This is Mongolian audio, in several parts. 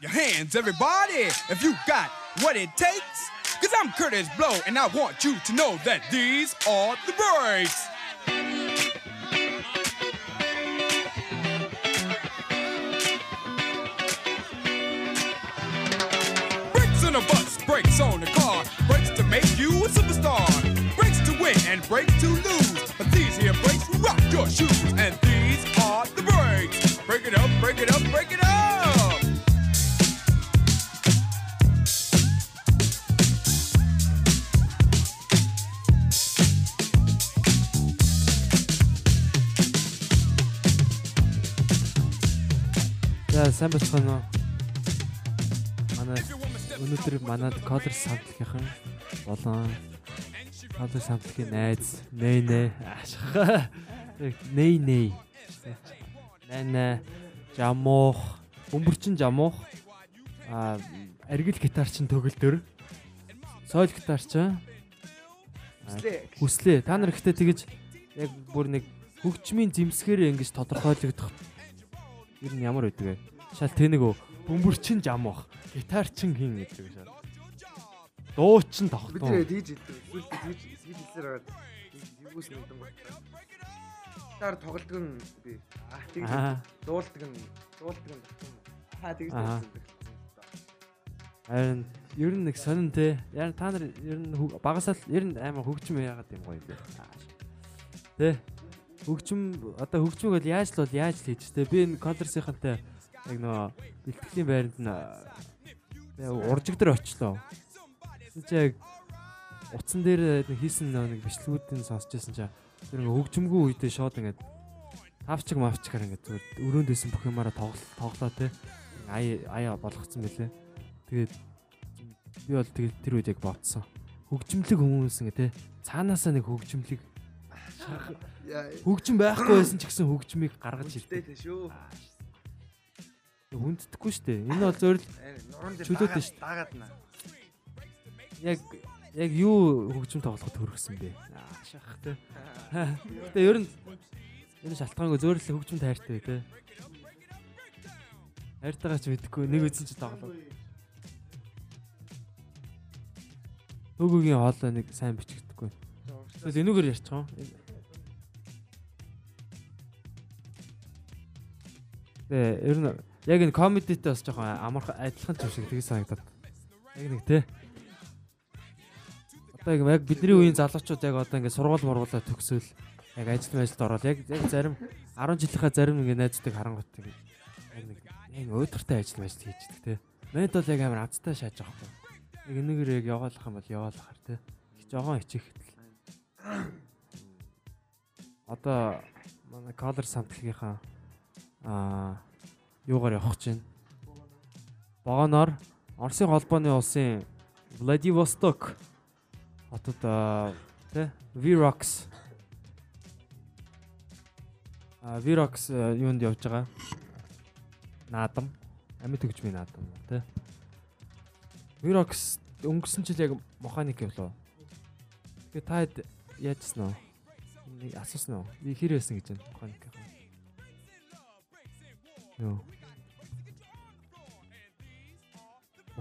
your hands, everybody, if you got what it takes. Cause I'm Curtis Blow, and I want you to know that these are the breaks. Brakes on a bus, brakes on a car, brakes to make you a superstar, brakes to win and brakes to lose. But these here brakes rock your shoes, and сайн бацгаана уу? Манай өнөөдөр манад колор самтлагийнхан болон колор самтлагийн найз нэ нэ ашиг нэ нэ нэ нэ жамуух. Бөмбөрчин жамуух. А аргил гитарчин төгөлдөр. Сойл гитарчин хүслээ. Та нар ихтэй тэгэж яг бүр нэг хөгжмийн зэмсгээр ингэж тодорхойлогдох. Ер нь ямар байдаг вэ? Шал тэнэг өө бөмбөрчин жам бах. Гитарчин хин гэдэг шал. Дуучин Бид тогтсон. нэ дийж хэлдэг. Эсвэл дийж дийж хэлсээр байгаа. Юус нэгдэн гоо. Гитар тоглодог нь би. Аа тийм дуулдаг нь дуулдаг нь. Аа Аа. хэлсэн. Харин ер нь нэг сонин те. Яа та нар ер нь багасаа ер нь амар хөгжим яагаад юм гоё юм бэ? Тэ. Хөгжим одоо хөгжмөг бол яаж л бол яаж л хийж те. Би энэ колорсийнхантай яг нөгөө бэлтгэлийн байранд нь уржигдэр очлоо. Чи яг утсан дээр хийсэн нэг бичлэгүүдийн сонсч байсан чаа. Тэр ингээ хөгжмгүй үедээ шууд ингээд тавчиг мавчгаар ингээд зүгээр өрөөнд байсан бүх юмараа тоглол тоглоо те. Ая ая болгоцсон байлээ. Тэгээд би бол тэгээд тэр үед яг бодсон. Хөгжимлэг хүмүүс ингээ те цаанаасаа нэг хөгжимлэг Яа. хөгжим байхгүй байсан ч гэсэн хөгжмийг гаргаж ирдэг. Те шүү. Дээ. Энэ бол зөв л Нуран дээр Чөлөөтэй шүү. Дагаад наа. яг яг юу хөгжим тоглоход хөргсөн бэ? Аашах те. Гэтэ ер нь энэ шалтгаангүй зөөр л хөгжимд хайртай те. Хайртайгаа ч мэдэхгүй нэг үзэн ч тоглоо. Төгөгийн хоолой нэг сайн бичигдэхгүй. Тэгвэл энүүгээр ярьчих юм. Тэгээ ер нь яг энэ комедитэй бас жоохон амарх адилхан юм шиг тгий санагдаад. Яг нэг те. Одоо яг бидний үеийн залуучууд яг одоо ингээд сургууль мургуулаа төгсөөл яг ажил ажилд ороод яг яг зарим 10 жилийнхаа зарим ингээд найзуудыг харангуут ингээд яг нэг яг өөдөртэй ажил ажил хийчихдэг те. Мэд бол яг амар азтай шааж байгаа хгүй. Яг энэгээр яг яваалах юм бол яваалахар те. Их жоохон хичээхтэл. Одоо манай колор самтлагийнхаа аа юугаар явах гэж байна. Богоноор Оросын холбооны улсын Владивосток хотод тэ Virox а Virox юунд явж байгаа? Наадам. Амьд хөгжмийн наадам тэ. Virox өнгөрсөн жил яг механик явлаа. Тэгээ та хэд яажсан уу? Нэг асуусан уу? Би хэр байсан гэж байна механик. Йоо.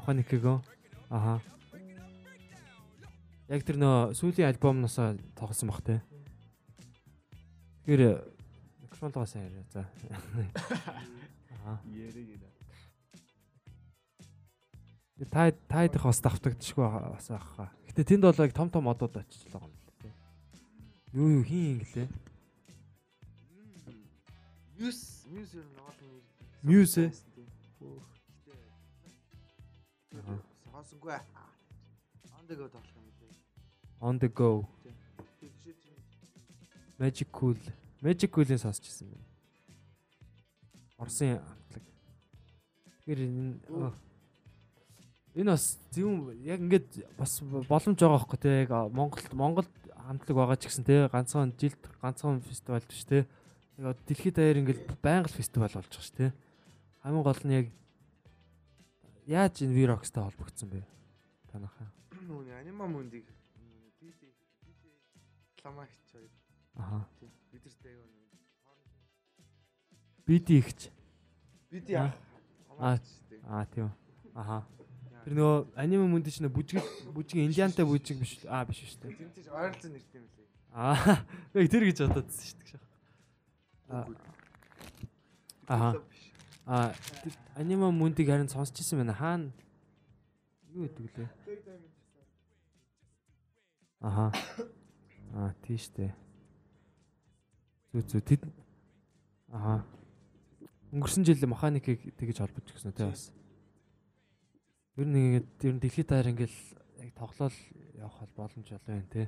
Механикэго. Аха. Яг тэр нөө сүүлийн альбомноос тоглосон бах те. Тэгэхээр микрофонтойгоо сайн яриа. За. Аа. Та та идэх бас давтагдчихгүй бас аах. Гэтэ тэнд бол яг том том одууд очиж байгаа юм л те. Юу юу хийн ингэлээ. Мьюз мьюз ер нь олон нэр. Muse ээ? Аа. Сонсонгүй. Андего тоглох юм лээ. On the go. Magic Cool. Magic Cool-ийн сонсчихсан байна. Орсын амтлаг. Тэгэхээр энэ энэ бас зөв яг ингээд бас боломж байгаа хөөхгүй те яг Монголд Монголд хамтлаг байгаа ч гэсэн те ганцхан жилд ганцхан фестивал биш те яг дэлхийд даяар ингээд байнга фестивал болж байгаа ш те хамгийн гол нь яг яаж энэ Virox-тай холбогдсон бэ танахаа Нүуний анима мөндийг DJ DJ ламагч хоёр аха бидэртэй юу нэг BD ихч бид Аа. яа Аа. Аа тийм. Аха. Тэр нөгөө аниме мөнд чинь бүжиг бүжиг индиантай бүжиг биш аа биш шүү дээ. Тэмцэж ойролцоо нэртэй юм лээ. Аа тэр гэж бодоодсэн шүү дээ. Аа. Аха. Аа аниме мөндийг харин сонсч ирсэн байна. Хаана юу гэдэг лээ? Аха. Аа тийш дээ. Зүү зүү тэд Аха. Өнгөрсөн жил механикийг тэгэж холбож гисэн тий бас. Ер нь ингээд ер нь дэлхийд даяар ингээл яг тоглоал явах бол боломж олон байна тий.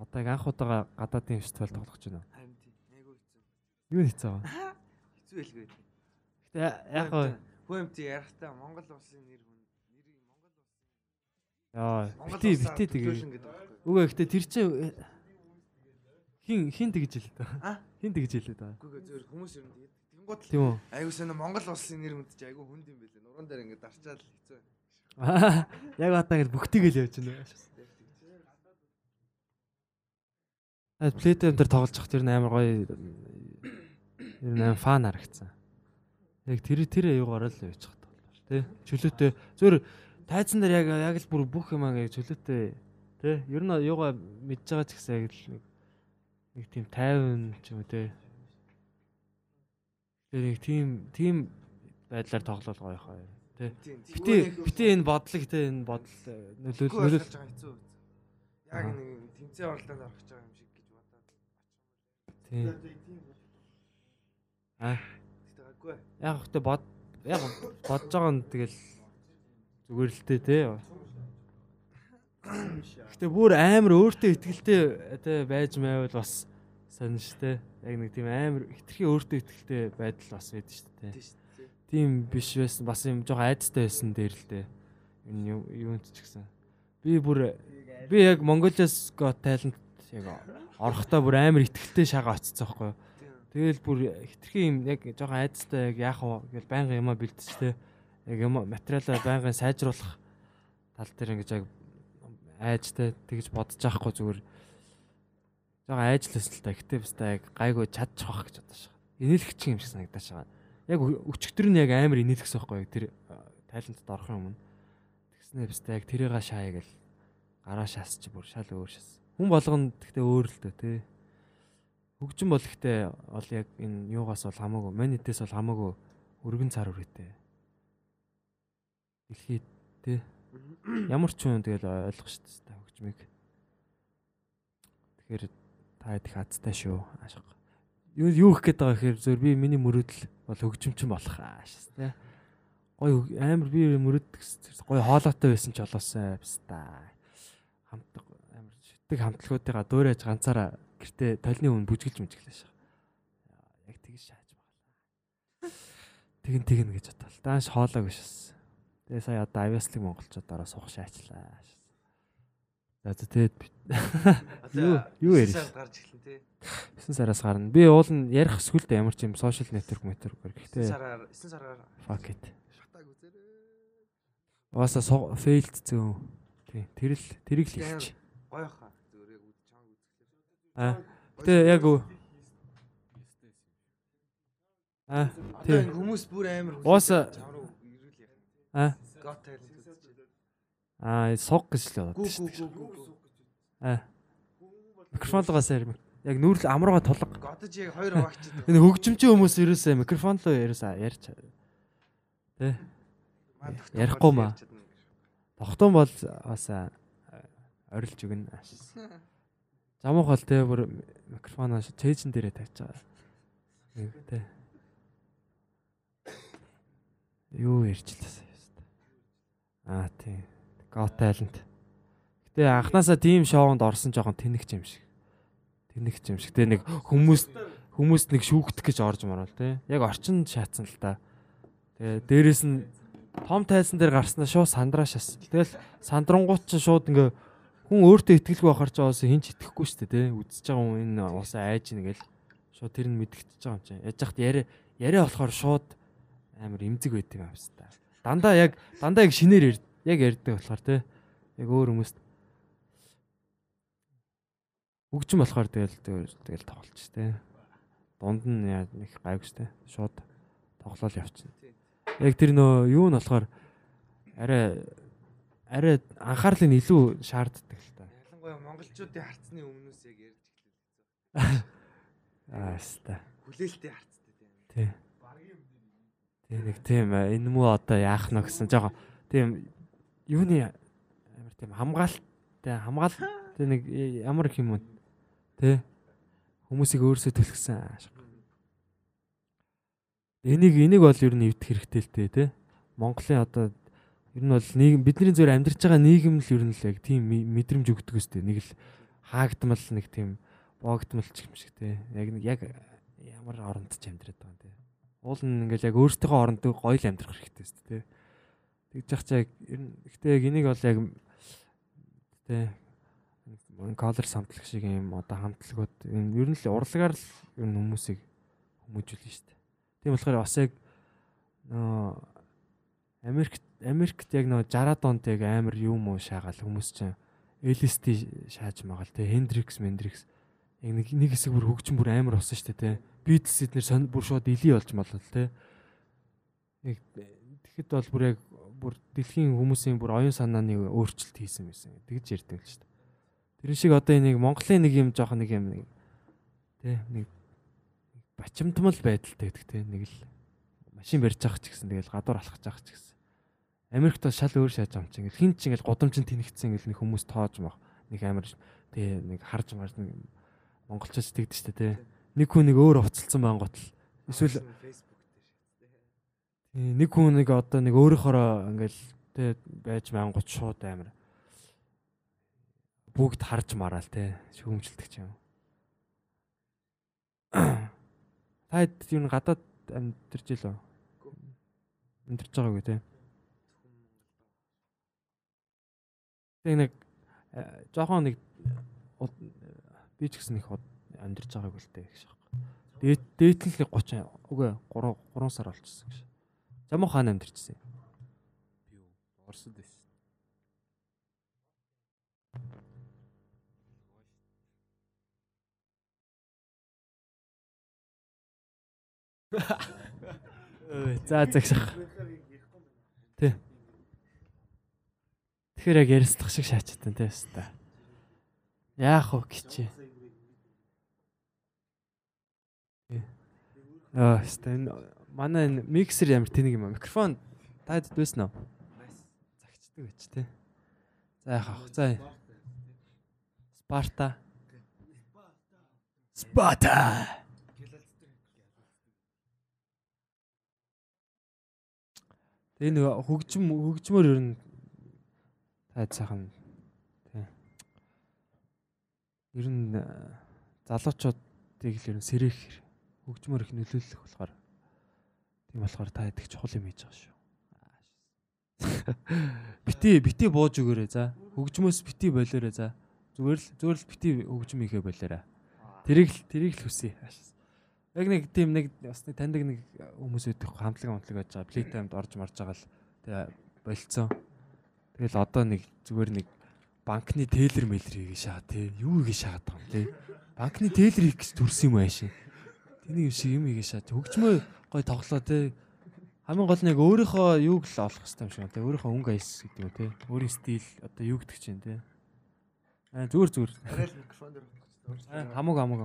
Одоо яг анх удаага гадаадын фестивал тоглох гэж байна. Харин тийм. Айгуу хэцүү. Юу хэцүү байгаа. Хэцүү хэлгээ. Яг ХМТ ярахтаа Монгол улсын нэр хүн нэрийг Монгол улсын яа улсаар бити тэгээ. Үгүй гэтэ тэр чинь хин хин тэгж хэлээд байгаа. Хин тэгж хэлээд байгаа. Үгүй зөв хүмүүс ер нь тэгээд тэнгууд л Тийм үү? айгуу сайн Монгол улсын нэр хүнд чи айгуу хүнд юм байлээ. Нуруунд дээр ингээд дарчаад л хэцүү. Аа, Яг одоо ингэ бүгтийгэл явж байна. Аа плейтем дээр тоглож хах тэр нь амар гоё ер нь амар фан харагдсан. Яг тэр тэр аюугаар л явж хат боллоо тий. Чөлөөтэй зөөр тайзан дээр яг яг л бүр бүх юм аа чөлөөтэй тий. Ер нь аюугаа мэдж байгаа ч гэсэн яг л нэг нэг тийм тайван ч юм уу тий. Тэр нэг тийм тийм байдлаар тоглол гоё хаа. Тий. Тийм. Бити бити энэ бодлог тий энэ бодол нөлөөл нөлөөл нөлөөл байгаа хэцүү. Яг нэг тэмцээн оролдоонд орох гэж байгаа юм шиг гэж бодоод. тий. Аа Тэгтээгүй. яг хөтэ бод яг бодож байгаа нь тэгэл зүгээр л тээ тий. Гэтэ бүр амар өөртөө ихтгэлтэй тий байж майвал бас сонь штэ. Яг нэг тийм амар хитрхи өөртөө ихтгэлтэй байдал бас байдаг штэ тий. Тийм биш байсан бас юм жоо айцтай байсан дээр л дээ. Юу юунд ч гэсэн. Би бүр би яг Mongolia's Got Talent яг орохдоо бүр амар ихтгэлтэй шага очсон байхгүй юу. Тийм. Тэгэл бүр хитрхи юм яг жоохон айцтай яг яах вэ гэж байнгын юмаа бэлдчихтэй. Яг юм материалаа байнгын сайжруулах тал дээр ингэж яг айжтай тэгж бодож байхгүй зүгээр жоохон айжлаас л та гэтээ бас та яг гайгүй чадчих واخ гэж бодож байгаа. Инээлгч юм шиг санагдаж байгаа. Яг өчигдөр нь яг амар инээлгсэн байхгүй яг тэр тайлантад орох юм. Тэгснээр бас та яг тэрийг шаая гэл гараа шаасч бүр шал өөр шас. Хүн болгоно гэхдээ өөр л дөө тий хөгжин бол ихтэй ол яг энэ юугаас бол хамаагүй манитээс бол хамаагүй өргөн цар үрээтэй. Дэлхийд тий ямар ч хүн тэгэл ойлгох шүү дээ хөгжмийг. Тэгэхээр та их азтай шүү. Аашиг. Юу юу гэх гээд байгаа гэхээр зөв би миний мөрөөдөл бол хөгжимчин болох аашс тий. Гой амар би мөрөөддөг гой хоолойтой байсан ч олоосаа баста. Хамтдаг амар шүтдэг хамтлагуудыгаа дуурайж ганцаараа гэртээ толны өмнө бүжгэлж мүжгэлээ шаа. Яг тэгж шааж байгаа. Тэгин тэгнэ гэж бодлоо. Дааш хоолойг шээс. Тэгээ сая одоо авиаслыг монголчуудаараа суух шаачлаа. За тэгээд Юу- юу ярих? гарч эхлэн тий. 9 сараас гарна. Би уул нь ярих сүлдээ ямар ч юм сошиал нэтворк 9 гэхдээ сараар 9 сараар fuck it. шатаг үзээрэй. Угаасаа фейлд зөө. Тий, тэр л тэрийг л хэлчих. Гоё хаа. Зүгээр яг үд чанга үзэхлээр. Аа. Гэтэ яг үү. Аа. Энэ хүмүүс бүр амар яах. Аа. Got talent үзчихээ. Аа, суг гэж л боддог шүү дээ. гүү гүү. Аа. Микрофонлогоос ярь. Яг нүүрл амрууга тулга. Годож яг хоёр аваач. Энэ хөгжимчин хүмүүс ерөөсөө микрофон руу ерөөсөө ярьж. Тэ. ярихгүй маа. Тогтун бол бас аа, орилж өгнө. Замуух бол тэ бүр микрофоноос чэйжэн дээрээ тавьж байгаа. Нэг тэ. Юу ярьж лээ. Аа тий. Got talent. Гэтэ анханасаа тийм шоунд орсон жоохон тэнэгч юм шиг. Тэнэгч юм шиг. Тэ нэг хүмүүс хүмүүст нэг шүүгдэх гэж орж марвал тий. Яг орчин шаацсан л та. Тэгээ дээрэс нь том тайзан дээр гарснаа шууд сандраа шас. Тэгэл сандрангууд ч шууд ингээ хүн өөртөө итгэлгүй байхаар ч бас хин ч итгэхгүй шүү дээ тий. Үдсэж байгаа хүн энэ уусаа айж гээл шууд тэр нь мэдгэчихэж байгаа юм чинь. Яж хахт яриа яриа болохоор шууд амар имзэг байдаг юм байна. Дандаа яг дандаа яг шинээр ярь яг ярьдаг болохоор тий. Яг өөр хүмүүст хөгжим болохоор тэгэл тэгэл тоглолч тий. Дунд нь нэг гайвч тий. Шууд тоглоол явчихна. Яг тэр нөө юу нь болохоор арай арай анхаарлыг нь илүү шаарддаг л та. Ялангуяа монголчуудын харцны өмнөөс яг ярьж эхлэв. Аа хаста. Хүлээлттэй харцтай тийм. Тий. Тий нэг тийм ээ, энэ муу одоо яах нь гэсэн жоохон тийм юуны амар тийм хамгаалалттай хамгаал тий нэг ямар их юм уу тий хүмүүсийг өөрсөө төлгсөн ашиг. Энийг энийг бол ер нь эвдэх хэрэгтэй л тий. Монголын одоо ер нь бол нийгэм бидний зөвөр амьдарч байгаа нийгэм л ер нь л яг тийм мэдрэмж өгдөг өстэй. Нэг л хаагдмал нэг тийм боогдмал ч юм шиг тий. Яг яг ямар оронд ч амьдраад байгаа юм тий. Уул нь ингээл яг өөртөөхөө оронд гоё л амьдрах хэрэгтэй өстэй тий. Тэгж яах чаа ер нь гэхдээ яг энийг бол яг тий колор самтлах шиг юм одоо хамтлагууд ер нь л урлагаар л ер нь хүмүүсийг хүмүүжүүлнэ шүү дээ. Тийм болохоор бас яг нөө Америк Америкт яг нөө 60-аад онд яг амар юм уу шаагаал хүмүүс чинь. LSD шааж магаал те Хендрикс Мендрикс яг нэг нэг хэсэг бүр хөгжим бүр амар болсон дээ те. Beatles эднэр сон бүр шууд илий болж малал те. Нэг тэгэхэд бол бүр яг бүр дэлхийн хүмүүсийн бүр оюун санааны өөрчлөлт хийсэн байсан. Тэгж ярьдаг л дээ. Тэр шиг одоо энийг Монголын нэг юм жоох нэг юм нэг те нэг бачимтмал байдалтай гэдэг те. Нэг л машин барьж байгаа ч гэсэн тэгэл гадуур алхаж байгаа ч гэсэн Америкт шал өөр шааж юм чинь хин ч ингээл годомжинд тэнэгцсэн ингээл нэг хүмүүс тоож мах. Нэг амар те нэг харж марж нэг монголчууд тэгдэж штэ те нэг хүн нэг өөр уцалсан байнгут л. Эсвэл нэг хүн нэг одоо нэг өөрийнхоороо ингээл те байж байнгут шууд амар бүгд харж мараал те шүүмжилдэг юм. Та юу гадаад амьдарч илөө? Амьдарч байгаагүй тий. Тэг нэг э, жоохон нэг би ч гэсэн их амьдарч байгаагүй л дээ гэж байна. Дээд дээдлэл 30 үгүй 3 3 сар болчихсон гэж. Жамуу хаана амьдарчсэн юм? Би юу? Оросд байсан. За загсах. Тэ. Тэгэхээр яг ярьслах шиг шаачтан тэ өста. Яах вэ гिचээ. Аа, өста энэ манай миксер ямар тэнийг юм микрофон таад дээсэн үү? Загчдаг байж тэ. За яах вэ? За. Спарта. Спарта. Нэг хөгжим хөгжмөр ер нь тайд сайхан тий. Ер нь залуучуудыг л ер нь сэрэх хөгжмөр их нөлөөлөх болохоор тийм болохоор та идэх чухал юм хийж байгаа шүү. Бити бити бууж өгөөрэй за. Хөгжмөөс бити болоорой за. Зүгээр л зүгээр л бити хөгжим ихэ болоорой. Тэрийг л тэрийг л хүсье. Яг нэг тийм нэг бас нэг таньдаг нэг хүмүүс үүдэх хамтлаг хамтлаг байж байгаа. Playtime-д орж марж байгаа л тэгээ болцсон. Тэгэл одоо нэг зүгээр нэг банкны тейлер мэлэр хийгээ шаа тий. Юу хийгээ шаагаад байгаа юм тий. Банкны тейлер хийх гэж төрсөн юм аашин. Тэний шиг юм хийгээ шаа. Хөгжмөө гой тоглоо тий. Хамгийн гол нь яг өөрийнхөө юуг л олох хэрэгтэй юм шиг тий. Өөрийнхөө өнгө айс гэдэг үү тий. Өөрийн стил одоо юу гэдэг чинь тий. Аа зүгээр зүгээр. Арай л микрофон дээр утгач. Хамаг хамаг.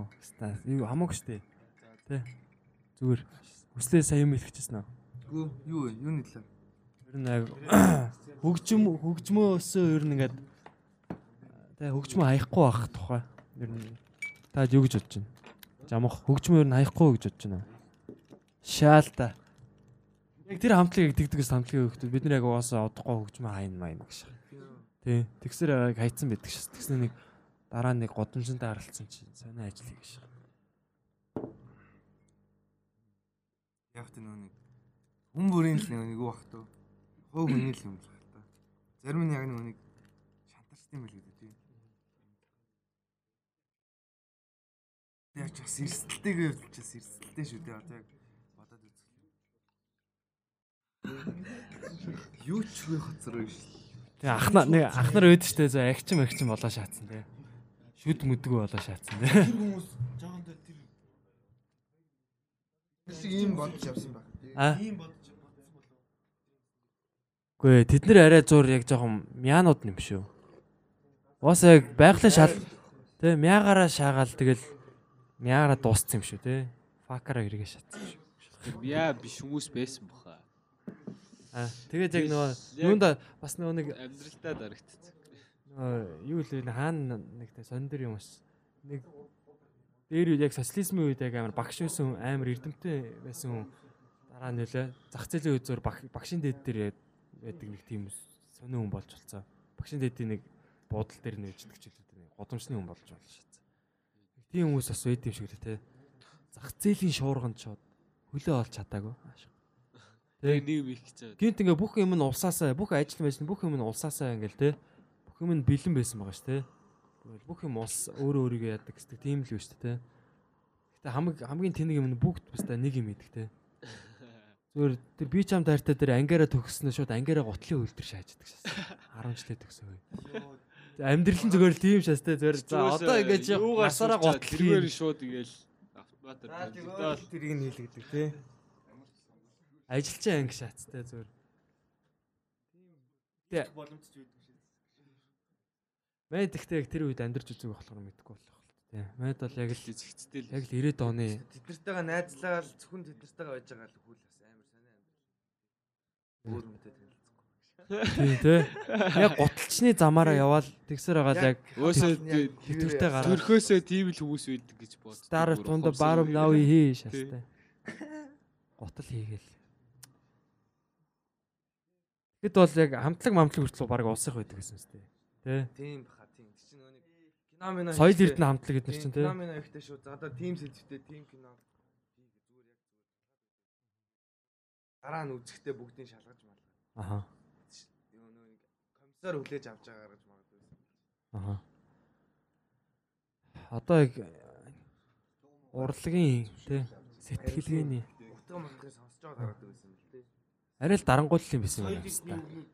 Юу хамаг штэ. Тэ. Зүгээр. Хүслээ сайн юм хэлчихсэн аа. Юу вэ? Юу нийлээ? Ер нь хөгжим хөгжмөөсөө ер нь ингээд тэ хөгжмөө хаяхгүй байх тухай. Ер нь та юу гэж бодож байна? Жамх хөгжмөө ер нь хаяхгүй гэж бодож байна. Шаал та. Яг тэр хамтлагийг тэгдэгс хамтлагийн хөгтөд бид нар яг угаасаа одохгүй хөгжмөө хайна майна гэж. Тэ. Тэгсэр хайцсан байдаг шээс. Тэгснэ нэг дараа нэг годомжинтай харалцсан чинь сонио ажил хийж байгаа. Яг тэ нөө нэг хүн бүрийн л нэг юу бах туу. Хөө хүний л юм л бах та. Зарим нь яг нэг шантарчт юм гэдэг тийм. Яг ч бас эрсдэлтэйгээ явуулчихсан эрсдэлтэй шүү дээ. Одоо яг бодоод үзэх юм. Юу ч вэ хоцроо шүү. Тэгээ ахна нэг ахнар өөд штэ за агчим агчим болоо шаацсан тий. Шүд мүдгүү болоо шаацсан тий. Тэр хүмүүс жоохон дээр тэр шиг ийм бодож явсан баг. А? Ийм болов. Үгүй ээ, тэд нэр арай зур яг жоохон мяанууд юм шүү. Уус яг байгалийн шал тий мягараа шаагаал тэгэл мягараа дууссан юм шүү тий. Факара хэрэгэ шатсан шүү. Яа биш хүмүүс байсан баха. Аа тэгээд яг нөгөө юунда бас нөгөө нэг Амьдралтаа дарагдсан. нөгөө юу л вэ хаана нэг тэ сондор юм ш. Нэг дээр яг социализмын үед яг амар багш байсан амар эрдэмтэн байсан хүн дараа нөлөө зах зээлийн үед зур багшийн дэд дээр байдаг нэг тийм сонио хүн болж болцоо. Багшийн дэдийн нэг буудал дээр нээж идэгчэлүүд нэг годамжны хүн болж болж шатсан. Нэг тийм хүмүүс бас байд юм шиг лээ те. Зах зээлийн шуурганд шууд хөлөө олж чадаагүй. Тэгээ нэг их гэж. Гинт ингээ бүх юм нь улсаасаа бүх ажил мэж бүх юм нь улсаасаа ингээл те бүх юм нь бэлэн байсан байгаа ш те бүх юм улс өөрөө өөрийгөө яадаг гэдэг тийм л биш те гэтээ хамаг хамгийн тэнэг юм нь бүгд баста нэг юм идэг те зүгээр тэр би чам таартай тэр ангиараа төгснө шууд ангиараа готлын хөлтөр шааждаг шээс. 10 жилээ төгсөө амьдрал нь зүгээр л тийм шээс те зүгээр за одоо ингээ чи насаараа готл тэргээр шууд ингээл автоматар Тэгээд тэрийг нь хийлгдэг тий. ажилчин анги шаац те зүгээр. Тэ. Мэд ихтэй яг тэр үед амьдарч үзег болохоор мэдэхгүй болох л тий. Мэд бол яг л зэгцтэй л яг л 90-ад оны Тэднэртэйгээ найзлаад зөвхөн тэднэртэйгээ байж байгаа л хүл бас амар сонио амьдрал. Өөр хүнтэй танилцахгүй. тий тий. Яг гуталчны замаараа яваал тэгсэр байгаа л яг өөсөө хэвтэртэй гараад төрхөөсөө тийм л хүмүүс байдаг гэж бод. Стар тунд баруун нави хий шастай. Гутал хийгээл. Тэгэд бол яг хамтлаг мамтлаг хүртэл баг улсах байдаг гэсэн үстэй. Тэ. Тийм баха тийм. Тэг чинь нэг кино минь Соёл эрдэнэ хамтлаг гэдэг нар чинь тэ. Кино минь ихтэй шүү. За одоо тим сэдвтэй тим кино. Тийг зүгээр яг зүгээр. Дараа нь үзэхдээ бүгдийг шалгаж малгай. Аха. Юу нэг комиссар хүлээж авч байгаа гаргаж магадгүй. Аха. Одоо яг урлагийн тэ сэтгэлгээний Утга махыг сонсож байгаа гаргадаг байсан л тий. арай л дарангуйлал юм байсан юм байна.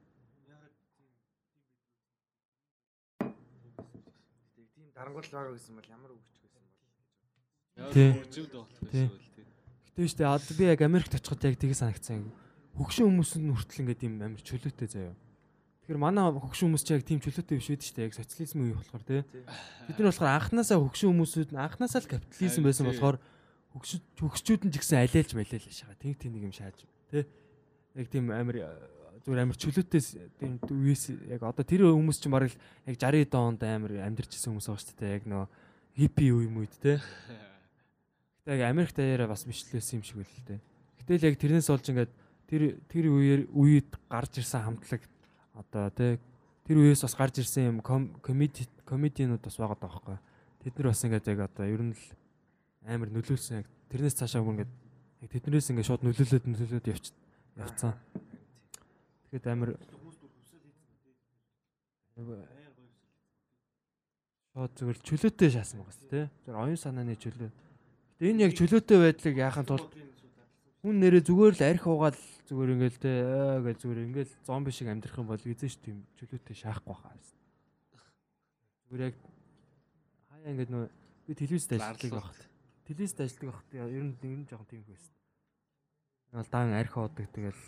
Дарангуул байгаа гэсэн бол ямар өгч байсан бол гэж. Тий. Хөгжимд болох Тий. байсан бол тий. Гэтэ штэ ад би яг Америкт очиход яг тийг санагцсан. Хөгшин хүмүүс нь хүртэл ингээд юм амар чөлөөтэй заяа. Тэгэхээр манай хөгшин хүмүүс ч яг тийм чөлөөтэй биш үү штэ яг социализмын үе болохоор тий. Бид нар болохоор анханасаа хөгшин хүмүүсүүд анханасаа л капитализм байсан болохоор хөгшчүүд нь ч гэсэн алиалж малиал шагаа. Тэнг тэнийг юм шааж тий. Яг тийм амар зүгээр амар чөлөөтэй тийм үеэс яг одоо тэр хүмүүс чинь бараг л яг 60 доонд амар амьдарч ирсэн хүмүүс байгаа шүү дээ. Яг нөө хиппи үе юм үед тий. Гэтэ яг Америк даяараа бас бичлээсэн юм шиг байл л дээ. Гэтэл яг тэрнээс болж ингээд тэр тэр үеэр үед гарч ирсэн хамтлаг одоо тий тэр үеэс бас гарч ирсэн юм комеди комедианууд бас байгаа даахгүй. Тэд нар бас ингээд яг одоо ер нь л амар нөлөөлсөн яг тэрнээс цаашаа бүр ингээд яг тэднээс ингээд шууд нөлөөлөд нөлөөлөд явч явцсан. Тэгэхэд амар шууд зүгээр чөлөөтэй шаасан байгаа шүү дээ. Зүгээр оюун санааны чөлөө. Энэ яг чөлөөтэй байдлыг яахын тулд хүн нэрээ зүгээр л арх угаал зүгээр ингээл те аа гэж зүгээр ингээл зомби шиг амьдрах юм бол эзэн ш тийм чөлөөтэй шаахгүй хаа. Зүгээр яг хаяа ингээд нөө би телевизд ажилладаг багт. Телевизд ажилладаг багт ер нь ер нь жоохон тийм байсан. Ингээл даан арх уудаг тэгэл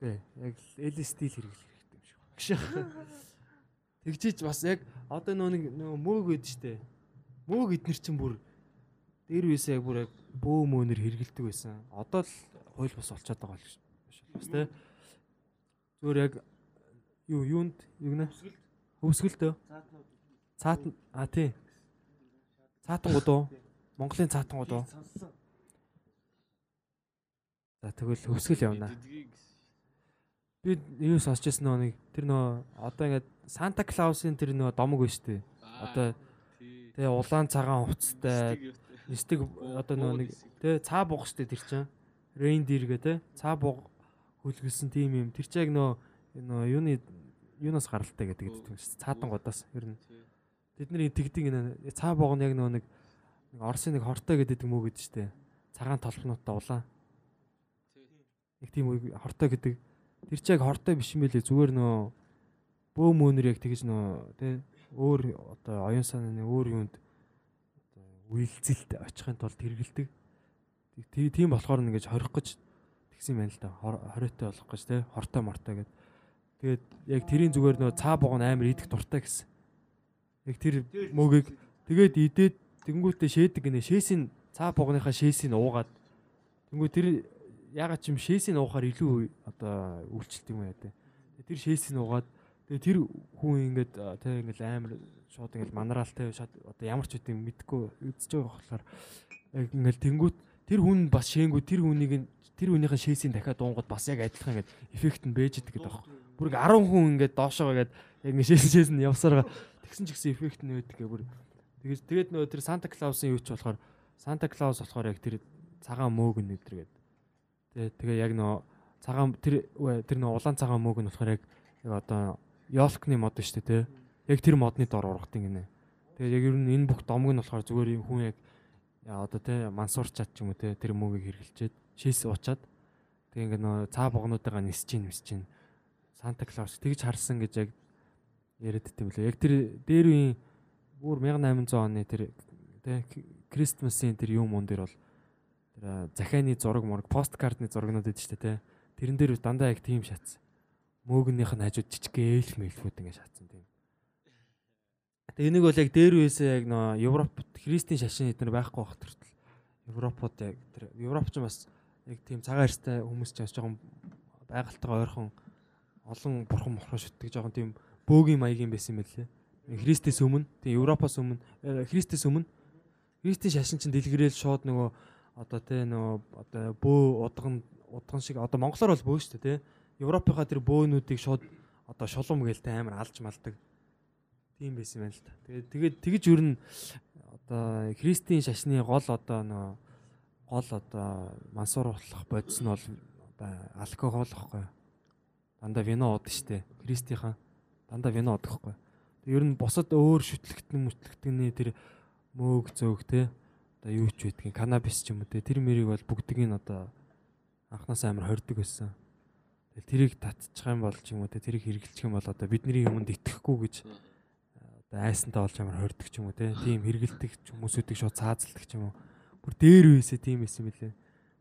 Үгүй яг LSD л хэрэглэх хэрэгтэй юм шиг байна. Тэгжиж бас яг одоо нөө нэг нөө мөөг гээд штэ. Мөөг эднэр чинь бүр дээр үесээ яг бүр яг бөө мөөнөр хэрэгэлдэг байсан. Одоо л хууль бус олцоод байгаа л гэж бас тэ. Зүгээр яг юу юунд юу гэнэ? Хөвсгөлтөө. Цаатан а тий. Цаатангууд уу? Монголын цаатангууд уу? За тэгвэл хөвсгөл явна. Би юу сонсч байсан нэг тэр нөө одоо ингээд Санта Клаусын тэр нөө домог байна шүү дээ. Одоо тэгээ улаан цагаан хувцастай нисдэг одоо нөө нэг тэгээ цаа шүү дээ тэр чинь. Рейндир гэ тэ цаа буг хөлгөлсөн тим юм. Тэр чинь яг нөө нөө юуны юунаас гаралтай гэдэг гэдэг юм шүү. Цаатангуудаас ер нь тэдний тэгдэг энэ цаа буг нь яг нөө нэг Оросын нэг хортой гэдэг юм уу гэдэг дээ. Цагаан толгонуудтай улаан. Нэг тийм үг хортой гэдэг. Тэр чи яг хортой биш юм байлээ зүгээр нөө бөө мөөнөр яг тэгж нөө тэ өөр одоо оюун санааны өөр юунд одоо үйлцэлд очихын тулд хэрэгэлдэг. Тийм болохоор нэгэж хорих гэж тэгсэн юм байна л да. Хор- Хориотой болох гэж те хортой мортой гэд. Тэгээд яг тэрийн зүгээр нөө цаа богон амар идэх дуртай гэсэн. Яг тэр мөгийг тэгээд идээд тэнгуүтээ шээдэг гинэ шээсийн цаа богоныхаа шээсийг уугаад тэнгуү тэр ягаад ч юм шээсийг уухаар илүү одоо үйлчлэлт юм яа те. Тэр шээсийг уугаад тэгээ тэр хүн ингээд те ингээд амар шууд ингээд манараал те шууд одоо ямар ч үгүй мэдгүй үзэж байгаа болохоор яг ингээд тэнгуут тэр хүн бас шээнгүү тэр хүнийг тэр хүнийхээ шээсийг дахиад дуунгууд бас яг адилхан ингээд эффект нь бэж идэг гэдэг байхгүй. Бүр ингээд 10 хүн ингээд доошоо ингээд яг ингээд шээс шээс нь явсараа тэгсэн ч гэсэн эффект нь байдаг бүр тэгээд тэгээд нөгөө тэр Санта Клаусын юу ч болохоор Санта Клаус болохоор яг тэр цагаан мөөг нь өдр гэдэг. Тэгээд тэгээ яг нөгөө цагаан тэр тэр нөгөө улаан цагаан мөөг нь болохоор яг одоо Йолкны мод шүү дээ тий. Яг тэр модны дор ургадیں۔ гинэ. Тэгээд яг ер нь энэ бүх домог нь болохоор зүгээр юм хүн яг одоо тий мансуурчаад ч юм уу тий тэр мөөгийг хэрглчээд шээс уучаад тэг ингээд нөө цаа богнуудаа нисэж чинь нисэж чинь Санта Клаус тэгж харсан гэж яг яриад дим лээ. Яг тэр дээр үеийн бүр 1800 оны тэр тий Кристмасын тэр юм мөн дээр бол тэр захианы зураг мураг посткартны зурагнууд байдаг шүү дээ тий. Тэрэн дээр дандаа яг тийм шатсан. Мөөгнийх нь хажууд жижиг ээл мэлфүүд ингээд шатсан тийм. Энийг бол яг дээр үесээ яг нөө Европт христийн шашин эднэр байхгүй байх төртөл. Европод яг тэр Европч бас яг тийм цагаан арьстай хүмүүс ч бас жоохон байгальтайгаа ойрхон олон бурхан морхон шүтдэг жоохон тийм бөөгийн маягийн байсан юм байлээ. Христэс өмнө тийм Европоос өмнө э, Христэс өмнө Христийн шашин чинь дэлгэрэл шууд нөгөө одоо тий нөгөө одоо бөө удган удган шиг одоо монголоор бол бөө шүү дээ тий Европынхаа тэр бөөнүүдийг шууд одоо шулуум гэлтэй амар алж малдаг Тийм байсан байна л та. Тэгээд тэгээд тэгж ер нь одоо христийн шашны гол одоо нөө гол одоо мансуур болох бодис нь бол одоо алкогол واخхой. Дандаа вино ууд штэ. Христийнхэн дандаа вино уудахгүй. Тэг ер нь бусад өөр шүтлэгтэн мүтлэгтэнний тэр мөөг зөөх те одоо юу ч байдгийг канабис ч юм уу те тэр мэрийг бол бүгдийг нь одоо анхнаас амар хордог байсан. Тэгэл тэрийг татчих юм бол ч юм уу те тэрийг хэрэгжилчих юм бол одоо бидний юмд итгэхгүй гэж одоо айсантаа болж амар хордог ч юм уу тийм хэрэгэлдэг ч хүмүүсүүдийг шууд цаазалдаг ч юм уу. Бүр дээр үесээ тийм байсан мөлий.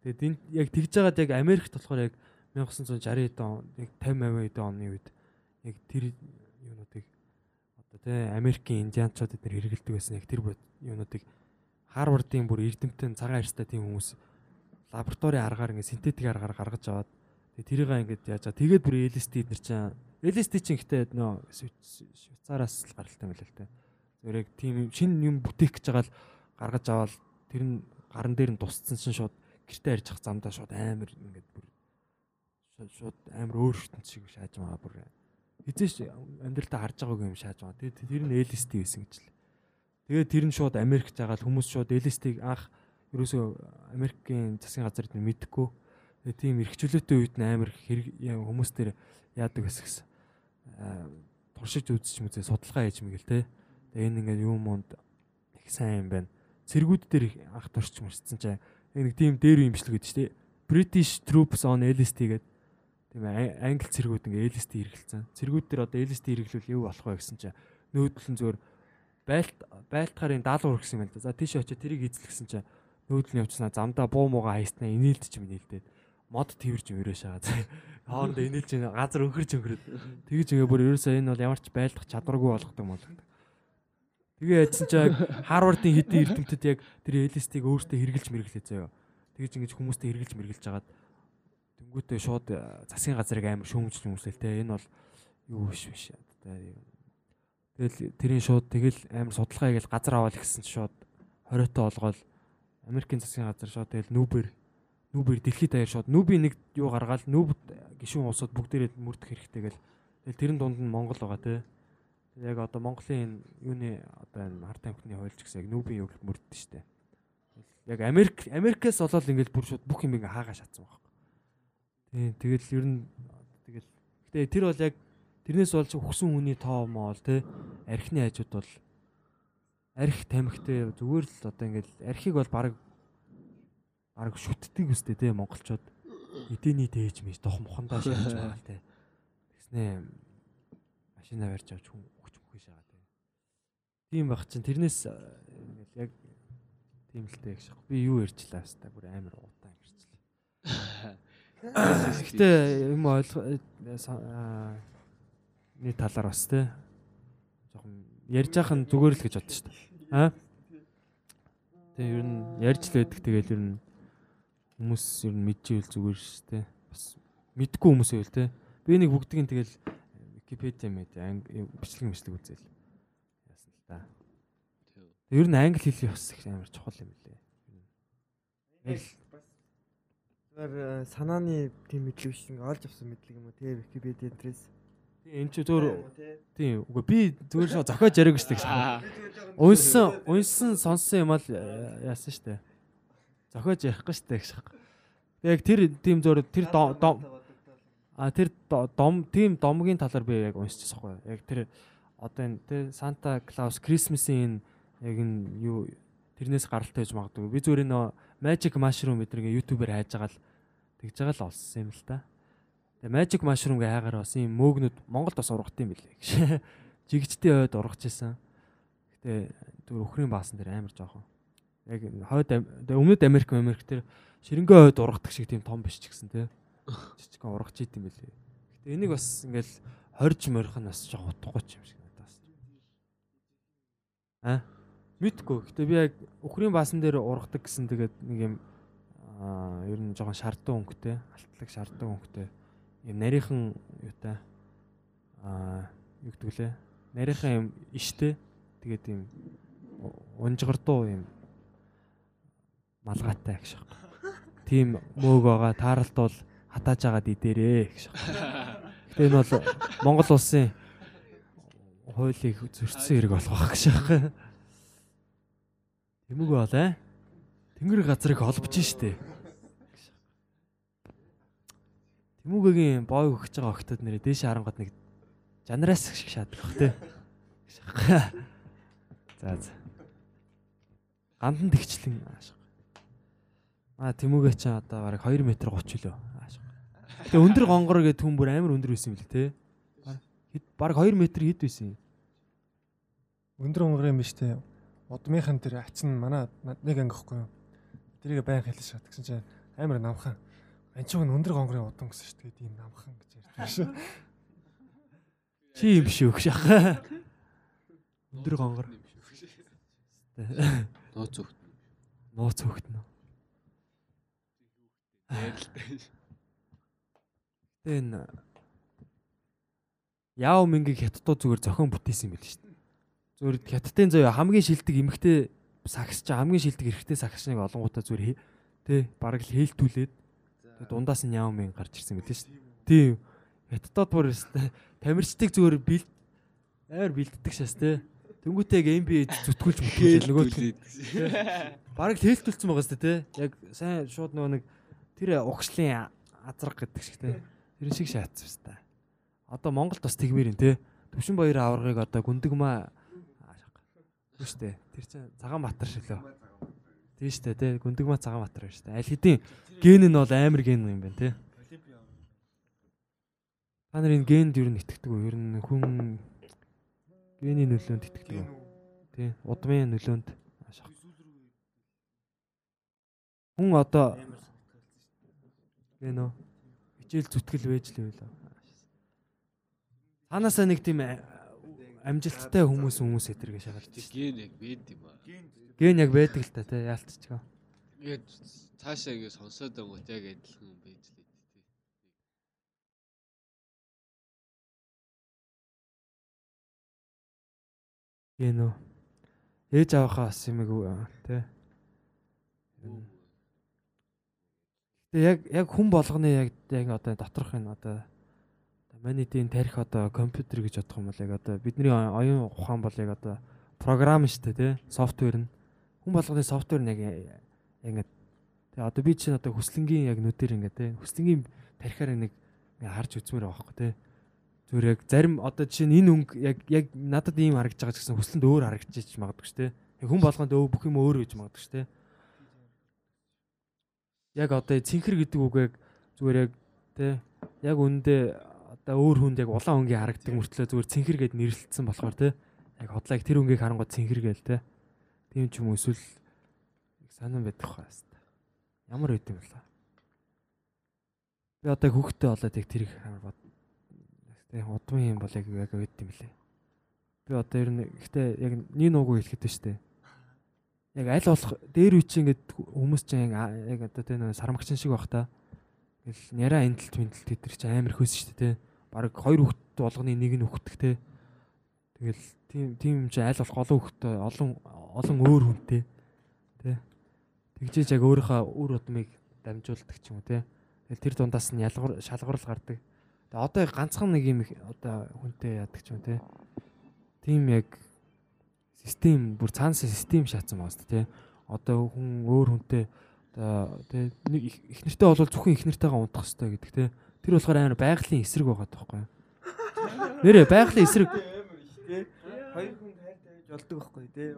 Тэгээд энэ яг тэгж жагаад яг Америкт болохоор яг 1960 он яг 50 80 оны үед яг тэр юунуудыг одоо те Америкийн индианчууд эдгээр хэрэгэлдэг байсан. Яг тэр юунуудыг Харвардын бүр эрдэмтэн цагаан арьстай тийм хүмүүс лабораторийн аргаар ингээд синтетик аргаар гаргаж аваад тэрийг ингээд яаж байгаа тэгээд бүр LSD эднэр чинь LSD чинь гэхдээ нөө Швейцараас л гаралтай юм л л те. Зүгээр яг тийм шинэ юм бүтээх гэж байгаа л гаргаж аваад тэр нь гаран дээр нь тусцсан чинь шууд гэртээ арьж ах замдаа шууд амар ингээд бүр шууд- амар өөр ертөнц шиг шааж байгаа бүр хизээш амьдралтаа харж байгаагүй юм шааж байгаа. Тэгээд тэр нь LSD байсан гэж л. Тэгээд тэр нь шууд Америкт жагаад хүмүүс шууд LSD-г анх ерөөсөө Америкийн засгийн газар эдгээр мэдхгүй. Тэгээд тийм эрхчлөөтэй үед амар хэрэг хүмүүс тэр яадаг гэсэн. Туршиж үзчих юм үзээ судалгаа хийж мэгэл те. Тэгээд энэ ингээд юм монд их сайн юм байна. Цэргүүд дээр анх туршиж мөрчсөн чинь нэг тийм дээр юм бичлэг гэдэг чинь British troops on LSD гэдэг тийм англи цэргүүд ингээ LSD хэрэгэлсэн. Цэргүүд дээр одоо LSD хэрэглүүл юу болох вэ гэсэн чинь нөөдөл нь зөвөр байлт байлтахарын даалгавар гэсэн юм байна. За тийш очиж тэрийг эзлэхсэн чинь нөөдөл нь явчихснаа замдаа буу мууга хайснаа инээлдэж юм инээлдээд мод тэрж өрөө шагаа. Хоорондоо инээлж ин газар өнгөрч өнгөрөөд тэгж ингээ бүр ерөөсөө энэ бол ямар ч байлдах чадваргүй болгодог юм бол. Тэгээ ядсан чи яг Харвардын хэдийн эрдэмтэд яг тэр LSD-г өөртөө хэрэгжилж мэргэлээ заяа. Тэгж ингэж хүмүүстэй хэрэгжилж мэргэлж жагаад Тэнгүүтээ шууд э, засгийн газрыг амар шүүмжлж юмсэл те энэ бол юу биш биш. Тэгэл тэрийн шууд тэгэл амар судалгаа хийгээл газар аваад гисэн чи шууд хориотой олгоод Америкийн засгийн газар шууд тэгэл нүүбэр нүүбэр дэлхийд даяар шууд нүүби нэг юу гаргаал нүүбд гişүүн улсууд бүгдээрээ мөрдөх хэрэгтэй гэл тэгэл тэрэн дунд нь Монгол байгаа те. Яг одоо Монголын юуны одоо энэ харт амхны хуульч гэсэн яг нүүбийн юу мөрддөг штэ. Яг Америк Америкээс болоод ингээл бүр шууд бүх юм ингээ хаагаа шатсан баг. Тийм тэгэл ер нь тэгэл гэтээ тэр бол яг тэрнээс болж өгсөн хүний тоо моол те архины хажууд бол арх тамхитай зүгээр л одоо ингээл архийг бол баг баг шүтдэг үстэй те монголчууд. Эдэний дээж мэж дох мохондоо шааж байгаа те. Тэгснэ машина барьж авч хүн өгч мөхөж байгаа те. Тийм баг чинь тэрнээс э, яг тийм л те гэж би юу ярьчлаа хэвээр бүр амар уутаа ярьчлаа. Гэхдээ юм ойлгоо нэг талаар бас те жоохон ярьж яах нь зүгээр л гэж бодсон шүү дээ. Аа. Тэгээ ер нь ярьж л байдаг тэгэл ер нь хүмүүс ер нь мэдчихвэл зүгээр шүү дээ. Бас мэдгүй хүмүүс байл те. Би нэг бүгдгийн тэгэл Википедиа мэд анги бичлэг мэтлэг үзэл. Яасан л да. Ер нь англи хэлний бас их амар чухал юм лээ. Яг л Зүгээр санааны тийм мэдлэг биш ингээ олж авсан мэдлэг юм уу те Википедиа дээрээс. энэ ч зөвөр тийм үгүй би зүгээр шоо зохиож яриаг штэ. Унсан унсан сонсон юм аа яасан штэ. Зохиож ярихгүй штэ гэж. Яг тэр тийм зөвөр тэр дом а тэр дом тийм домгийн талаар би яг уншчихсан хгүй. Яг тэр одоо энэ тэ Санта Клаус Крисмсийн яг энэ юу тэрнээс гаралтай байж магадгүй. Би зүгээр нөө Magic Mushroom гэдэргээ YouTube-ээр хайж байгаа л тэгж байгаа л олсон юм л та. Тэгээ Magic Mushroom-гээ хайгаар бас юм мөөгнүүд Монголд бас ургах юм билээ гэж. Жигжтэй ойд ургаж исэн. Гэтэ зүгээр өхрийн баасан дээр амар жоохон. Яг хойд өмнөд Америк Америк тэр ширэнгээ ойд ургадаг шиг тийм том биш ч гэсэн те жижигхан ургаж идэм билээ. Гэтэ энийг бас ингээл хорж морих нь бас жоо утгагүй юм шиг надад бас. А? Мэдгүй. Гэтэ би яг өхрийн баасан дээр ургадаг гэсэн тэгээд нэг юм аа ер нь жоохон шардсан өнгөтэй, алтлаг шардсан өнгөтэй. Юм нарийнхан юутай аа юу гэдэг лээ? Нарийнхан юм иштэй. Тэгээд юм унжгардуу юм малгайтай гэж байна. Тийм мөөг байгаа. Тааралт бол хатааж агаад идээрээ гэж. Гэтэ энэ бол Монгол улсын хуулийг зөрчсөн хэрэг болох байх гэж байна. Тэмүг бол аа Тэнгэр газрыг холбож штэ. Тэмүгэгийн бой өгч байгаа охтод нэрээ дээш харангууд нэг жанраас шиг шаадаг бах те. За за. Гандан тэгчлэн аашиг. Аа Тэмүгэ чи одоо бараг 2 м 30 лөө. Тэгээ өндөр гонгор гэдэг хүн бүр амар өндөр байсан юм лээ те. Бараг 2 м хэд байсан юм. Өндөр гонгор юм биш те. Удмынхан тэр нь манай нэг ангихгүй юу. Тэрийг байн хэлж шат гэсэн чинь амар намхан. Анчиг нь өндөр гонгорын удам гэсэн шүү дээ. Тийм намхан гэж ярьдаг шүү. Чи юм шүү гэх шах. Өндөр гонгор. Нууц өгт. Нууц өгт нөө. Энэ Яо Мингийг хятадуу зүгээр зохион бүтээсэн юм байл шүү дээ. Зүгээр хятадын зөө хамгийн шилдэг эмхтэй сагсч хамгийн шилдэг эрэгтэй сагсчныг олонгуудаа зүгээр тий бараг л хээлтүүлээд дундаас нь Яо Мин гарч ирсэн байл шүү дээ. Тийм. Хятадууд бүр тамирчдыг зүгээр бил амар бэлддэг шээс тий. Тэнгүүтэйг NBA зүтгүүлж мүтгүүлж нөгөө бараг л хээлтүүлсэн байгаа шүү дээ тий. Яг сайн шууд нөгөө нэг тэр угшлын азраг гэдэг шиг тий. Тэр шиг шаацсан дээ. Одоо Монголд бас тэгмээр юм тий. Төвшин баярын аваргыг одоо гүндэгмаа дээ. Тэр чинь цагаан батар шүү лөө. Тийм дээ тий. Гүндэгмаа цагаан батар байна дээ. Аль хэдийн ген нь бол амар ген юм байна тий. Та нарын генд юу нэгтгэдэг үү? Ер нь хүн гений нөлөөнд итгэдэг үү? Тий. Удмын нөлөөнд ашиг. Хүн одоо гэнэ хичээл зүтгэл байж л байлаа. Цаанаасаа нэг тийм амжилттай хүмүүс хүмүүс эдэргээ шагалж байна. Ген яг бэд юм аа. Ген яг байдаг л та тий яалтчихгаа. Тэгээд цаашаа ингэ сонсоод байгаа яг адилхан байж л дээ тий. Ген үү. Ээж авахаа бас юм тий. Гэтэ яг яг хүн болгоны яг яг одоо доторх энэ одоо Манай тийм тарих одоо компьютер гэж бодох юм бол яг одоо бидний оюун ухаан бол яг одоо програм шүү дээ тий софтвер нь. Хүн болгоны софтвер нь яг ингээд тий одоо би чинь одоо хүслэнгийн яг нүдээр ингээд тий хүслэнгийн тарихаар нэг харж үзмээр байгаа хөөхгүй тий зүгээр яг зарим одоо чинь энэ өнгө яг яг надад ийм харагдаж байгаа ч гэсэн хүслэнд өөр харагдаж магадгүй шүү дээ хүн болгонд бүх юм өөр гэж магадгүй шүү дээ яг одоо цэнхэр гэдэг үг яг зүгээр яг тий яг үндэ одоо өөр хүнд яг улаан өнгийн харагдаг мөртлөө зүгээр цэнхэр гэд нэрлэлсэн болохоор те яг хотлайг тэр өнгийг харангуй цэнхэр гээл те тийм ч юм эсвэл сонирн байдаг хаа хэвээр ямар үт юм бэлээ Би одоо хүүхдтэй болоод яг тэрийг амар бод. Тэг удмын юм бол яг яг өөд юм лээ. Би одоо ер нь гэхдээ яг нэг нуугүй хэлэхэд дээ. Яг аль болох дээр чинь ингээд хүмүүс чинь яг одоо тэ нэг сармагчин шиг байх та. Ингээл няраа эндэлт мэндэлт тэтэр чи амар хөөс шүү дээ. Бараг хоёр хүүхд болгоны нэг нь хүүхдэх те. Тэгэл тийм тийм юм чи аль болох олон хүүхдтэй олон олон өөр хүнтэй. Тэ. Тэгжээж яг өөрийнхөө үр удмыг дамжуулдаг ч юм уу те. Тэгэл тэр дундаас нь ялгар шалгуурал гардаг. Тэгээ одоо ганцхан нэг юм одоо хүнтэй яадаг ч юм те. Тийм яг систем бүр цаанаас систем шаацсан байна те. Одоо хүн өөр хүнтэй одоо те нэг их нэртэй бол зөвхөн их нэртэйгээ унтах хэрэгтэй гэдэг те. Тэр болохоор амар байгалийн эсрэг байгаа тоххой. Нэрээ байгалийн эсрэг Хоёр хүн хайртай байж болдог байхгүй тий.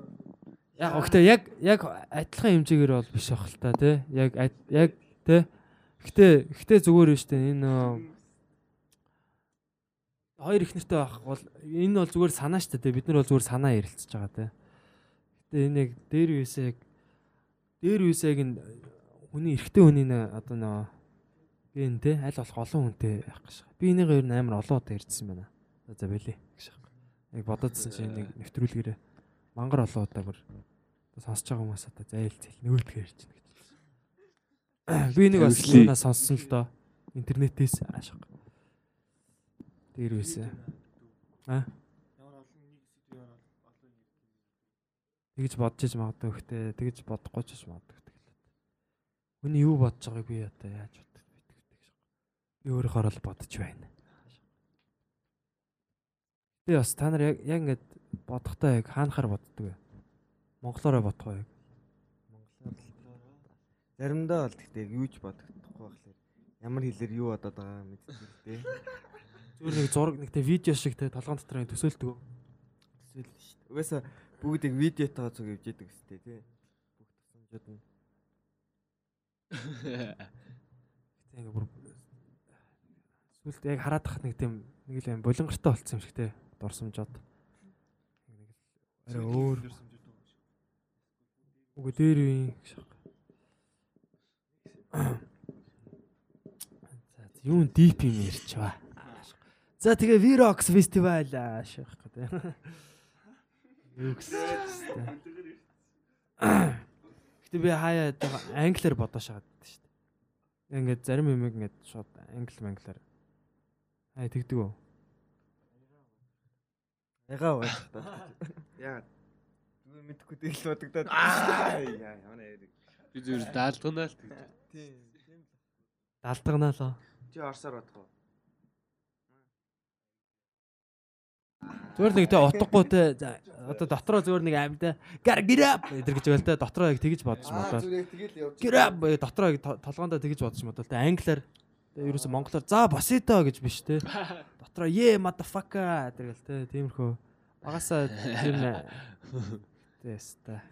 яг гэхдээ яг яг адилхан хэмжээгээр бол биш ах л та тий. Яг яг тий. Гэхдээ гэхдээ зүгээр нь штэ энэ хоёр их нэртэй байх бол энэ бол зүгээр санаа штэ тий. Бид нар бол зүгээр санаа ярилцж байгаа тий. Гэхдээ энэ яг дээр үесээ яг дээр үесээ яг энэ хүний эрэгтэй хүний одоо нөө би энэ тий аль болох олон хүнтэй явах гэж. Би энийгээ ер нь амар олон удаа ярьжсэн байна. За бэлээ гэж. Яг бодоодсэн чинь нэг нэвтрүүлгээрээ мангар олон удаа бүр сонсож байгаа хүмүүс одоо зайл зэл нөөлдгөө ярьж байна гэж. Би нэг бас сонссон л доо интернетээс аашиг. Дээр үсэ. А? Тэгж бодож иж магадгүй ихтэй тэгж бодохгүй ч гэж магадгүй тэгэл. Хүний юу бодож байгааг би одоо яаж бодох вэ гэдэг шиг. Би өөрөөхөө л бодож байна. Би бас та нар яг яг ингэж бодохдоо яг хаанахаар боддөг вэ? Монголоор бодох уу яг? Заримдаа бол гэхдээ юу ч бодохдохгүй байхлаар ямар хэлээр юу бодоод байгаа тий. Зүгээр нэг зураг нэгтэй видео шиг те толгойн дотор төсөөлдөг. Төсөөл шүү дээ. Угаасаа бүгдийг видеотойгоо зүг явж яадаг өстэй тий. Бүх тусламжууд нь Гэтэ ингэ бүр сүлд яг хараад тахад нэг тийм нэг л юм булангартай болцсон юм шиг те дурсамжууд. Нэг л арай өөр. Үгүй дээр үе гэж. За юун дип юм ярьч ба. За тэгээ Virox фестивал ааших гэдэг. Юу гэсэн. Гэтэ би хаяа англиар бодож шагаад шүү дээ. Ингээд зарим юм ингээд шууд англи манглаар. Хай тэгдэг үү? ягаа та. Яагаад? Зүгээр мэдхгүй тэгэл бодогдоод. Аа яа ямар яриг. Би зүгээр даалганаа л тэгж. Тийм. Далдагнаа лоо. Чи орсоор бодох уу? Зүгээр нэг тэ утгагүй за, одоо дотроо зүгээр нэг амьд гар гэрап гэдэг гэж байл те дотроо яг тэгж бодож явж. Гэрап дотроо яг то- толгоондоо тэгж бодож бодвол те англиар те ерөөсө монголоор за босито гэж биш те. Дотроо е motherfucker гэдэг л те тиймэрхүү багасаа тэр нэ теста.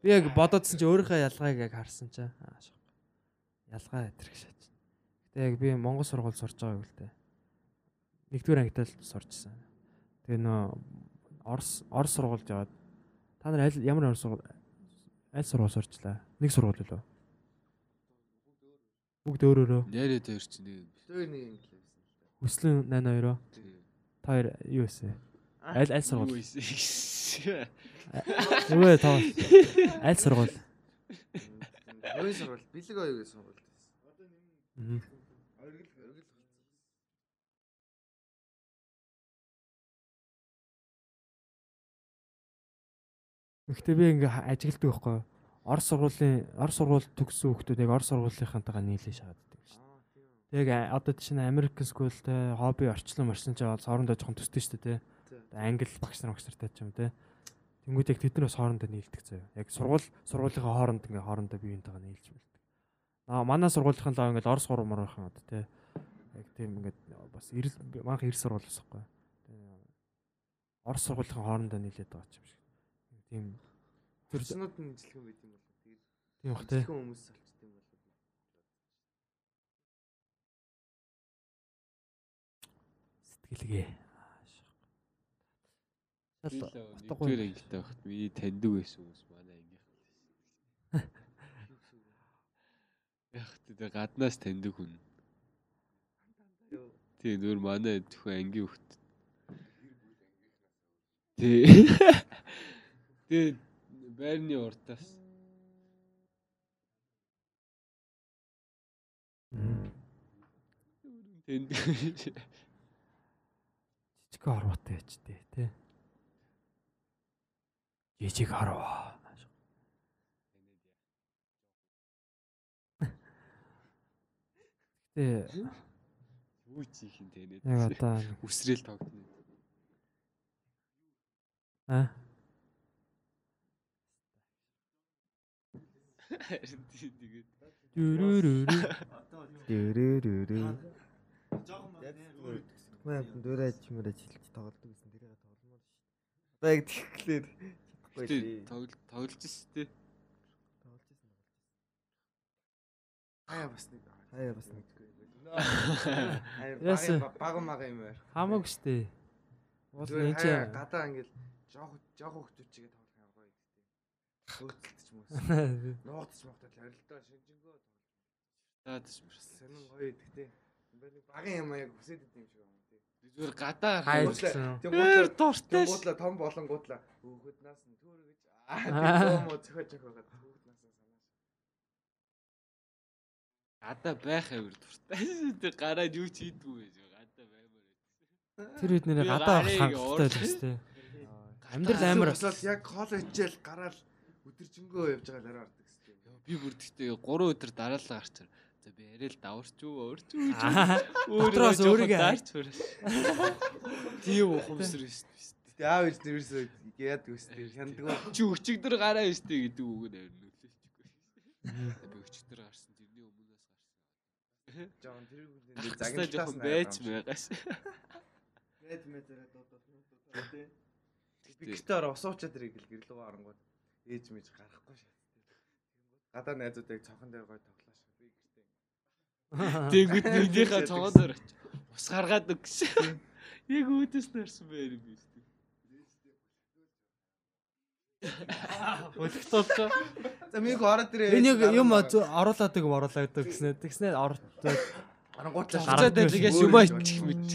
Би яг бодоодсэн чи өөрийнхөө ялгааг яг харсан чи. Ялгаа гэж шаач. Гэтэ яг би Монгол сургууль сурж байгааг л те. Нэгдүгээр ангитал сурчсан. Тэгээ нөө Орос Орос сургуульд яваад та нар аль ямар Орос сургууль аль сургууль сурчлаа? Нэг сургууль лөө. Бүгд өөр өөрөө. Яриад хоёр чинь нэг. Өөр нэг юм хэлсэн. Хүслэн 82-оо. Та хоёр юу вэ? Аль аль сургууль? Юу вэ таа? Аль сургууль? Өөр сурвал бэлэг оюугийн сурвал. Мгм. Гэхдээ би ингээ ажигладаг байхгүй? Орос сургуулийн Орос сургууль төгссөн хүмүүс яг Орос сургуулийнхантайгаа нийлээ шахаддаг шүү дээ. Яг одоо чинь American School-тэй хобби орчлон морсон ч бол хоорондоо жоохон төстэй шүү дээ. Англи багш нар багш нартай ч юм тий. Тэнгүүд яг тэд нар бас хоорондоо нийлдэг заяа. Яг сургууль сургуулийнхаа хооронд ингээ хоорондоо биеинтэйгээ нийлж мэлдэг. Аа манай сургуулийн лоо ингээ Орос сургууль морхон одоо тий. Яг тийм ингээ бас эрэл манх эрс сургууль бас байхгүй. Орос сургуулийн хоорондоо нийлээд байгаа ч юм шиг. Тийм Төрснүүд нь ижилхэн байт юм бол тэгээд тийм бах тий. ижилхэн хүмүүс олчт юм бол. Сэтгэлгээ. Би утгагүй. ангилтай байхад миний таньдаг байсан хүмүүс манай ангийнх. Яг тэ гаднаас таньдаг хүн. Тий, нөр манай зөвхөн ангийн хөхт. Тий. Тий, байрны уртаас. Тэнд Жижиг харваатай яч тээ тий. Жижиг харваа. Гэтэ юу чих юм те нэ. яг одоо үсрээл тогтно. а Тэгээд дүрүрүрү Дөрөрөрөө. Мэн дөрөө чимэрэ жилж тоглодог гэсэн тэрийг тогломоор шүү. Одоо яг тэгэхээр чадахгүй лээ. тоглож тоглож штэ. Тоглож ирсэн. Хаяа бас нэг. Хаяа бас нэг. Хаяа баг мага юм байна. хамаагүй. Уул Зүгээр энэ чи хаяа гадаа ингээл жоох жоох хөвчүүчгээ тоглох юм гоё гэдэг. Хөөцөлдөж юм уу? Нуугдч мохтой орилдоо шинжэнгөө Таадч мэрс. сонин гоё гэдэг те. Бэр нэг багын юм яг хүсээд идэв юм шиг байна те. Зүгээр гадаа Өөр гутлаа дуртай. гутлаа том болон гутлаа хөөхөд наас нь төөр гэж аа тийм moo зөхөж өгöd хөөхөд наас нь санааш. Гадаа байх авир дуртай. Тэг гараад юу ч хийдгүй байж. Гадаа баймаар байдаг. Тэр үед нэрээ гадаа авах хангалттай л штэ. Амьдрал амар Босоод яг хоол ичээл гараал өдөржингөө явж байгаа л арай ордог гэсэн. Би бүр тэгтээ 3 өдөр дараалал гарчаар. За би арай л даварч юу, өөрч юу. Аа, Өөрөө дотроос жоохон өөрийгөө даарч хүрээс. Тийм ухамсар биш. Гэтэ аав ээж нэрсээ яадаг үстэй хяндгаа. Чи өчигдөр гараа өстэй гэдэг үг нь авир нөлөөлчихгүй. Би өчигдөр гарсан тэрний өмнөөс гарсан. Жоон тэр Загнаа жоохон байж байгаас. Мэд дуудаад дуудаад тий. Би гитар усуучаад ирэх гэл гэрлүүгөө орангууд ээж мэж гарахгүй шаттай. Гадаа найзуудыг цонхон дээр гой тоглоо шээ. Би гэртээ. Тэгэнгүүт нэгнийхээ цогоо дээр очив. Ус гаргаад өг гэсэн. Яг өөдөөс нэрсэн байр юм биш. Өлгтөлтөө. За минь ороод ирээ. Энэ яг юм оруулаад юм оруулаад гэснээр тэгснээр ороод орангуудлаа Гараад дээр тэгээс юм ичих мэд.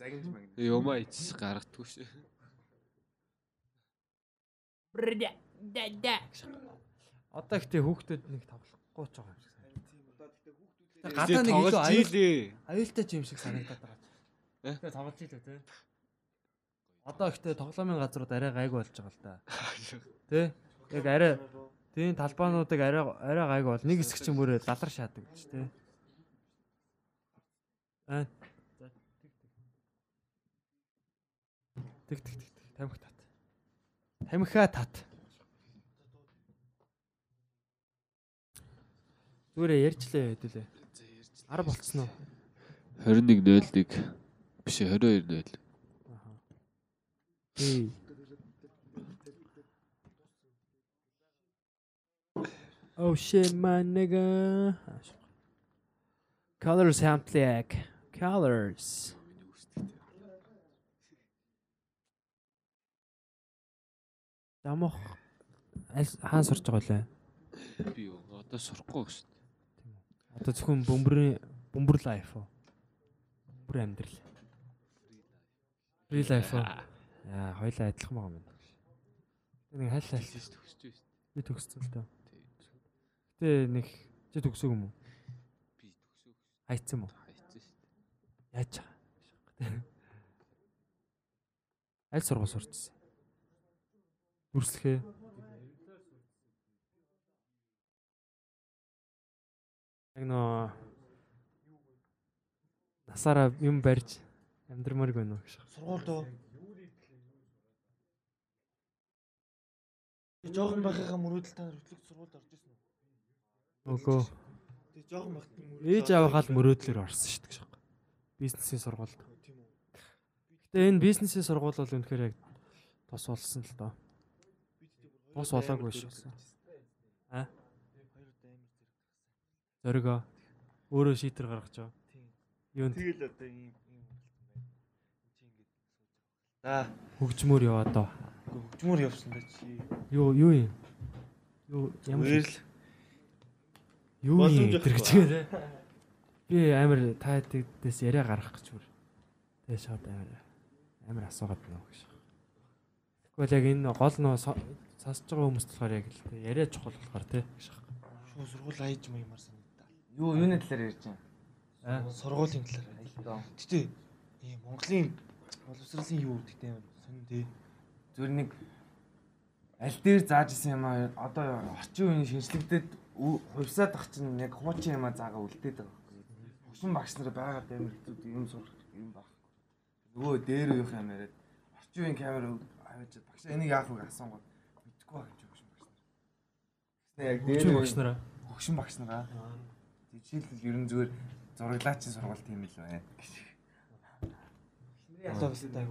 Загинж мангид. Юмаа ичс гаргадгүй шээ. Одоо ихтэй хүүхдүүд нэг тоглохгүй ч байгаа юм шиг санагдав. Гадаа нэг илүү аюултай ч юм шиг санагдаад байгаа. Э? Тэгээ тоглож ийлээ те. Одоо ихтэй тоглоомын газрууд арай гайгүй болж байгаа л да. Тэ? Яг арай тийм талбаануудыг арай арай гайгүй бол нэг хэсэг чинь бүрээ лалар шаадаг гэж тэ. Аа. Тэг тэг тэг тэг тамхи тат. Тамхиа тат. Зүгээрээ ярьчлаа хэдүүлээ. 10 болцсон уу? 21.01 биш 22.01. Аха. Эй. Oh shit my nigga. Colors хамтлаг. Colors. Дамох хаан сурч байгаа лээ? Би юу одоо сурахгүй гэсэн. Одоо зөвхөн бөмбөрийн бөмбөр лайф уу? Бөмбөр амьдрал. Free life уу? Яа, хоёлаа адилхан байгаа юм. Нэг хайл хайл төгсөж байна. би төгссөн л дөө. Гэтэ нэг чи төгсөөг юм уу? Би төгсөөх Хайцсан уу? хайцсан шүү дээ. Яаж байгаа? Аль сургууль сурчсан? Дүрслэхээ. Яг нөө насаараа юм барьж амьдрмаарг байна уу гэж. Сургууль дөө. Тэг жоохон байхынхаа мөрөөдөл та хөтлөх сургуульд орж ирсэн үү? Нөгөө Тэг жоохон байхад ээж аваахаа л мөрөөдлөөр орсон шүү дээ. Бизнесийн сургуульд. тийм үү. Гэтэ энэ бизнесийн сургууль бол үнэхээр яг тус болсон л доо. Бус болоогүй шүү. Аа? Хоёр удаа амар зэрэг. Зоригоо өөрөө шийдвэр гаргаж байгаа. Тийм. Юунд Тэгэл одоо ийм ийм болсон байна. Чи ингэж сууж байгаа. За, хөгжмөр яваад доо. хөгжмөр явсан да чи. Юу юу юм? Юу ямар Баярл. юу юм гэж байна. Би амар та дэс яриа гаргах гэж бүр. Тэгээ шууд амар амар асуугаад байна гэж. Тэгвэл яг энэ гол нөө сонсож байгаа хүмүүс болохоор яг л яриа чухал болохоор тий. Шуу сургууль аяж маямар санагдаа. Юу юуны талаар ярьж байна? Аа. Сургуулийн талаар. Аялдаа. Гэтэ ийм Монголын боловсролын юу гэдэг юм сонин тий. Зүгээр нэг аль дээр зааж исэн юм аа одоо орчин үеийн шинжлэгдээд ү- хувьсаад ах чинь яг хуучин юм аа заагаа үлдээд байгаа байхгүй. Хөшин багш нар байгаа амар хэцүү юм сурах юм баг. Нөгөө дээр үеийнх юм яриад орчин үеийн камер аваад багш энийг яах вэ асуунгууд мэдгүй байгаа чи хөшин багш нар. Тэгснэ яг дээр багш нараа. Хөгшин багш нараа. Жишээлбэл ерөн зүгээр зураглаачин сургалт юм л байна. Одоо бас та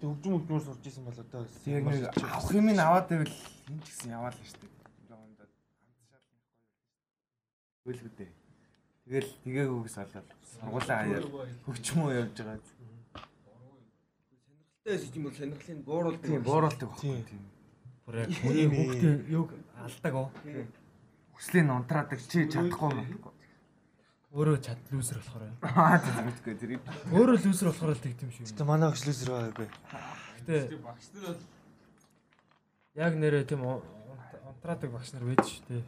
хөгжим хөгжмөр сурж исэн бол одоо Яг нэг авах юм ин аваад байвал энэ ч гэсэн яваал нь шүү дээ. Жоомд хамтшаал нэг гоё. Хөлгөдөө. Тэгэл тгээгүйгээс болоод сургуулаа хаяар хөгчмөө явж байгаа. Сонирхолтой байсан юм бол сонирхлыг бууруулдаг. Тийм бууруулдаг Тийм. байхгүй. Тийм. Бүр яг хүний хүүхдийн юг алдаг оо. Хүслийн унтраадаг чи чадахгүй юм. Өөрөө чад лүүсэр болохоор. Аа тийм мэдгүй тэр. Өөрөө лүүсэр болохоор л тэгдэм шүү. Гэтэ манай өгшлөөсөр байгаа бэ. Гэтэ багш нар бол яг нэрээ тийм унтраадаг багш нар байдаг шүү дээ.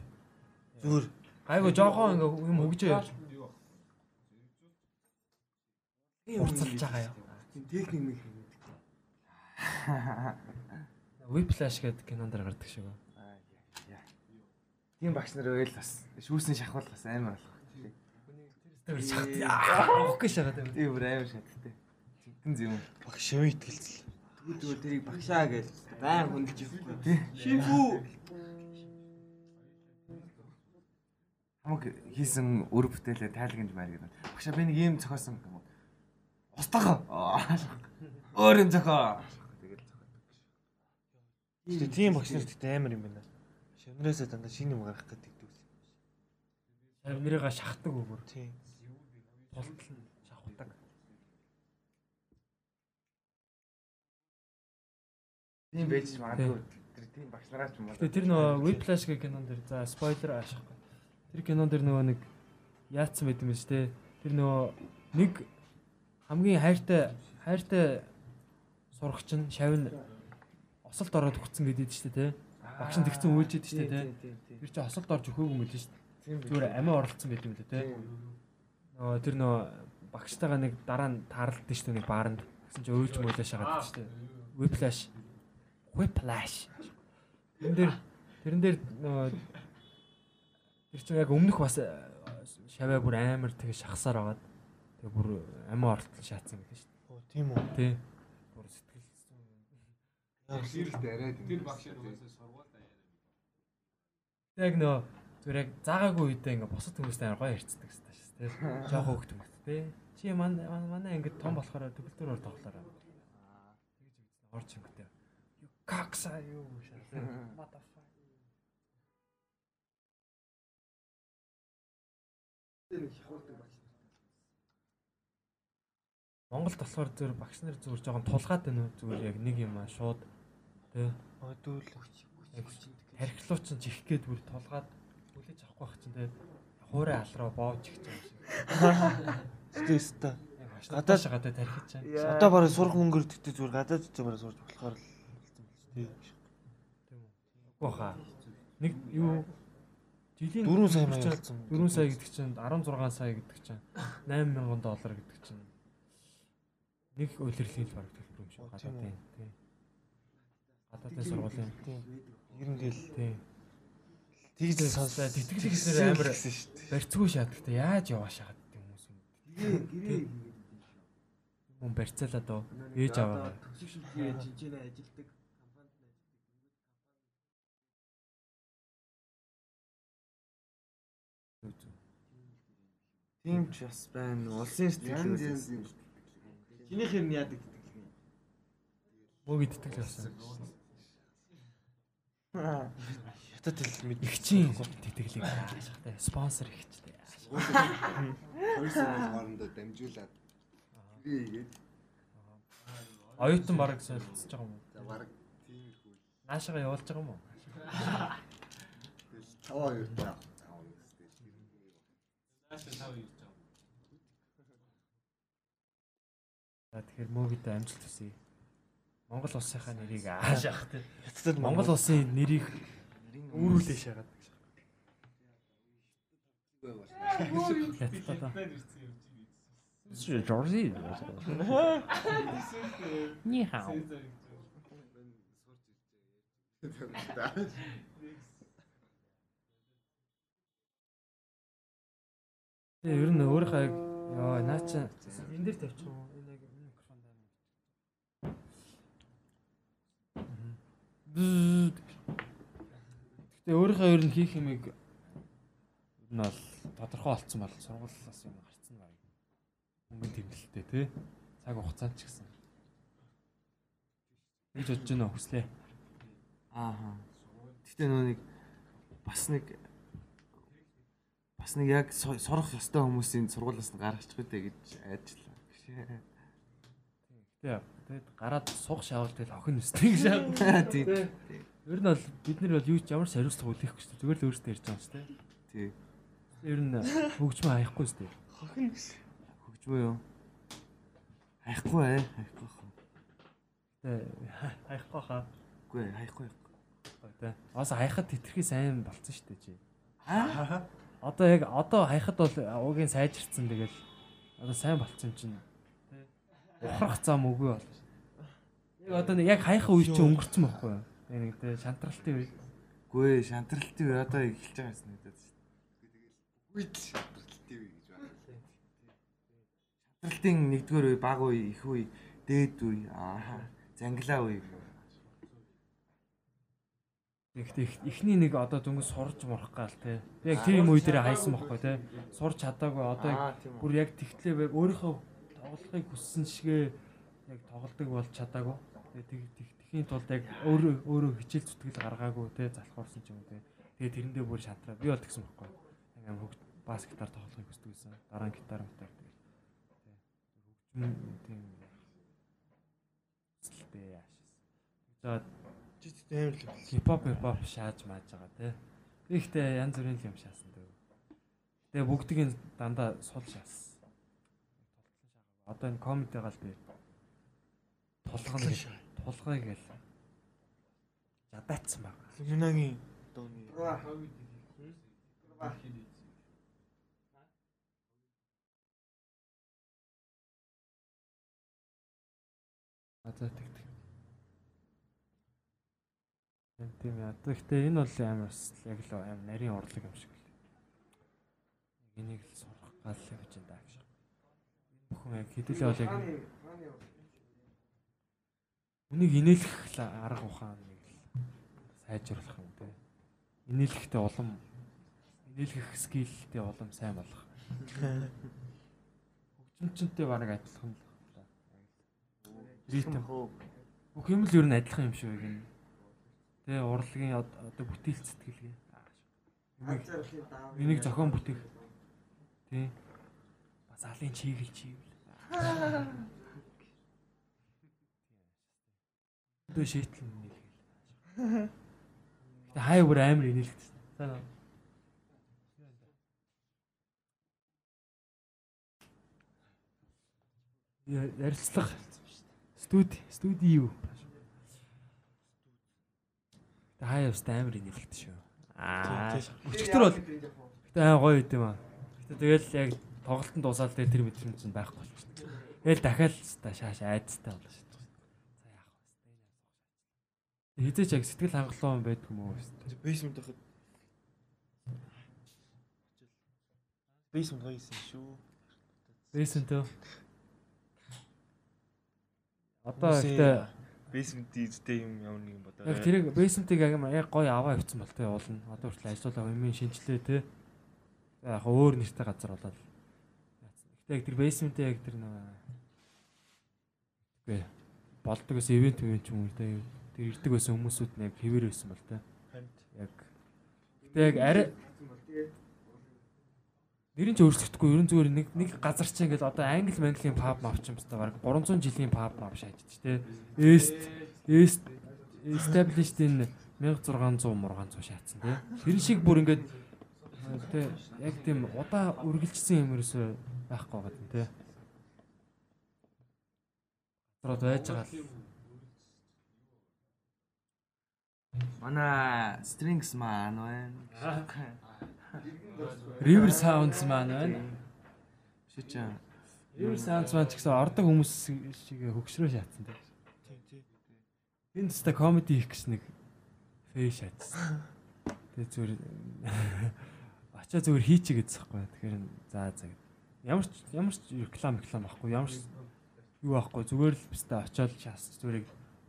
Зүгээр Айгу жоохон ингээ юм хөгжөө урцалж байгаа юу. Тийм техник мэх юм. Whiplash гэдэг кинонд гардаг шиг. Тийм багш нар байл бас шүүсэн шахвал бас амар болох. Тэр шахт аахгүй шагаад. Тийм бүр амар шаттай. Зинтэн юм. багш шивэн итгэлцэл. Тэгвэл зүгээр тэрийг багшаа гэж баян хөндөж явахгүй. Шифүү. Хамаг хийсэн өр бүтээлээ тайлгнж байна гэдэг. Багшаа би нэг юм зохиосон юм уу? Устгаа. Өөр юм зохио. Тэгэл Гэтэ тийм багш нар гэдэгт амар юм байна. Шивнэрээсээ дандаа шинэ юм гаргах гэдэг дүүс. Нэрээ шахдаг өгөр. Тийм. Тултал нь шахдаг. Тийм байж магадгүй. Тэр тийм багш нараач юм бол. Тэгээ тэр нөгөө Whiplash гэх кинон дэр за спойлер аашхгүй. Тэр кинон дэр нөгөө нэг яатсан байт юм биш те. Тэр нөгөө нэг хамгийн хайртай хайртай сурагч нь шавн осолд ороод өгцөн гэдэг шүү дээ. Багш нь тэгсэн үйлжээд шүү дээ. Тэр чинь осолд орж өгөөгүй юм л шүү дээ. Зүгээр амиа оролцсон байт юм лээ те. Нөгөө тэр нөгөө багштайгаа нэг дараа нь таарлалт шүү дээ нэг бааранд. Гэсэн чинь өөлж мөөлөө шагаад шүү дээ. Whiplash Whiplash. Тэрэн дээр тэрэн дээр нөгөө тэр чинь яг өмнөх бас э, шаваа бүр амар тэгээ шахсаар байгаад тэгээ бүр амиа ортол шаацсан гэдэг шүү Оо тийм үү. дээ. Тий. Бүр сэтгэл тэр багш нар угаасаа сургуульд аяа. яг нөө зүгээр яг заагаагүй үедээ ингээ босод хүмүүстэй амар гоё ярьцдаг гэсэн шүү дээ. Жохо хөвгт юм байна тий. Чи манай манай ингээ том болохоор төгөлтөөр тоглолоо. Тэгэж үзсэн орч юм гэдэг. You cocksa юу шээ. Motherfucker. Монголд болохоор зөв багш нар зүгээр жоохон тулгаад байна уу зүгээр яг нэг юм аа шууд тий Одүүл. тархилууч нь чих гээд бүр тулгаад хүлээж авахгүй байх чинь тий хуурай алраа боож их юм шиг. Стэста. Гадаад Гадаад- шагаад тархиж чам. Одоо барыг сурах өнгөр тэгтээ зүгээр гадаад зүтээ барыг сурж болохоор л. Тийм үү. Үгүй хаа. Нэг юу жилийн 4 сая маяг болсон. 4 сая гэдэг чинь 16 сая гэдэг чинь 8000 доллар гэдэг чинь нэг улирлын л бараг төлбөр юм шиг Оо, гадаад тийм. Гадаадын сургуулийн Тийм. Ер нь тэгэл тийм. Тэгж л сонслоо. Тэтгэлэг гэсээр амар барьцгүй шаардлагатай яаж яваа гэдэг хүмүүс юм. Гэрээ Мөн барьцаалаа доо. Ээж аваа. Төсөв шилжээ жижигнэ ажилдаг. Тийм ч бас байна. Улсын сэтгэлээс. Чинийхэр нь яадаг гэдэг юм. Мөг итгэл байсан. Хятад хэл мэд. Игчийн тэтгэлэг. Спонсор игчтэй. Хоёрсон хоорондоо дамжуулаад хийгээд Оюутан бараг солилцож байгаа юм уу? за баг тиймэрхүү л Наашаага явуулж байгаа юм уу? тэгэл таваа юм гэсэн. Наашаа тав юу За тэгэхээр мөгөдөө амжилт хүсье. Монгол улсынхаа нэрийг аашаах. Хятадд Монгол улсын нэрийг өөрүүлээ шагаад. Хятадаа. Жорзи. Ни хаа. Тэгээ ер нь өөрийнхөө ёо наа чи энэ дээр тавьчих уу? Энэ яг микрофон дээр. Гэтэ өөрийнхөө ер нь хийх юмыг ер нь бол тодорхой олцсон бол сургуулиас юм гарцсан баг. Мөнгөнд тэмдэлтэй тий. Цаг хугацаанд ч гэсэн. Гэж бодож байна хүслээ. Аа. Гэтэ нөө нэг бас нэг бас нэг яг сурах ёстой хүмүүсийн сургуулиас нь гаргачих үдэ гэж айдлаа. Гэтэ тэгээд гараад суух шавал тэгэл охин өстэй гэж. Тийм. Ер нь бол бид нар бол юу ч ямар ч хариуцлага үлээхгүй шүү дээ. Зүгээр л өөрсдөө ярьж байгаа юм шүү дээ. Тийм. Ер нь хөгжмөө хаяхгүй шүү дээ. Хөгжмөө юу? Хайхгүй ээ. Хайхгүй. хаа. Тэ хаяхгүй хаа. Үгүй ээ, хайхгүй. Тэ. Аас хаяхад тэтэрхий сайн болцсон шүү дээ чи. Аа. Одоо яг одоо хаяхад бол уугийн сайжирцсан тэгэл одоо сайн болцсон юм чинь. Тэ. Ухрах зам үгүй бол. Яг одоо яг хаяхаа үе чи өнгөрцөн байхгүй юу? Нэг тэ шантралтын үе. Үгүй ээ, шантралтын үе одоо эхэлж байгаа юм надад шүү дээ. Үед шатралтив гэж байна. Шантралтын нэгдүгээр үе, баг үе, их үе, дээд үе, аа, зангилаа үе. Тэгэхдээ их- эхний нэг одоо дөнгөж сурж мурах гал те. Би яг юм үе дээр хайсан байхгүй те. Сурч чадаагүй одоо яг бүр яг тэгтлээ өөрийнхөө тоглохыг хүссэн шигээ яг тоглодог болж чадаагүй. Тэгээ тэг тэг- тэхийн тулд яг өөрөө өөрөө хичээл зүтгэл гаргаагүй те залхуурсан ч юм те. Тэгээ тэрэндээ бүр шатраа. Би бол тэгсэн байхгүй. Аим хөгж бас гитар тоглохыг хүсдэг байсан. Дараа нь гитар метар тэгээ. Тэ. Хөгжмөн тийм хүсэлтэй яашаас. За Жид амар л хипхоп хипхоп шааж мааж байгаа тий. Тэгэхдээ янз бүрийн юм шаасан дөө. Тэгээ бүгдийг нь дандаа сул шаасан. Одоо энэ комеди гал би тулгана гэж тулгая гээл жадаацсан баг. Люминагийн дооны А за тэг тэг. Тийм тийм яа. Тэгэхдээ энэ бол амар яг л амар нарийн урлаг юм шиг л. Энийг л сурах гал явж энэ даа гэж. Бүхэн яг хэдүүлээ бол яг Үнийг инээлэх арга ухааныг сайжруулах юм те. Инээлэхтэй улам инээлгэх скиллтэй улам сайн болох. Хөгжимчөнтэй бараг адилхан л байна. Ритм. Бүх юм л ер нь адилхан юм шиг энэ. Тэ урлагийн од- одоо бүтээл сэтгэлгээ. Энийг зохион бүтээх. Тэ. Бас алын чиглэл чиглэл. Дөө шийтгэл нэг хэл. Гэтэ хай бүр амар уу? Я- Ярилцлага студи студи юу? Хай явста амар инээлгдсэн шүү. Аа. Өчтөр бол гэтэ аа гоё юм аа. Гэтэ тэгэл яг тоглолтод дуусаад тэр мэдрэмж нь байхгүй болчихсон. Тэгэл дахиад та шааш айцтай болоо шүү. Хизээч яг сэтгэл хангалуун байдаг юм уу? байхад бейсмент гоё юм шүү. Бэсэнтэй. Одоо ихтэй бейсмент ийзтэй юм ямар нэг юм бодоо. яг тэрийг бэсэнтийг яг гоё аваа явцсан бол тэ уулна. Одоо хүртэл ажиллуулаа юмын шинжилээ тэ. Яг өөр нэртэй газар болоод. Гэхдээ яг тэр бэсментээ яг тэр нэг ус ивент ивент юм уу тэ. Тэр ирдэг байсан хүмүүсүүд нь яг хэвээр байсан бол тэ. Яг Гэтэ яг арай Нэрийн ч өөрчлөгдөхгүй ерөн зүгээр нэг нэг газар чинь ингээд одоо англи манглийн паб мав ч юм байна. Бараг 300 жилийн паб мав шаажиж тэ. Эст эст established in 1600 мургаан 100 шаацсан тий. Тэр шиг бүр ингээд тэ яг тийм удаа үргэлжсэн юм ерөөсөө байхгүй байгаа тий. Дотроо байж байгаа л Манай strings маань байна. River Sounds маань байна. Шичээ. River Sounds маань ч гэсэн ордог хүмүүс шиг хөгшрөө шаацсан тийм. Энд теста комеди хийх гэсэн нэг фэйш шаацсан. Тэгээ зүгээр очоо зүгээр хийчих гэсэн байхгүй. Тэгэхээр за за. Ямар ч ямар ч реклам реклам байхгүй. Ямар ч юу байхгүй. Зүгээр л бистэ очоод шаасч зүгээр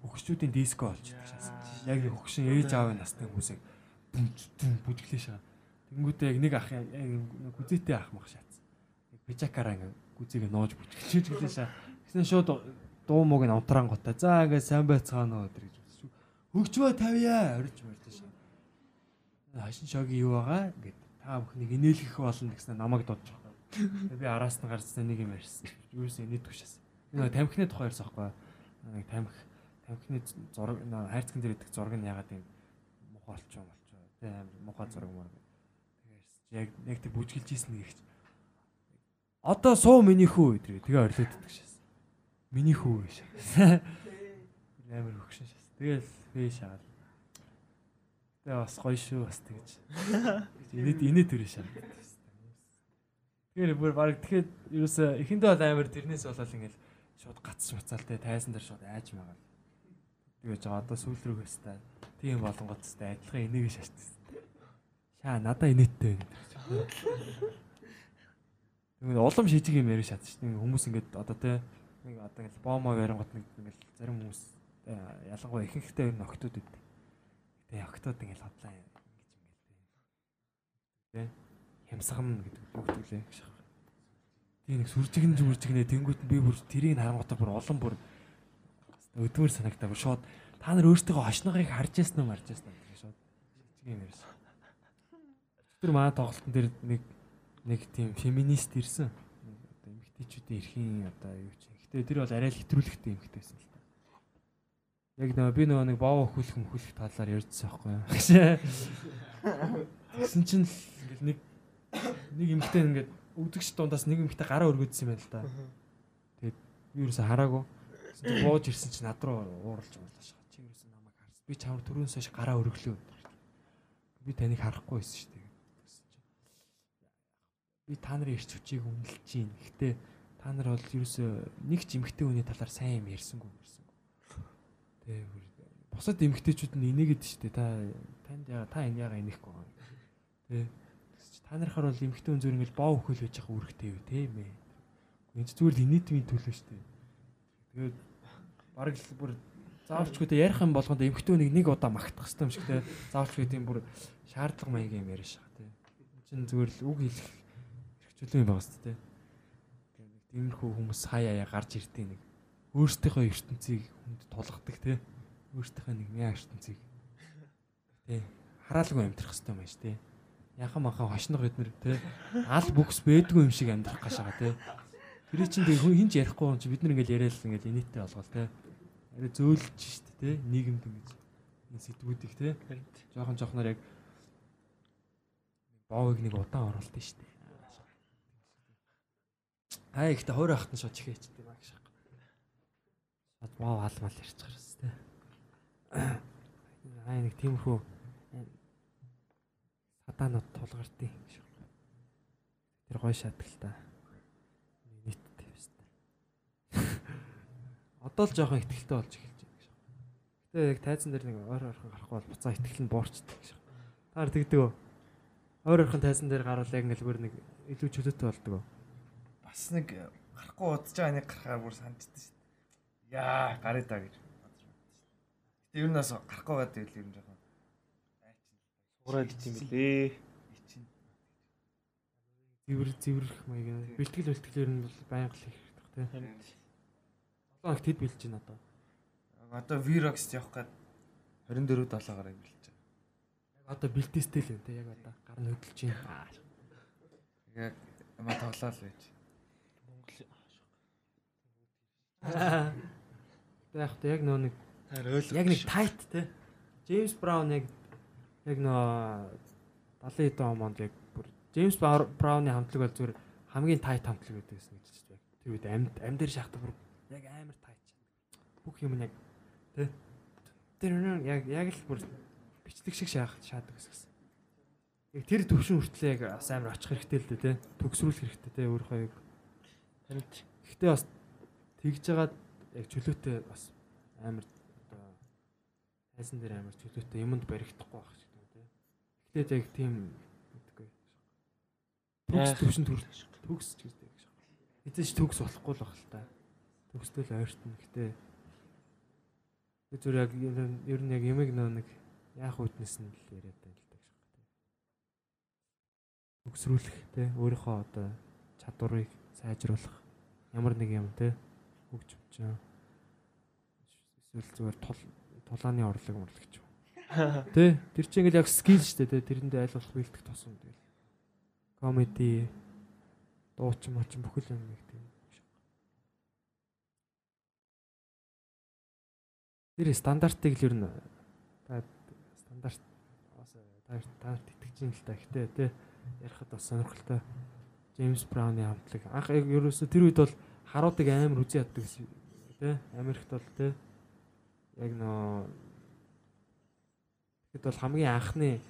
хөгшчүүдийн диско болчихдаг шаасан. Яг нэг хөгшин ээж аавын насны хүмүүсийг бүжиглээ шаа. Тэнгүүтээ яг нэг ах яг гүзээтэй ах мах шаацсан. Яг пижакараа ингээ гүзээгээ нууж бүжиглэж гэлээ шаа. Гэсэн шууд дуу мууг нь унтраан готой. За ингээ сайн байцгаана өдр гэж үзсэн. Хөгжвөө тавья орж мордоо шаа. Хашин шогийн юу байгаа гэд та бүхнийг инээлгэх болно гэсэн намайг дуудаж байгаа. Би араас нь гарцсан нэг юм ярьсан. Юу ч инээдгүй шаасан. Нэг тамхины тухай ярьсан байхгүй. Нэг тамхи тамхины зураг хайрцаган дээр идэх зураг нь ягаад юм муухай болчихоо болчихоо тий амар муухай зураг мөр тэгээс яг яг тэг бүжгэлж ийсэн нэг их одоо суу миний хүү гэдэг тэгээ орлоод идэх шээс. Миний хүү биш амар хөгшин шээс. Тэгэл фээ шаал тэгээ бас гоё шүү бас тэгэж. Инээд инээд төрөө шаа Тэгэхээр бүр баг тэгэхэд ерөөсө эхэндээ бол амар тэрнээс болол ингээл шууд гацч буцаалтай тайсан дээр шууд айж магаал тэгэж байгаа одоо сүүл рүү хэвстэй тийм болонгот хэвстэй адилхан энийг шаардсан. Шаа надаа инээдтэй байна. Тэгвэл улам шижиг юм яриа шат дээ. Хүмүүс ингэж одоо те нэг одоо ингэ боомо ярингот нэг ингэ зарим хүмүүс ялангуяа ихэнхдээ ер нь октод өгдөг. Тэгээ октод ингэ хотлаа ингэж ингээл те. Хямсгам гэдэг гэж байна. Тийм нэг сүржигэн зүржигнээ тэнгуут би бүр тэрийг харангуйтай бүр олон бүр өдмөр санагтаа шууд та нар өөртөө хошногыг харж яснаа марж яснаа гэх шууд юм ярьсан. Тэр манай тоглолтын дээр нэг нэг тийм феминист ирсэн. Одоо эмэгтэйчүүдийн эрхийн одоо юу ч. Гэтэ тэр бол арай л хэтрүүлэгтэй эмэгтэй байсан л та. Яг нөө би нөгөө нэг боов өхүүлэх мөхүүлэх талаар ярьжсэн байхгүй юу. Тэгсэн чинь ингээл нэг нэг эмэгтэй ингээд өгдөгч дундаас нэг эмэгтэй гараа өргөдсөн юм байна л да. Тэгээд би юусэн хараагүй Чи бууж ирсэн чи над руу ууралж уулаа шаа. Чи юусэн намайг харсан. Би чамд түрүүнээс хойш гараа өргөлөө. Би таныг харахгүй байсан шүү дээ. Би та нарын ирч хүчийг үнэлж чинь. Гэхдээ та нар бол юусэн нэг ч эмгтэй хүний талаар сайн юм ярьсангүй ярьсангүй. Тэгээ бусад эмгтэйчүүд нь инээгээд шүү дээ. Та танд яа та энэ яага инехгүй байгаа. Тэгээ та нарахаар бол эмгтэй хүн зүгээр ингээл боо өхөл байж байгаа үрхтэй юу тийм ээ. Энд зүгээр л инээдмийн төлөө шүү дээ. Тэгээд бараг л бүр заавалчгүй те ярих юм болгонд эмхтөө нэг удаа магтах хэрэгтэй юм шиг те. Заавалчгүй тийм бүр шаардлага маягийн юм яриаш байгаа те. Чин зүгээр л үг хэлэх хэрэгчлээ юм байгаа шүү те тиймэрхүү хүмүүс хаяа яа гарч ирдээ нэг өөрсдийнхөө ертөнцийг хүнд тулгадаг те. Өөрсдийнхөө нэг мяа ертөнцийг. Те хараалгүй амьдрах хэрэгтэй юм байна шүү те яхан махан хошног эднэр те. Аль бүкс бэдгүй юм шиг амьдрах байгаа те. Тэр чинь тэг хүн хинч ярихгүй юм чи бид нар ингээл яриад л ингээл инээдтэй болгоол те арай зөөлж штт те нийгэмд ингэж энэ сэтгүүдийг те жоохон жоохноор яг боовыг нэг удаан оруулт нь штт аа ихтэй хойр ахт нь шууд чихээ ичтэй маа гэж байна шууд боо алмал ярьчих хэрэгс те аа нэг тиймэрхүү садаанууд тулгартыг гэж тэр гой шатгалтай. нийттэй байна одоо л жоохон ихтгэлтэй болж эхэлж байна гэж. Гэтэ яг тайзан дээр нэг ойр ойрхон гарахгүй бол буцаа ихтгэл нь буурчдаг гэж. Таар тэгдэг үү? Ойр ойрхон тайзан дээр гарвал яг ингээл бүр нэг илүү чөлөөтэй болдог уу? Бас нэг гарахгүй удаж байгаа нэг гарахаар бүр санагддаг шүү дээ. Яа, гарыг даа гэж. Гэтэ ер нь бас гарахгүй байдаг л ер нь жоохон Сураад ич юм билээ. ичин. Зэвэр зэвэрх маяг. Бэлтгэл бэлтгэлээр нь бол байнга л их хэрэгтэй тийм. Одоо их тэд бэлж байна одоо. Одоо Virox явах гээд 24 7-аар имлж байгаа. Яг одоо бэлтээстэй л байна те яг одоо гар нь хөдөлж байна. Яг яма тоглоал байж. Тэг яг яг нөө нэг яг нэг тайт те. Джеймс Браун яг яг нөө 70 хэдэн онд яг бүр Джеймс Брауны хамтлаг бол зүгээр хамгийн тайт хамтлаг байдаг гэсэн гэж байна. Тэр үед амьд амьд дээр шахдаг бүр яг амар тайт. бүх юм яг тэ тэр яг яг л бүр бичлэг шиг шаах шаадаг гэсэн. Яг тэр төвшин хүртлээ яг бас амар очих хэрэгтэй л дээ тэ төгсрүүлэх хэрэгтэй тэ өөрийнхөө яг Харин Гэхдээ бас тэгж жагаад яг чөлөөтэй бас амар одоо хайсан дээр амар чөлөөтэй юмд баригдахгүй байх шиг тий. Гэхдээ яг тийм мэдгүй. Төгс төвшөнд хүр төгс ч гэдэг. Эцэж төгс болохгүй л баг л та. Төгсдөл ойртно. Би зүр яг ер нь яг ямиг нэг яах үднэс нь л яриад байна л так шиг тий. Төгсрүүлэх тий өөрийнхөө одоо чадварыг сайжруулах ямар нэг юм те хөгжимч эсвэл зүгээр тул тулааны орлог морлогч юу те тэр чинь ингээл яг скил штэ те тэрэндээ аль болох бэлдэх тосом тэгэл комеди дуучин мочин бүхэл юм нэг тийм Тэр стандартыг л ер нь та стандарт бас та та итгэж юм л та ихтэй те ярихад бас сонирхолтой Джеймс Брауны хамтлаг. Анх яг ерөөсө тэр үед бол харуудыг амар үзий яддаг гэсэн тий. Америкт бол тий. Яг нөө Тэгэхэд бол хамгийн анхны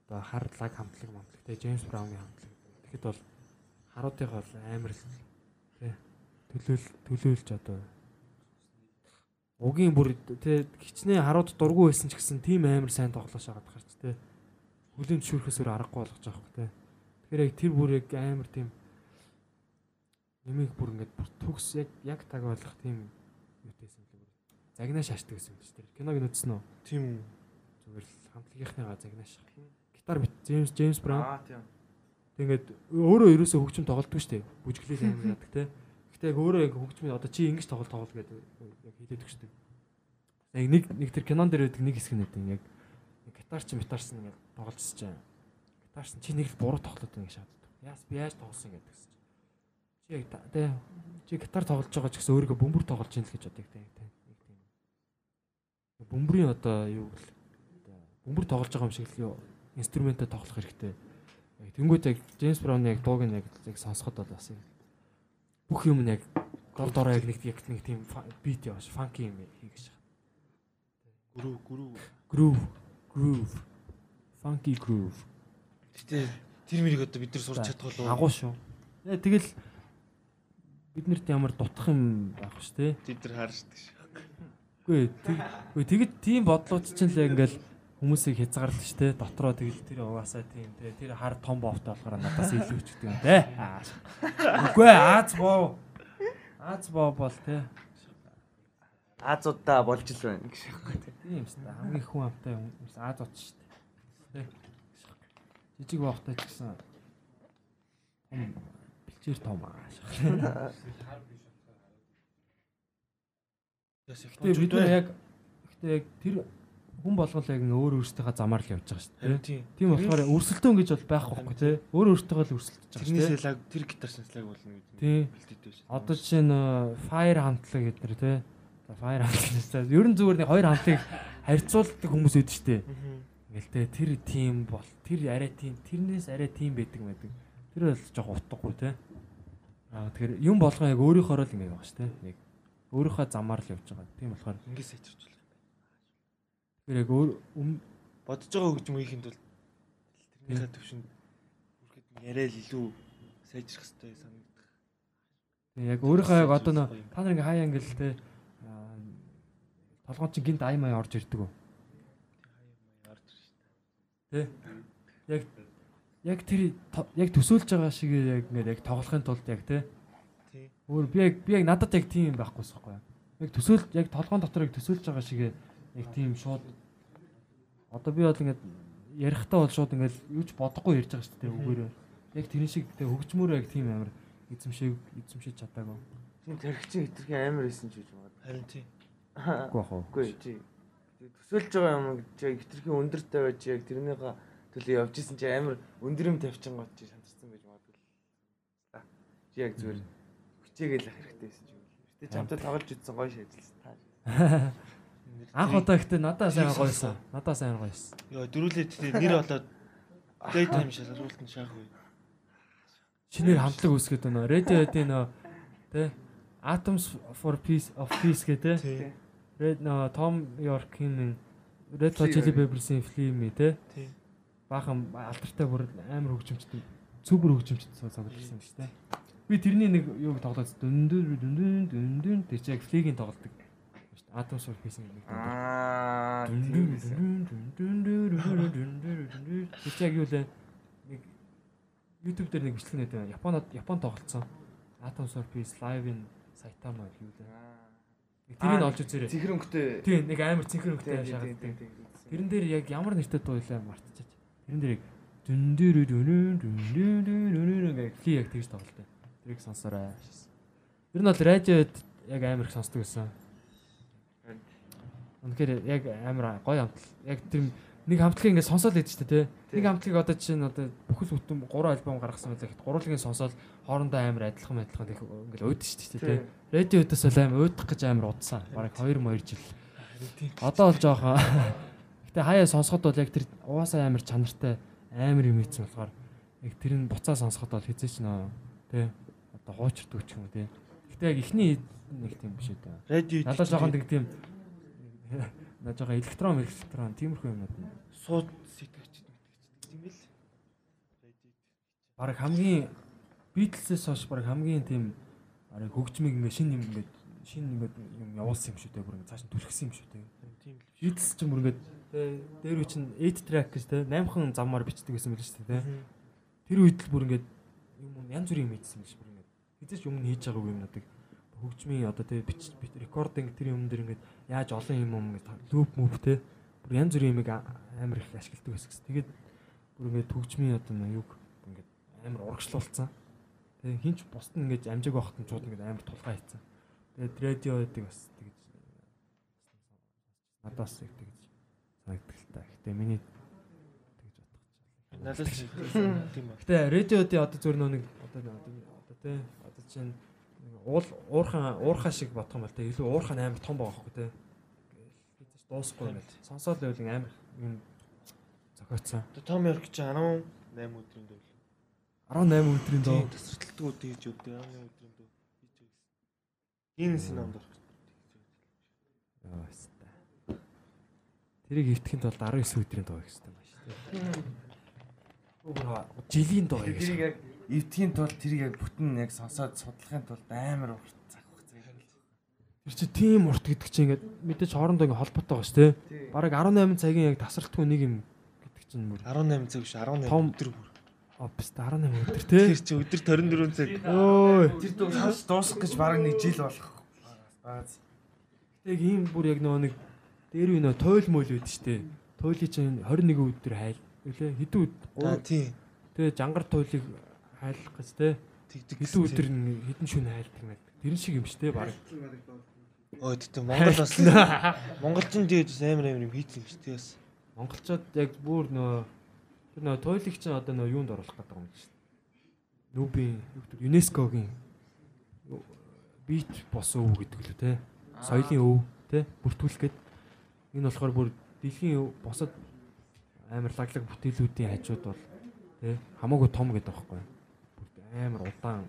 одоо харлаг хамтлаг хамтлаг тий Джеймс Брауны хамтлаг. Тэгэхэд бол харуудыг бол амар л тий төлөөл төлөөлж одоо угийн бүр тий хичнээн харууд дургу байсан ч гэсэн тийм амар сайн тоглож байгаа гарч тий хүлэн зөвшөөрөхөөс өөр аргагүй болгож байгаа хөх тий Тэгэхээр яг тэр бүр яг амар тийм нэмийг бүр ингээд бүр төгс яг яг таг болох тийм юутэйсэн л бүр загнаа шаашдаг гэсэн юм чинь тэр киног үзсэн үү? тийм Зүгээр л хамтлагийнхныгаа загнаа шах. Гитар бит Джеймс Джеймс Браун. Аа тийм. Тэгээд өөрөө ерөөсөө хөгжим тоглолтгүй шүү дээ. Бүжиглэл амар яадаг те. Гэтэ яг өөрөө яг хөгжим одоо чи ингэж тоглолт тоглол гэдэг яг хэлээд өгч дээ. Яг нэг нэг тэр кинон дээр байдаг нэг хэсэг нь байдаг яг гитарч метарч ингээд тоглолцож байгаа. Гитарч чи нэг л буруу тоглоод байна гэж шаарддаг. Яас би яаж тоглосон гэдэг гэсэн чи. Чи яг те чи гитар тоглож байгаа ч гэсэн өөрийгөө бөмбөр тоглож ийн л гэж те. Те, Нэг тийм. Бөмбөрийн одоо юу гэл бөмбөр тоглож байгаа юм шиг л юу инструментаа тоглох хэрэгтэй. Тэнгуут яг Джеймс Брауны яг дууг нь яг сонсоход бол бас яг бүх юм нь яг дор дороо яг нэг яг нэг тийм бит явааш фанки юм байгаа. гүрүү гүрүү Groove, groove. Funky groove. гэтээ тэр мэрийг одоо бид нар сурч чадах болов Агуу шүү. Тэгэл биднэрт ямар дутх юм байх ш тэ. бид нар харшдаг шүү Үгүй тэг үгүй тэгэд тийм бодлууд чинь л яг ингээл хүмүүсийг хязгаарлаж ш тэ. Дотроо тэгэл тэр угаасаа тийм тэ. Тэр хар том бовтой болохоор надаас илүү ч гэдэг юм тэ. Аа. Үгүй Аз боо. Аз боо бол тэ. Азуудаа болж л байна гэж байна. Тийм шүү дээ. Хамгийн хүн амтай юм Аз ут шүү дээ. Тэ. Жижиг бовтой ч гэсэн бэлчээр том аа. Гэтэ бид яг гэтэ яг тэр хүн болгол яг өөр өөрсдийнхээ замаар л явж байгаа шүү дээ. тийм болохоор өрсөлдөөн гэж бол байхгүй байхгүй тий. Өөр өөртөө л өрсөлдөж байгаа шүү тэрнээс дээ. лаг тэр гитар шинслэг болно гэж Тийм. бэлдээдэй шүү Одоо жишээ нь Fire хамтлаг гэдэг нэр тий. Fire хамтлаг. Ер нь зүгээр нэг хоёр хамтлагийг харьцуулдаг хүмүүс үүд шүү дээ. Ингээл тий тэр тим бол тэр арай тим тэрнээс арай тим байдаг байдаг. Тэр бол жоох утгагүй тий. Аа тэгэхээр юм болгоо яг өөрийнхөө л ингэ байгаа шүү дээ. Яг өөрийнхөө замаар л явж байгаа. Тийм болохоор ингээд сайжруулах тэр яг өөр бодож байгаа хийхэд бол тэрнийхээ төвшөнд хүрэхэд яриа л илүү сайжрах хэрэгтэй санагдах. Тэгээ яг өөрийнхөө яг одоо нөө та нар ингээ хаяа ингээл те толгоон чинь гинт ай маяа орж ирдэг үү? Тэ. Яг яг тэр яг төсөөлж байгаа шиг яг ингээд яг тоглохын тулд яг. Тий. Өөр би яг би яг надад яг тийм байхгүй байхгүй? Яг төсөөл яг толгоон дотор яг төсөөлж байгаа шиг яг тийм шууд одоо би бол ингээд ярихдаа бол шууд ингээд юу ч бодохгүй ярьж байгаа шүү дээ үгээрээ. Яг тэрэн шиг те хөгжмөр яг тийм амар эзэмшиг эзэмшиж чадаагүй. Тийм тархичин хитрхи амар байсан ч гэж байна. Харин тий. Үгүй яах вэ? Үгүй тий. Төсөөлж байгаа юм гэж яг хитрхи өндөр тавиад чи яг тэрнийхээ төлөө явж исэн чи амар өндөр юм тавьчин гот чи шантарсан байж магадгүй. Чи яг зүгээр хүчээгээл ах хэрэгтэй байсан ч юм. Гэтэ чамтай тоглож үзсэн гоё шийдэлсэн та. Анх удаа ихтэй надаа сайн гоёсон. Надаа сайн гоёсон. Йоо дөрүүлээд тий нэр болоод daytime шалгуулт нь шаах үе. Шинээр хамтлаг үүсгээд байна. Radiohead-ийн нөө тэ Atoms for Peace of Peace гэдэг Тий. Red нөө Tom York-ийн Red Hot Chili. Peppers-ийн те Тий. баахан алдартай бүр амар хөгжимчтэй супер хөгжимчтэй сонголт гэсэн шүү дээ. Би тэрний нэг юуг тоглоод дүн дүн дүн дүн дүн чинь яг Flea-гийн тоглолдог. Атом сур хийсэн юм аа. Тэс яг юу лээ? Нэг YouTube дээр нэг бичлэг нэтэ Японод Япон тоглолцсон. Атом сур пис лайвын сайтама юу лээ. Тэрийг олж үзээрэй. Цэнхэр өнгөтэй. Тийм нэг амар цэнхэр өнгөтэй шахаад. Тэрэн дээр яг ямар нэртэй дуулаа мартчихач. Тэрэн дээр яг дүндэр дүнэн дүндэр дүнэн гэх яг тэгж тоглолтой. Тэрийг сонсоорой. Ер нь бол радиод яг амар их сонсдог байсан. Үнэхээр яг амар гоё хамтл. Яг тэр нэг хамтлагийг ингээд сонсоод байдаг шүү дээ. Нэг хамтлагийг одоо чинь одоо бүхэл бүтэн 3 альбом гаргасан байлаа гэхэд гурвлагийг сонсоод хоорондоо амар адилхан адилхан их ингээд өөд шүү дээ. Радиодоос бол амар өөдөх гэж амар удсан. Бараг 2 2 жил. Одоо бол жоохон Гэтэ хаяа сонсоход бол яг тэр угаасаа амар чанартай амар юм ийцэн болохоор яг тэр нь буцаа сонсоход бол хизээч нөө тий одоо хуучирдаг ч юм тий. Гэтэ яг ихний нэг тийм биш үү. Радио Надад жоохон нэг тийм наа жоохон электрон электрон тиймэрхүү юмнууд нь сууд сэтгэгч мэтгэгч тийм л. Баг хамгийн Beatles-ээс хойш баг хамгийн тийм баг хөгжмийг ингээ шин юм ингээ шин ингээ юм явуулсан юм шүү дээ бүр ингээ цааш нь түлхсэн юм шүү дээ. Тийм л. Beatles ч бүр ингээ дээр үе чинь 8 track гэж тий 8хан замаар бичдэг гэсэн мэл шүү дээ. Тэр үед л бүр ингээд юм янз бүрийн юм хийсэн биш бүр ингээд хизээч өмнө хийж байгаа юмнуудыг хөгжмийн одоо тий бич рекординг тэр юм дээр ингээд яаж олон юм юм ингээд лүп мүв тий бүр янз бүрийн юмыг амар их ашигладаг байсан гэсэн. Тэгээд бүр ингээд хөгжмийн одоо юг ингээд амар урагшлуулсан. Тэгээ хинч бусд нь ингээд амжиг байхад нь шууд ингээд амар тулгай хийцэн. Тэгээд радио гэдэг бас тэгж надаас их тэгж санагддаг л та. Гэтэ миний тэгж бодох. Ч тийм ба. Гэтэ радиодын одоо нөө нэг одоо одоо тий одоо чинь уул уурхан уурхаа шиг бодох юм бол тий илүү уурхаа амар том байгаа хөөхгүй тий. Хизэж дуусахгүй юм байна. Сонсоод байвал амар юм зохиоцсон. Том Йорк ч 18 өдрийн дөө. 18 өдрийн. Тийм тасралтгүй дээж өдөө 18 өдрийн дөө хийж байсан. Гиннес ном дор. Яаста. Тэрийг эвтгэхэд бол 19 өдрийн доо гэсэн юм байна шүү дээ. Өөр жилийн доо Тэрийг гэж. яг эвтгийн тул тэрийг яг бүтэн яг сонсоод судлахын тулд амар урт завах зэрэг. Тэр чи тийм урт гэдэг чинь ингээд мэдээж хоорондоо ингээд холбоотой байгаа шүү дээ. Тий. Бараг 18 цагийн яг тасралтгүй нэг юм гэдэг чинь мөр. 18 цаг биш 18 Том- өдөр бүр. Бист 18 өдөр тий. Тэр чи өдөр 24 цаг. Ой. Тэр дуу сонсож дуусах гэж бараг нэг жил болох. Баац. Яг ийм бүр яг нөгөө нэг дээр үе нөө тойл мойл байдаг шүү дээ. Тойлыг чинь 21 өдөр хайл. Үлээ хэдэн өдөр тий. тэгээ жангар тойлыг хайлах гэж тий. Тэгдэг. Хэдэн өдөр нэг хэдэн шөнө хайлдаг юм байна. Тэр шиг юм шүү дээ бараг. Ой тэгтээ Монгол бас Монголчин дээд бас амар амар юм хийцэн юм шүү дээ бас. Монголчууд яг бүр нөө тэр нөө тойлыг чинь одоо нөө юунд оруулах гэдэг юм шүү. Нүбийн ЮНЕСКОгийн бит бос өв гэдэг лөө те. Соёлын өв те бүртгүүлэх гээд энэ болохоор бүр дэлхийн босод амар лаглаг бүтээлүүдийн хажууд бол те хамаагүй том гэдэг байхгүй. Амар удаан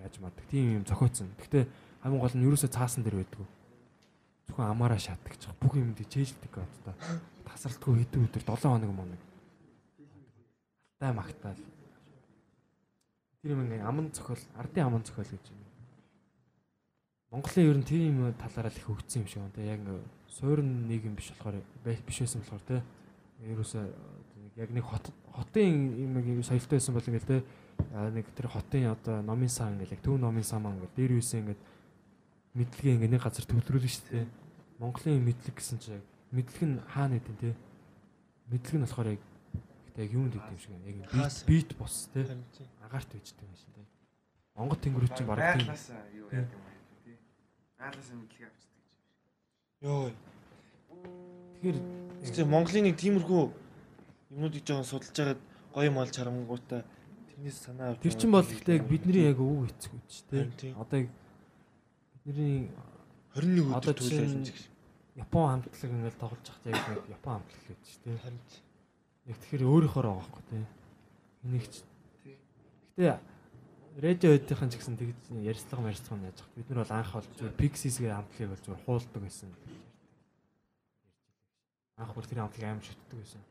яаж мадаг тийм юм зохиоцсон. Гэхдээ хамгийн гол нь ерөөсөө цаасан дээр байдаг. Зөвхөн амаараа шатдаг ч бүх юм дэ чэйждэг одоо тасралтгүй хэдэн өдөр 7 хоног моног. Алтай магтаал. Тэр юм ингээ аман цохол, ардын аман цохол гэж юм. Монголын ер нь юм талаараа л их хөгжсөн юм шиг байна. Яг суурин нийгэм биш болохоор биш байсан болохоор тэ ерөөсөө яг нэг хот хотын юм нэг соёлтой байсан бол ингээл аа, нэг тэр хотын одоо номын сан ингээл яг төв номын сан маа ингээл дээр үсэн ингээд мэдлэгээ ингээ нэг газар төвлөрүүлнэ шүү дээ. Монголын мэдлэг гэсэн чинь яг мэдлэг нь хаана нэдэн те. Мэдлэг нь болохоор яг яг юунд юм шиг байна. Яг юм бит бос те. Агаарт байждаг юм шиг те. Монгол тэнгэрүүд чинь бараг тийм. Юу яа юм бэ тий. Байглаасаа мэдлэг авчдаг гэж. Йоо. Тэгэхээр Монголын нэг тиймэрхүү юмнуудыг жоохон судалж байгаад гоё мал чарамгуудаа тэрнээс санаа авч. тэр чин бол яг бидний яг өвөг хэцүү ч те. Харин тий. Одоо яг бидний 21 Одоо өдөр төлөөлсөн ч гэж. Япон хамтлаг ингээл тоглож захад яг Япон хамтлаг гэж те. Харин. Яг тэгэхээр өөрийнхөө байгаа байхгүй те. Энийг ч. Тий. Гэтэ Radiohead-ийн ч гэсэн тэгж ярьцлага ярьцлага нь яаж хат. Бид нар бол анх бол зүгээр Pixies-ගේ амтлыг бол зүгээр хуулдаг байсан. Анх бүр тэр амтлыг амар шүтдэг байсан.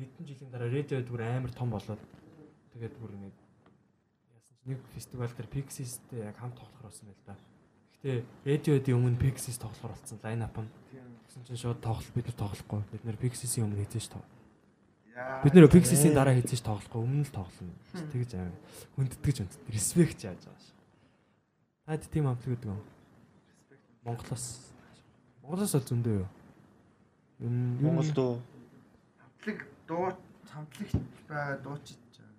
Хэдэн жилийн дараа Radiohead бүр амар том болоод тэгээд бүр нэг яасан ч нэг фестивал дээр Pixies-тэй яг хамт тоглохоор болсон байл та. Гэхдээ Radiohead-ийн өмнө Pixies тоглохоор болсон лайнап нь. Тэгсэн чинь шууд тоглох бид нар тоглохгүй. Бид нар Pixies-ийн өмнө хийжээж тоглоо. Бид нэр Pixies-ийн дараа хийжээж тоглохгүй өмнө л тоглоно. Тэгэж аа хүндэтгэж үнт. Респект яаж байгаа ш. Таад тийм амтлаг гэдэг юм. Монголоос Монголоос бол зөндөө юу? Монголд уу Хамтлаг дуу хамтлагт байгаа дуучид байгаа.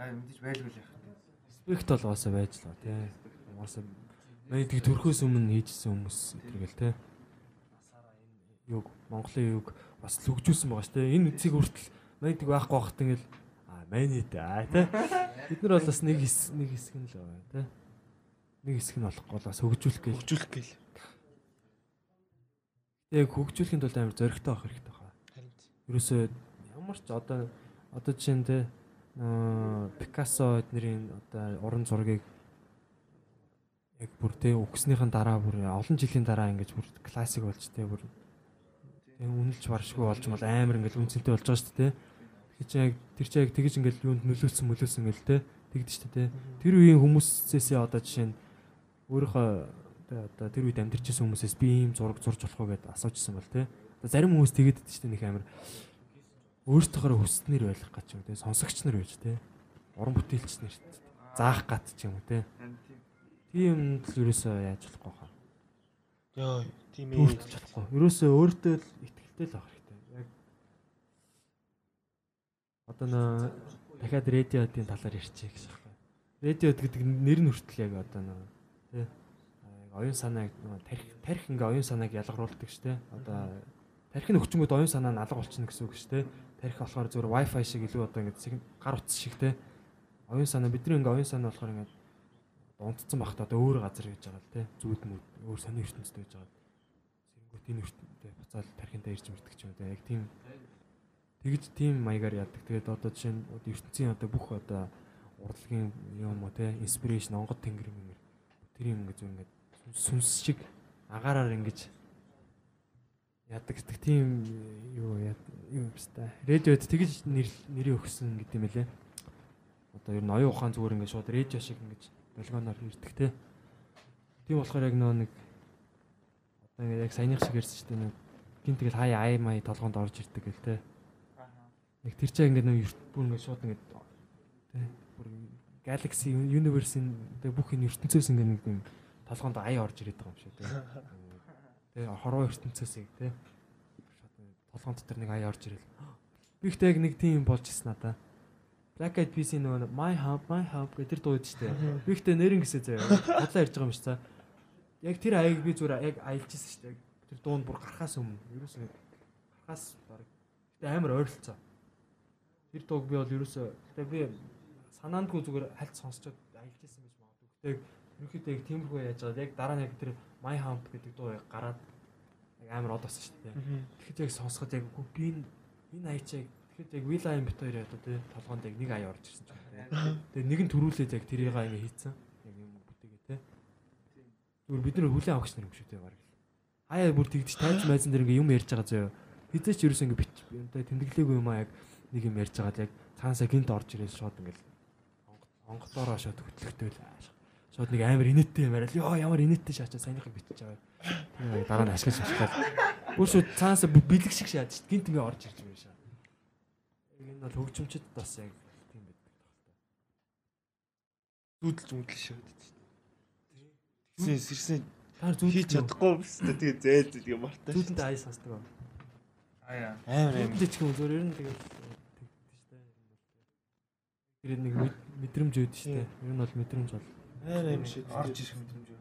Аа мэдээж байлгүй л яах вэ? Респект бол угаасаа байж л ба тий. Угаасаа манай тэг төрхөөс өмнө хийжсэн хүмүүс тэргээл тий. Юг Монголын юг бас л хөгжүүлсэн байгаа ш тий. Энэ эцэг хүртэл манай тэг байхгүй байхад ингээл аа манайд аа тий. Бид нар бол бас нэг нэг хэсэг нь л байгаа тий. Нэг хэсэг нь болохгүй бол бас хөгжүүлэх гээл. хөгжүүлэх гээл. Яг хөгжүүлэхийн тулд амар зөрөгтэй авах хэрэгтэй Ерөөсөө ямар ч одоо одоо жишээ нь те Пикассо эднэрийн одоо уран зургийг яг бүр те өгснийхэн дараа бүр олон жилийн дараа ингэж бүр классик болж те бүр үнэлж баршгүй болж мал амар ингээл үнцэнтэй болж байгаа шүү дээ те. Чинь яг тэр чинь яг тэгж ингээл юунд нөлөөсөн мөлөөсөн ингээл те тэгдэж шүү дээ. Тэр үеийн хүмүүсээсээ одоо жишээ нь өөрийнхөө одоо тэр үед амьдарч ирсэн хүмүүсээс би ийм зураг зурж болох уу гэдээ асуужсэн бол те. Зарим хүмүүс тэгэд дээ шүү дээ нэг амар. Өөртөөхөө хүснээр байх гэж юм те сонсогч нар байж те. Уран бүтээлч нар заах гат ч юм уу те. Тийм л ерөөсөө яаж болохгүй хаа. Йоо, тийм ээ. төртөж болохгүй. Ерөөсөө өөртөө л ихтэй л авах хэрэгтэй. Яг одоо нөө дахиад радиодын талаар ярьчих гэж байна. Радиод гэдэг нэр нь хүртэл яг одоо нөө те. Оюун санааг тарих тарих ингээ оюун санааг ялгаруулдаг шүү те одоо тарих нь өчмөд оюун санаа нь алга болчихно гэсэн үг шүү те тарих болохоор зөвхөн wifi шиг илүү одоо ингээ гар утас шиг те. Оюун санаа бидний ингээ оюун санаа болохоор ингээ унтцсан багт одоо өөр газар гэж байгаа л те. Зүуд мүд өөр сони ертөнцид байж байгаа. Сэрэнгүүт энэ ертөнцид буцаал тархиндаа ирж мэрдэг ч юм те. Яг тийм тэгж тийм маягаар яадаг. Тэгээд одоо жишээ нь ертөнцийн одоо бүх одоо урлагийн юм уу те инспирэшн онгод тэнгэр юм тэр юм ингээ зөв ингээ сүнс шиг агаараар ингэж яадаг гэдэг. Тийм юу юм баста радиод тэгж нэр нэрийг өгсөн гэдэг юм лээ одоо ер нь оюун ухаан зүгээр ингээ шууд радио шиг ингэж долгионоор ирдэг те. Тийм болохоор яг нөө нэг одоо ингээ яг саяных шиг ярьсан шүү дээ нэг гин тэгэл хаяа ай май толгоонд орж ирдэг гэл те. Нэг тэр чинь ингээ нөө бүр ингээ шууд ингээ те. Бүр galaxy universe-ийн бүх энэ ертөнцөөс ингээ нэг толгоонд ай орж ирээд байгаа юм шиг те те хорвоо ертөнцөөсийг те толгоон дотор нэг ай орж ирэл би ихтэй яг нэг тийм болж ирсэн надаа Black Eyed Peas-ийн нөгөө My Hub My Hub гэдэг дууд штэ. Би ихтэй нэрэн гэсэ заяа. Бодлоо ярьж байгаа юм цаа. Яг тэр аяыг би зүгээр яг аялж ирсэн штэ. Тэр дуунд бүр гарахаас өмнө. Ерөөсөө гарахаас баг. Гэтэ амар ойролцоо. Тэр дууг би бол ерөөсөө гэтэ би санаандгүй зүгээр хальт сонсчод аялж ирсэн гэж магадгүй. Гэтэ ерөөхдөө яг тиймэрхүү яаж байгаа. Яг дараа нь яг тэр My Hub гэдэг дуу гараад амар од болсон штэ. Тэгэхэд яг сонсоход яг би энэ аячаа Тэгэхэд яг Will I am бит хоёр одоо тий толгоонд яг нэг ая орж ирсэн ч байна. Тэгээ нэг нь төрүүлээд яг тэрийг ингээ хийцэн. Яг юм бүтээгээ тий. Зүгээр бид нар хүлэн авахч нар юм шүү дээ баг. Хаяа бүр тэгдэж тайз майзан дээр ингээ юм ярьж байгаа зөө. Хизээч ерөөс ингээ бит одоо тэмдэглээгүй юм аа яг нэг юм ярьж байгаад яг цаанасаа гинт орж ирээд шууд ингээл онгоцоороо шууд хөтлөхтэй л шууд нэг амар инээдтэй юм арай л ёо ямар инээдтэй шаачаа саяныхыг битэж байгаа. Тэгээ дараа нь ашиглаж ашиглаад бүр шууд цаанасаа бэлэг шиг шаад шүү. Гинт ингээ орж ирж байгаа шаа. Энэ бол хөгжимчд бас яг тийм байдаг Зүудэлж мүдлээ шүү. Тэгсэн сэрсэн Та зүүд хийж чадахгүй үү? Тэгээ зээл зээл юм мартаа. зүүдэнд ай сонсдог юм. Аяа. Амар амар. Зүүдэнд ч юм зөвөр ер нь тэгэл тэгдэж штэ. Тэр нэг мэд- мэдрэмж үүд штэ. Ер нь бол мэдрэмж бол. Амар амар шийд. Орж ирэх мэдрэмж юу?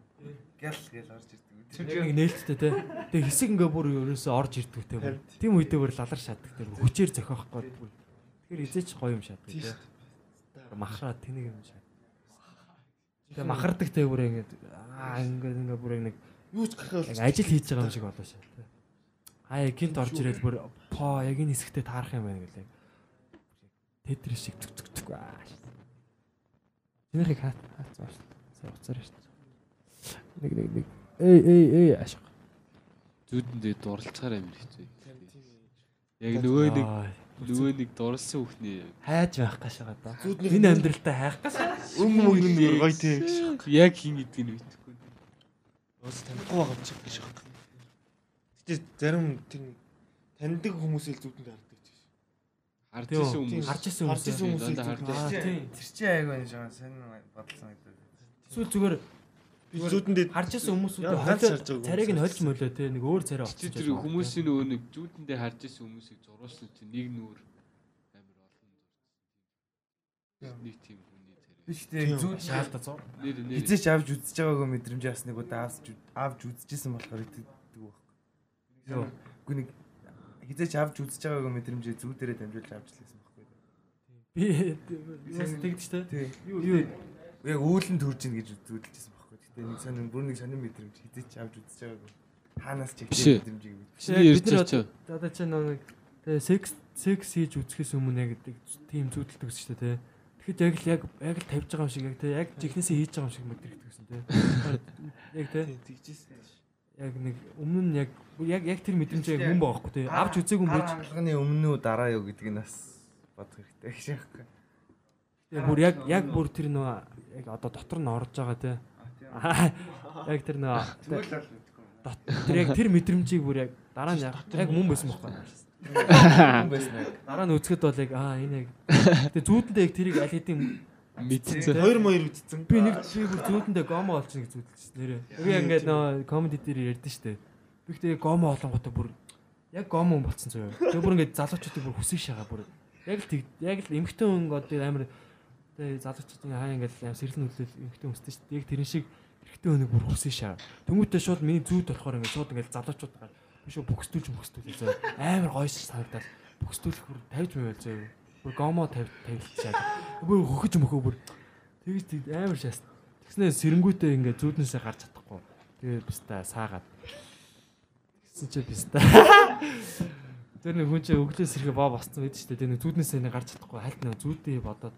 Гэл гээл орж ирдэг. Яг нэг нээлттэй те. Тэгээ хэсэг ингээ бүр ерөөсөө орж ирдэг те. Тийм үедээ бүр лалар шатдаг те. Хүчээр зохиохгүй. Тэгэхээр эзээч гоё юм шатдаг те. шүү. Махраа тэнийг юм шат. Тэгээ махардаг те бүр ингээ аа ингээ ингээ бүр нэг Юу ч яг ажил хийж байгаа юм шиг болоо шээ. тэ. Аа яг гинт орж ирээд бүр по яг энэ хэсэгтээ таарах юм байна гэлээ. Тетр шиг зүг зүг зүг аа. Чинийхийг хаа шүү. Сая уцаар шүү. Нэг нэг нэг эй эй эй ашиг. Зүудэндээ дурлцахаар амир хэцүү. Яг нөгөө нэг нөгөө нэг дурлсан хүүхний хайж байх гэж байгаа да. Энэ амьдралтай хайх гэж. Өм мөнгө нь гоё тий гэж. яг хин гэдгийг нь мэдэхгүй. Ус танихгүй байгаа ч гэж байна. Гэтэ зарим тийм таньдаг хүмүүсэл зүудэнд хардаг ч. Харж исэн хүмүүс. Харж исэн Харж исэн хүмүүс. харж исэн. тийм. Тэр чинь айгүй нэг жоо сонь бодлоо гэдэг. Эсвэл зүгээр Би зүудэндээ харж исэн хүмүүсүүд Яа, ганц харж байгаа царайг нь хүмүүс. хольж мөлөө те нэг өөр царай Чи олцсон. тэр хүмүүсийн нөгөө нэг зүудэндээ харж исэн хүмүүсийг зурулсан чинь нэг нүур амир олон зурсан. Нэг тийм хүний царай. Биш тийм зүуд шаалта зур. Нэр нэр хизээч авч үзэж байгаагүй мэдрэмж бас нэг удаа авч авч үзчихсэн болохоор итгэдэг байхгүй. Үгүй нэг хизээч авч үзэж байгаагүй мэдрэмжээ зүүдэрээ дамжуулж авч лээсэн байхгүй. Би юус тэгдэж. Тий. Юу юу Яг үүлэн төрж ийн гэж зүүдэлжсэн байхгүй. Гэтэ нэг сонин бүр нэг сонин мэдрэмж хизээч авч үзэж байгаагүй. Хаанаас ч ихтэй. Чиний ярьж бид нар одоо чи нэг тэгээ секс секс хийж үзэхээс өмнө яг тийм зүудэлдэг шүү дээ те. Тэгэхэд яг л яг яг л тавьж байгаа юм шиг яг те яг жихнээсээ хийж байгаа юм шиг мэдрэгдэг гэсэн те. Яг те тэгжсэн. Яг нэг өмнө нь яг яг яг тэр мэдрэмжээ яг хүн байгаа хгүй те. Авч үзээгүй юм байж хангалганы өмнө үү дараа юу гэдгийг нас бодох хэрэгтэй гэж байхгүй. Тэгээ бүр яг яг бүр тэр нөө яг одоо дотор нь орж байгаа те. Яг тэр нөө тэр яг тэр мэдрэмжийг бүр яг дараа нь яг мөн байсан байхгүй. Хүн байсан яг. Дараа нь үзэхэд бол яг аа энэ яг тэгээ зүүдэндээ яг тэрийг аль хэдийн Мэдсэн. Хоёр моёр үтцэн. би нэг би бүр зүүдэндээ гомо олчихно гэж зүудэлсэн нэрээ. Би ингээд нөө комеди дээр ярьдэн штэ. Би ихтэй гомо олонготой бүр яг гомо хүн болцсон зөө. Тэгээ бүр ингээд залуучуудыг бүр хүсэж шагаа бүр яг л тэг яг л эмхтэн хүн одоо амар тэгээ залуучуудын хаа ингээд амар сэрлэн үлээл эмхтэн хүсдэг штэ. Яг тэрэн шиг эрэгтэй хүнийг бүр хүсэж шагаа. Тэмүүтээ шууд миний зүүд болохоор ингээд шууд ингээд залуучууд гал би шууд бөхстүүлж бөхстүүлээ зөө. Амар ш санагдал. Бөхстүүлэх бүр тавьж байвал зөө. Бүр гомо тавьчихаа. Бүр хөхөж мөхөө бүр тэгж тэг амар шаст. Тэгснээр сэрэнгүүтээ ингээд зүүднээсээ гарч чадахгүй. Тэгээ бистаа саагаад. Тэгсэн чи бистаа. Тэр нэг хүн чинь өглөө сэргээ боо босцсон байдаг шүү дээ. Тэгээ нэг зүүднээсээ нэг гарч чадахгүй. Хальт нэг зүүдээ бодоод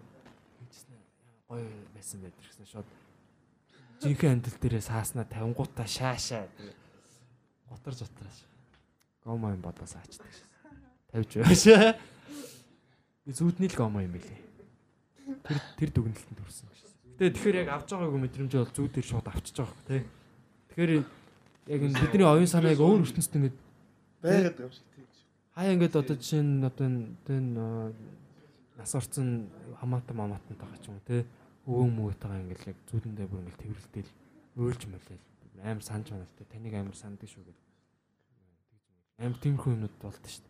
хийжсэн гоё байсан байдаг гэсэн шууд. Жинхэнэ андил дээрээ сааснаа 50 гутаа шаашаа. Готор жотрош. Гомо юм бодоо саачдаг шээ. Тавьж байшаа. Би зүүдний л гомо юм билий. Тэр тэр дүгнэлтэнд төрсэн гэж. Тэгээ тэгэхээр яг авч байгаагүй мэдрэмж бол зүүдээр шууд авчиж байгаа хөө тий. Тэгэхээр яг энэ бидний оюун санааг өөр ертөнцид ингээд байгаад байгаа юм шиг тэгж. хаяа ингээд одоо жишээ нь одоо энэ нас орсон хамаатан мамаатан тагаа ч юм уу тий. Өвөө мөвөтэйгээ ингээд яг зүүдэндээ бүр ингээд тэрвэрлтэл өөлж мөлөөл амар санаж байна л тий. Таныг амар санддаг шүү гэдэг. Амар тиймэрхүү юмнууд болд шүү.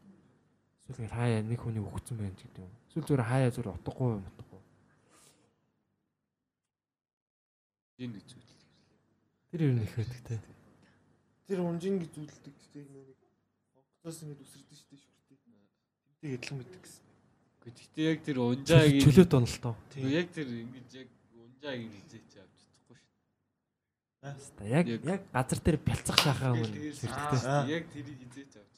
Эсвэл ингээд хаяа нэг хүний өгцөн байна ч гэдэг юм. Эсвэл зүгээр хаяа зүгээр утгагүй юм утгагүй. Энэ гэж үү. Тэр юу нэх байдаг тий. Тэр унжинг зүудэлдэг гэдэг нэг онгоцоос ингэ үсэрдэг шүү дээ шүртэй. Тэмтэй адилхан мэддэг гэсэн. Гэхдээ яг тэр унжаагийн Чөлөөт онолтоо. Яг тэр ингэж яг унжаагийн хизээч авч чадахгүй шүү. Яг Яг- яг газар дээр бялцах шахаа дээ. Аа. яг тэрийг хизээч авч.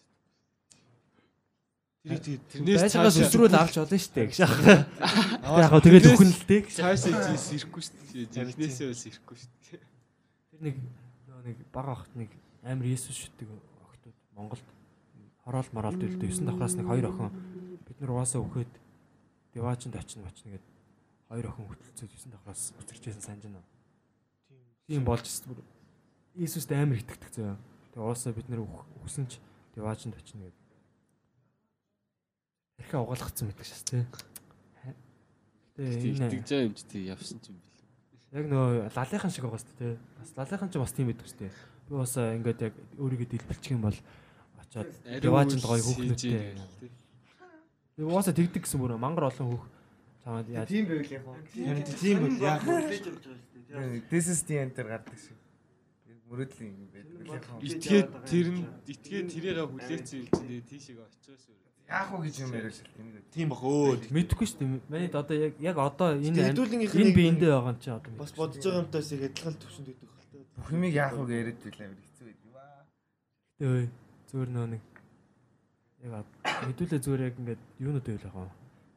Тэрийг тэгээд Байшаагаас өсрүүл авч олно шүү дээ гэж яах. Яг хаа тэгээд өхөн л дээ цаашаа зис ирэхгүй шүү дээ. Жинхнээсээ бас ирэхгүй шүү дээ. Тэр нэг нөгөө нэг бага охт нэг амар Есүс шүтдэг охтууд Монголд хороол мороолд үлдээ 9 давхраас нэг хоёр охин бид нар угаасаа өгөхөд Деваачнд очно очно гэд хоёр охин хөтөлцөөд 9 давхраас үсэрчээсэн санаж байна. Тийм болж бүр Иесуст амар итгэдэг зөө. Тэгээ угаасаа бид нар өгсөн ч Деваачнд очно гэд. Тэрхээ угаалгацсан мэддэг шээс тий. Тэгээ энэ Итгэж байгаа юм чи тий явсан ч юм бэл. Яг нөө лалынхан шиг байгаа шүү дээ. Бас лалынхан ч бас тийм байдаг шүү дээ. Би бас ингээд яг өөрийгөө дэлбэлчих юм бол очоод Деваачнд гоё хүүхнүүдтэй. Би угаасаа тэгдэг гэсэн бүр мангар олон хүүх чамаад яа. Тийм байл яг хоо. харин тийм бол яах вэ? This is the enter гардаг шиг. Мөрөдлийн юм байдаг яг хоо. Итгээд тэр нь итгээд тэрээрээ хүлээцэн юм чи тэгээ тийшээ очиос үү. Яах вэ гэж юм яриа шил тэнэг. Тийм бах өө. Мэдхгүй шүү дээ. Манайд одоо яг яг одоо энэ энэ биендээ байгаа юм чи одоо. бас бодож байгаа юмтаас яг адилхан төвшөнд өгдөг хэлтэй. Бүх юмыг яах вэ яриад байлаа хэцүү байд юм аа. Өө зүгээр нөө нэг яг хэдүүлээ зүгээр яг ингээд юунууд байл байгаа.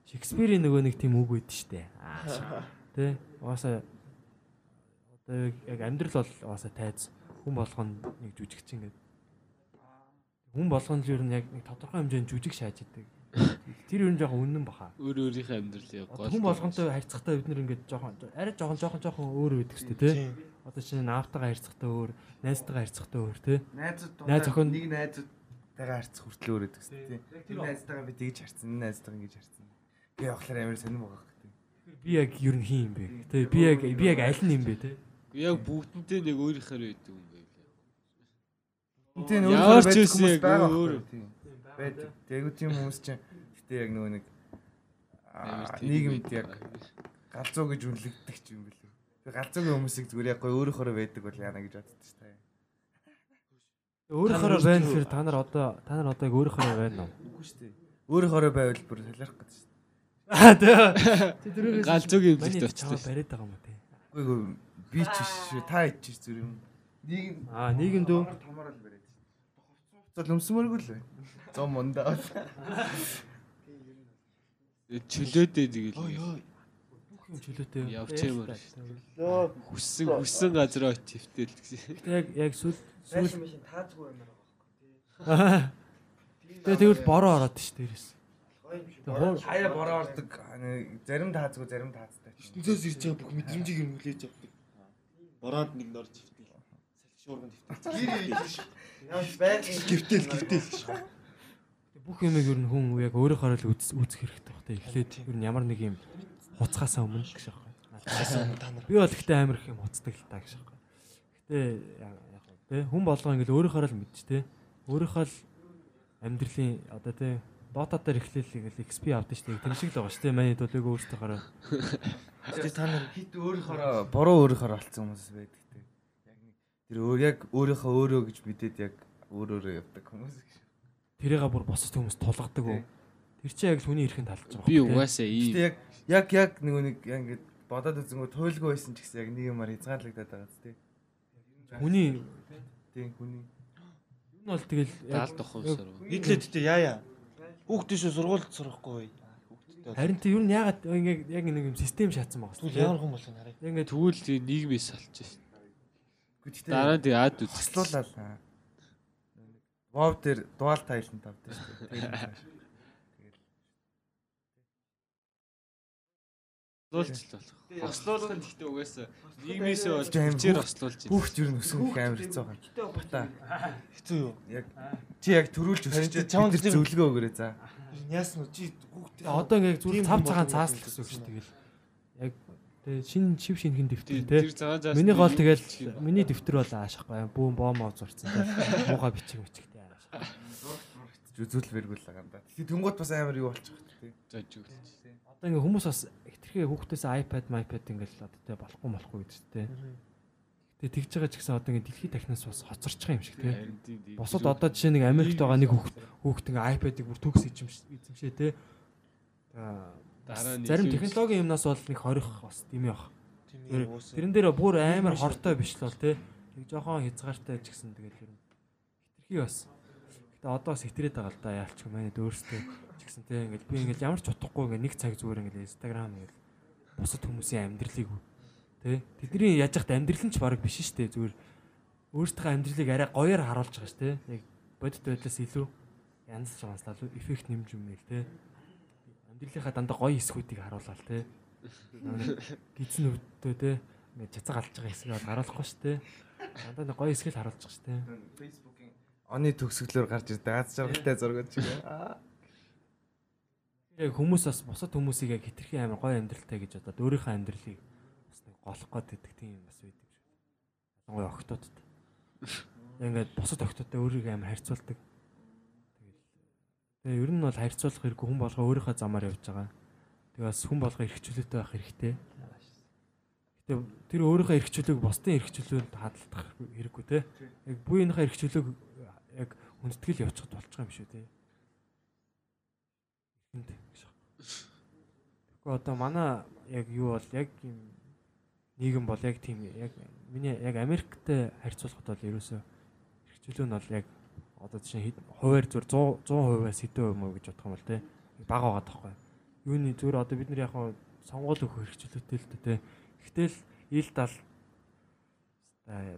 Шекспирийн нөгөө нэг тийм үг байд штэ. Аа. Тэ угаасаа одоо яг амьдрал бол угаасаа тайз хүн болгоно нэг жүжигч ингээд хүн болгоно л ер нь яг нэг тодорхой хэмжээнд жүжиг шааж идэг. Тэр ер нь жоохон үнэн баха. Өөр өөрийнхөө амьдралын Одоо хүн болгонтой харьцахтаа бид нэр ингээд жоохон арай жоохон жоохон жоохон өөр байдаг шүү дээ тий. Одоо чинь наавтайгаа харьцахтаа өөр, найзтайгаа харьцахтаа өөр тий. Найзууд Найз охин- нэг найзуудтайгаа харьцах хүртэл өөр гэдэг шүү дээ. Тэр найзтайгаа би тэгж харьцсан, энэ найзтайгаа ингэж харьцсан. Би явахлаар амар сонирм байгаа хэрэг. Би яг ер нь хин юм бэ. Тий. Би яг би яг аль нь юм бэ тий. яг бүгдэнтэй нэг өөрийнхөө байдаг юм Ямар өөр ч байдаг үсэн хүмүүс яг өөр. тийм. Байдаг. Тэгвэл тийм хүмүүс чинь гэтээ яг нөгөө нэг тийм нийгэмд яг галзуу гэж үнэлэгдэх ч юм бэлээ. Тэр галзуугийн хүмүүсийг зүгээр яг гоё өөрөөхөө байдаг бол яана гэж боддог шүү дээ. Өөрөөхөө байна гэхээр та нар одоо та нар одоо яг өөрөөхөө байна уу? Үгүй шүү дээ. Өөрөөхөө байвал бүр солиорох гэж шүү Аа тий. Галзуугийн имлэгт очсон. бариад байгаа юм уу тий. дээ. Үгүй би ч биш шүү. Та ич зүр юм. Нийгэм Аа нийгэм дөө томор л бариад. Хувцас өмсмөргүй л бай. Зом мондаа. Чөлөөдөө тэгэл бүх юм чөлөөтэй. Явж ямаар Лөө хүссэн хүссэн газар очив твтэл гэсэн. Яг яг сүл сүл машин таазгүй юм байна. Тэгээ тэгвэл бороо ороод ш дээрээс. Хаяа бороо ордог. Зарим таацгүй зарим таацтай. ертөнцөөс ирж байгаа бүх мэдрэмжийг юм хүлээж авдаг. Бороод нэг норж ивтэл. Салхи шуурганд ивтэл. Яаж байгааг гівтэл гівтэл. Бүх юмыг ер нь хүн яг өөрөөхөө л үз үзэх хэрэгтэй баг тий. Эхлээд ер нь ямар нэг юм хуцгаасаа өмнө гэж аахгүй. та нар Би бол ихтэй амар их юм хуцдаг л та гэж аахгүй. Гэтэ яг яг тий хүн болгоо ингээл өөрөөхөө л мэдж тий. Өөрөөхөө л амьдралын одоо тий Дота дээр эхлээл ингээл XP авдаг шүү дээ. Тэр шиг л байгаа шүү дээ. Манай төлөөгөө өөртөөхөөрөө. Тэр та нар хит өөрийнхөө буруу өөрийнхөө олцсон хүмүүс байдаг. Яг тэр өөр яг өөрийнхөө өөрөө гэж мэдээд яг өөр өөрөө явдаг хүмүүс гэж. тэрийгээ бүр босч хүмүүс тулгадаг уу? Тий. Тэр чинь яг л хүний эрхэнд талж байгаа. Би тий. угаасаа ийм яг яг яг нэг яг ингээд бодоод үзэнгөө туйлгүй байсан ч гэсэн яг нэг юмар хязгаарлагдаад байгаа зү те. хүний Тийм хүний. энэ бол тэгэл яг даалд ухамсар. нийтлээд тээ яа яа. Хүүхдээ шүү сургуульд сурахгүй. Хүүхдээ. харин тийм ер нь ягаад ингээд яг нэг юм систем шаацсан байгаа шүү ямар хүн болох юм хараа. дээ. Ингээд Тэгвэл нийгмээс салж шээ. Гэхдээ Дараа нь ад үз. хослуулаад. Вов дээр дуал тайлан тавдаг шүү дээ. Хослуулж л болох. Хослуулах нь гэхдээ угаасаа нийгмээсээ болж хүчээр хослуулж байна. Юу нөсөн их амар хэцүү байгаа. Бата. Хэцүү юу? Яг чи яг төрүүлж өсч чамд зөвлөгөө өгөрөө за. Яасан уу чи хүүхдээ одоо ингээд зүгээр цав цагаан болон цаасл яг гэсэн үг шүү тэгэл. Яг тэгээ шин шив шинхэн дэвтэр Тэр те. Миний гол тэгэл миний дэвтэр бол аашахгүй бүүн боомоо зурцсан те. Муухай бичиг мичигтэй аашахгүй. Үзүүлбэргүй л байгаа юм да. Тэгэхээр тэнгуут бас амар юу болчих вэ? зож өгч. Одоо ингээд хүмүүс бас хитрхээ хүүхдээс iPad, iPad ингээд одоо те болохгүй болохгүй гэдэг те. Тэгээ тэгж байгаа ч гэсэн одоо ингээд дэлхийд дахнаас бас хоцорч байгаа юм шиг те. Босод одоо жишээ нэг Америкт байгаа нэг хүүхд хүүхд ингээ iPad-ыг бүр төгс эзэмшээ те. Дараа нь Зарим технологийн юмнаас бол нэг хорих бас тийм яах. Тэрэн дээр бүр амар хортой биш л бол те. Нэг жоохон хязгаартай ч гэсэн тэгээд ер нь хитрхи бас. Гэтэ одоо бас хитрээд байгаа л да яалч юм манайд өөрсдөө ч гэсэн те. Ингээл би ингээл ямар ч утгагүй ингээл нэг цаг зүгээр ингээл Instagram ингээл бусад хүмүүсийн амьдралыг те. Тэдний яаж яхад амьдрал нь ч баг биш шүү дээ зүгээр. Өөртөө амьдралыг арай гоёор харуулж байгаа шүү те яг бодит байдлаас илүү янз жаанаас л эффект нэмж юм нэл те амьдралынхаа дандаа гоё хэсгүүдийг харуулаад те гидсэн өвдөө те ингээд цацаг алж байгаа хэсгийг бол харуулахгүй шүү те дандаа нэг гоё хэсгийг харуулж байгаа шүү те Facebook-ийн оны төгсгөлөөр гарч ирдэг аз жаргалтай зураг ч юм. Яг хүмүүс бас бусад хүмүүсийг яг хитрхи амар гоё амьдралтай гэж бодоод өөрийнхөө амьдралыг бас нэг голох гэдэг тийм бас байдаг шиг. Ялангуяа охтуудад. Ингээд бусад охтуудтай өөрийгөө амар харьцуулдаг. Тэгээ ер нь бол харьцуулах хэрэггүй хүн болгоо өөрийнхөө замаар явж байгаа. Тэгээ бас хүн болгоо эрхчлөөтэй байх хэрэгтэй. Гэтэ тэр өөрийнхөө эрхчлөөг бусдын эрхчлөөнд хадгалах хэрэггүй те. Яг буйныхаа эрхчлөөг яг хүндэтгэл явуучихд болчих юм шүү те. Энд гэж. Тэгэхгүй одоо манай яг юу бол яг юм нийгэм бол яг тийм яг миний яг Америктэй харьцуулахад бол ерөөсөө хэрэгжүүлэн нь бол яг одоо жишээ хуваар зүр 100 100%-аас хэдэн хувь мөн гэж бодох юм бол те бага байгаа тахгүй. юуны зүгээр одоо бид нар яг хаа сонгуул өгөх хэрэгчлөөтэй л дээ. Гэтэл ил дал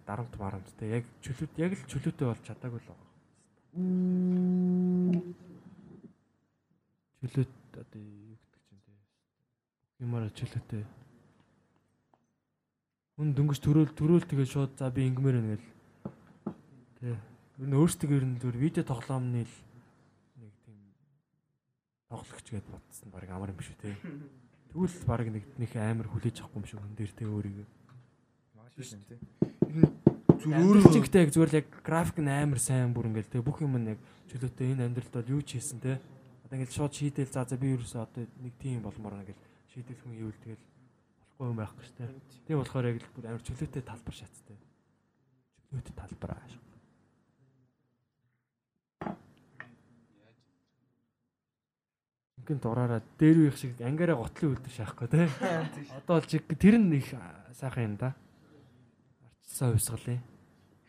дарамт марамттай яг чөлөөт яг л чөлөөтэй болж чадаагүй л байгаа. Чөлөөт одоо юу гэдэг чинь те. Юмараа чөлөөтэй. Хүн дөнгөж төрөөл төрөөл тэгээ шууд за би ингэмээр байна гэл. Тэ. Ер нь өөрсдөө ер нь зүгээр видео тоглоомны л нэг тийм тоглогч гэдээ бодсон баг амар юм биш үү те. Тэгвэл баг нэг нэг амар хүлээж авахгүй юм шиг хүн дээр те өөрийгөө. Маш тийм тий. Зүгээр өөрөө ч яг зүгээр л яг график нь амар сайн бүр ингээл те бүх юм нь яг чөлөөтэй энэ амьдралд бол юу ч хийсэн те. Одоо ингээл шууд шийдэл за за би ерөөсөө одоо нэг тийм болмоор ингээл шийдэл хүн ивэл тэгэл болохгүй юм байхгүй шүү те. Тийм болохоор яг л бүр амар чөлөөтэй талбар шаттай. Чөлөөтэй талбар ааш. Ингийн дураараа дээр үеих шиг ангаараа готлын өлтөр шахахгүй те. Одоо бол чиг тэр нь их сайхан юм да. Арчсан хувьсгалын.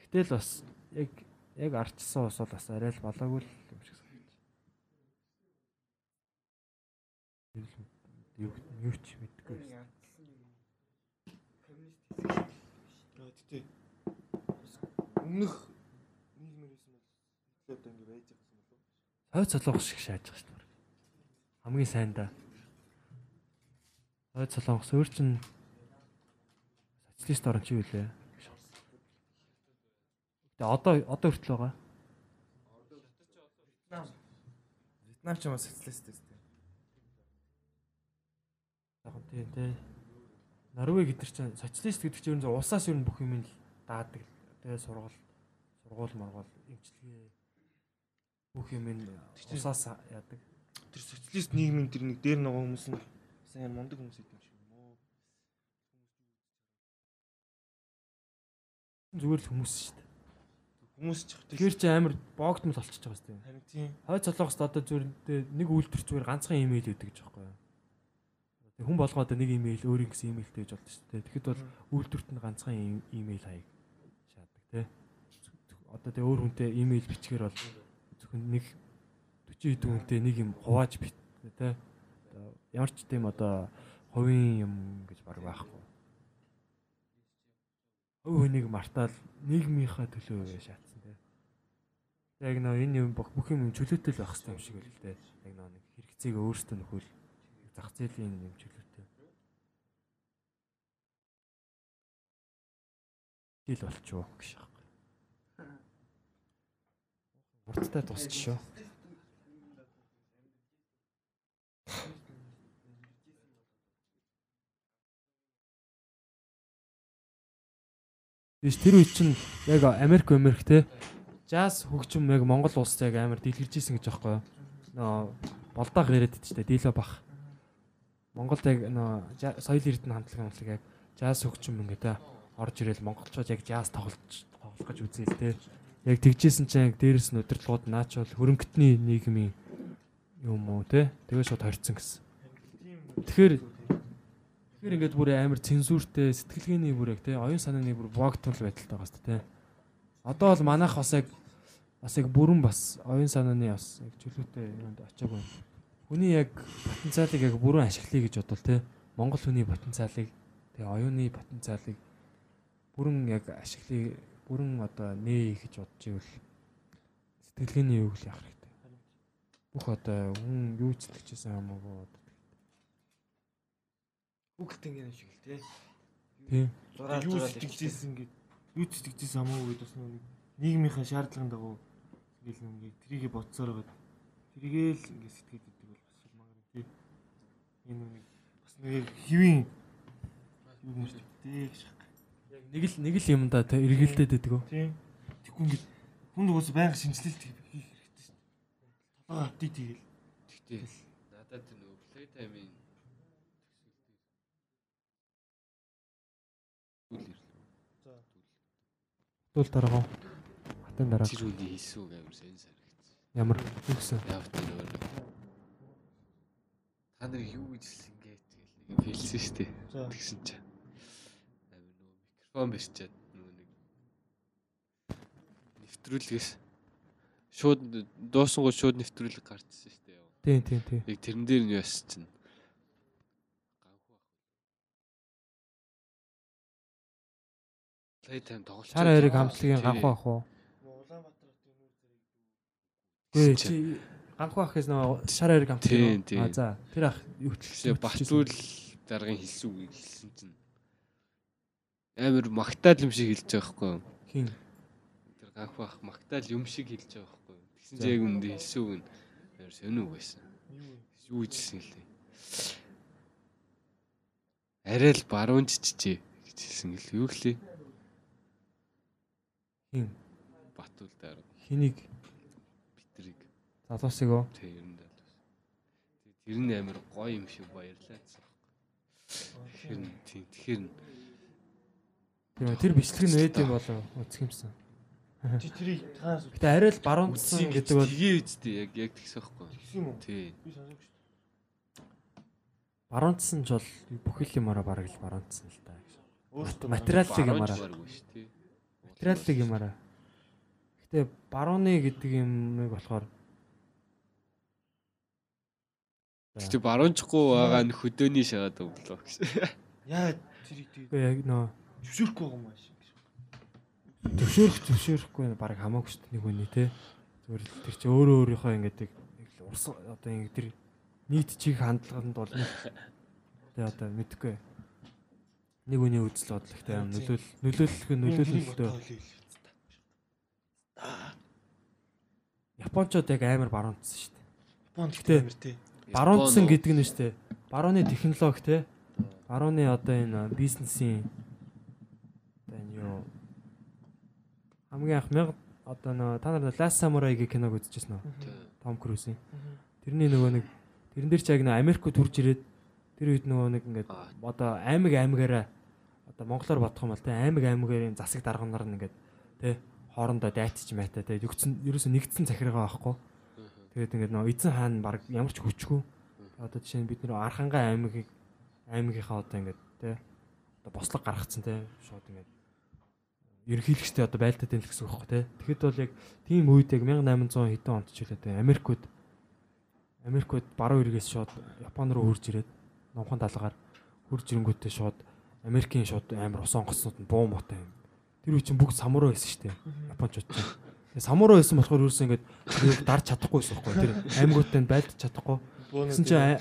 Гэтэл бас яг яг арчсан ус бол бас арай л болоогүй л юм шиг санагдаж. Юу юу ч мэдгүй. Тэгтээ өмнөх нийгмээрээс нь бол одоо ингэ байж байгаа юм болов. Хойц солонгос шиг шааж байгаа шүү дээ. Хамгийн сайн да. Хойц солонгос өөр чин социалист орн чи юу лээ? Тэгээ одоо одоо хүртэл байгаа. Вьетнам ч юм уу социалист тест. Яг тийм тий. Норвег гэдэр чинь социалист гэдэг чинь ер нь улсаас ер нь бүх юм л даадаг. Тэгээ сургал сургуул моргол эмчилгээ бүх юм нь улсаас яадаг. Тэр социалист нийгмийн тэр нэг дээр нөгөө хүмүүс нь сайн мундаг хүмүүс гэдэг юм шиг юм уу? Зүгээр л хүмүүс шүү дээ. Хүмүүс ч ихтэй. Тэгэхээр чи амар боогдмол болчихж байгаа шүү дээ. харин тийм. Хойд цолоогост одоо зүгээр нэг үйлдвэр зүгээр ганцхан имэйл өгдөг гэж юм. Тэг хүн болгоо одоо нэг имэйл өөрийн гэсэн имэйлтэй гэж болдог шүү дээ. Тэгэхэд бол үйлдвэрт нь ганцхан имэйл хаяг шаадаг тий. Одоо тэг өөр хүнтэй имэйл бичгээр бол зөвхөн нэг 40 хэдэн хүнтэй нэг юм хувааж бит тий. Одоо ямар ч тийм одоо хувийн юм гэж баг байхгүй. Хувь хүнийг мартаал нийгмийнхаа төлөө шаацсан тий. Яг нөө энэ юм бүх юм чөлөөтэй л байх хэрэгтэй юм шиг л дээ. Яг нөө нэг хэрэгцээг өөрсдөө нөхөл зах зээлийн юм чөлөөтэй. Хил болчихоо гэж аахгүй. Урттай тусч шүү. Тэгээс тэр үе чинь яг Америк Америк те жаз хөгжим яг Монгол улсад яг амар дэлгэрж исэн гэж аахгүй юу. Нөө болдог яриад идэж штэ дийло бах. Монголд яг нөө соёл эрдэнэ хамтлагийн хамтлаг яг жаз хөгжим ингээд те орж ирэл монголчууд яг жаз тоглож тоглох гэж үзээл те. Яг тэгжсэн чинь яг дээрэс нь удирдлагууд наач бол хөрөнгөтний нийгмийн юм уу те. Тэгээ шууд хорцсон гэсэн. Тэгэхээр Тэгэхээр ингээд бүр амар цензуртэй сэтгэлгээний бүр яг те оюун санааны бүр богтол байдалтай байгаа шүү дээ те. Одоо бол манайх бас яг бас яг бүрэн бас оюун санааны бас яг чөлөөтэй юмд очиагүй. Хүний яг потенциалыг яг бүрэн ашиглая гэж бодвол те. Монгол хүний потенциалыг тэгээ оюуны потенциалыг бүрэн яг ашиглая бүрэн одоо нээ гэж бодож ивэл сэтгэлгээний юу гэл хэрэгтэй. Бүх одоо хүн юу ч юм уу Хүүхэлт ингэ юм шиг л тий. Тийм. Зураад юу сэтгэжсэн ингээд юу сэтгэжсэн хамаагүй гэдэг бас нэг нийгмийнхаа шаардлагын дагуу ингээл ингээд трийгээ бодсоор байгаа. Трийгээ л ингээд сэтгэж идэг бол бас л магар тий. Энэ нэг бас нэг хэвийн юу юм шиг тий гэж байна. Яг нэг л нэг л юмдаа те эргэлдээд байдаг гоо. Тий. Тэггүй ингээд хүн дугаас байнга шинжилэлт Толгой апдейт хийгээл. Тэгтээ надад тэр нөгөө playtime-ийн түл ирлээ. За. Тул дараагаа. Хатан дараа. Тэр үний хийсэн үг амар сайн санагдсан. Ямар юу гэсэн. Яг тэр өөр. Та нар юу гэж ингээд тэгэл нэг хэлсэн шүү дээ. Тэгсэн чинь амар нөгөө микрофон барьчаад нөгөө нэг нэвтрүүлгээс шууд дуусангууд шууд нэвтрүүлэг гарчсан шүү дээ. Тийм тийм тийм. Яг тэрэн дээр нь яс чинь. Плей тайм тоглолт. Сар хоёрыг хамтлагийн ганхуу ах уу? Улаанбаатар хотын нүүр зэрэг дүү. Үгүй ганхуу ах гэсэн нэг сар хоёрыг хамтлагийн. А за тэр ах өвчлөсөн. Батлуул даргын хэлсэн үг хэлсэн чинь амар магтаал юм шиг хэлж байгаа хгүй юу? Хин. Тэр ганхуу ах магтаал юм шиг хэлж байгаа Тэгсэн чинь яг үндэ хэлсэн үг нь амар сонир үг байсан. юу хэлсэн гэлээ. Арай л баруун чичжээ гэж хэлсэн гэл юу гэлээ? хин Батүл дарга хэнийг битрийг залуусыг уу? тэр нь даа. Тэр нь амар гоё юм шиг. Тэгэхээр нь тийм тэгэхээр Тийм ээ, тэр бичлэг нь ээд юм болоо үзэх юмсан. Чи тэрийг таас Гэтэ арай л баруунцсан гэдэг бол тгээ үстэй яг яг тэгсэн байхгүй. тэгсэн юм уу? Тий. Би сонсоогүй шүү баруунцсан ч бол бүхэл юмараа бараг л баруунцсан л та. Өөртөө Материаллык Баруун юмараа. Материаллык юмараа. Гэтэ барууны гэдэг юмыг болохоор Тэгтээ баруунчгүй байгаа нь хөдөөний шагаад өглөө гэсэн. яа тэрийг тэгээд үгүй яг нөө зөвшөөрөхгүй байгаа юм аа шиг. Зөвшөөрөх зөвшөөрөхгүй бараг хамаагүй шүү дээ нэг үний те. Зүгээр л тэр чи өөрөө өөрийнхөө ингээд яг л урс одоо ингэ тэр нийт чиг хандлаганд бол нэг тэ одоо мэдхгүй. Нэг үний үзэл бодлоготой юм нөлөөл нөлөөлөх нь нөлөөлөлтөө Япончууд яг амар баруунцсан шүү дээ. Японд Гэтэ- амар тий. Баруунцсан гэдэг нь шүү дээ. Барууны технологи те. Барууны одоо энэ бизнесийн одоо энэ юу хамгийн анх мянга одоо нөө та нар Last Samurai-гийн киног үзчихсэн үү? Том Круз-ийн. Тэрний нөгөө нэг тэрэн дээр ч яг нөө Америкт хурж ирээд тэр үед нөгөө нэг ингээд одоо аймаг аймагаараа одоо монголоор бодох юм бол те аймаг аймагарын засаг дарганаар нь ингээд те хоорондоо дайтч майта те өгцөн ерөөсө нэгдсэн захиргаа байхгүй. Тэгээд ингээд нөгөө эзэн хаан баг ямар ч хүчгүй. Одоо жишээ нь бид нэр Архангай аймагийг аймагийнхаа одоо ингээд те одоо бослог гаргацсан те шууд ингээд ерөнхийлөгчтэй одоо байлдаад байна л гэсэн үг байхгүй те. Тэгэхэд бол яг тийм үед яг 1800 хэдэн онд ч үлээ те Америкууд Америкууд баруун эргээс шууд Япон руу хурж ирээд номхон талгаар хурж ирэнгүүтээ шууд Америкийн шууд амар ус онгоцнууд нь буу мотой юм. Тэр үе чинь бүгд самурай байсан шүү дээ. Япончууд чинь. Самурай байсан болохоор юу гэсэн ингээд тэрийг дарж чадахгүй байсан байхгүй. Тэр аймагуудтай нь байлдаж чадахгүй. Гэсэн чинь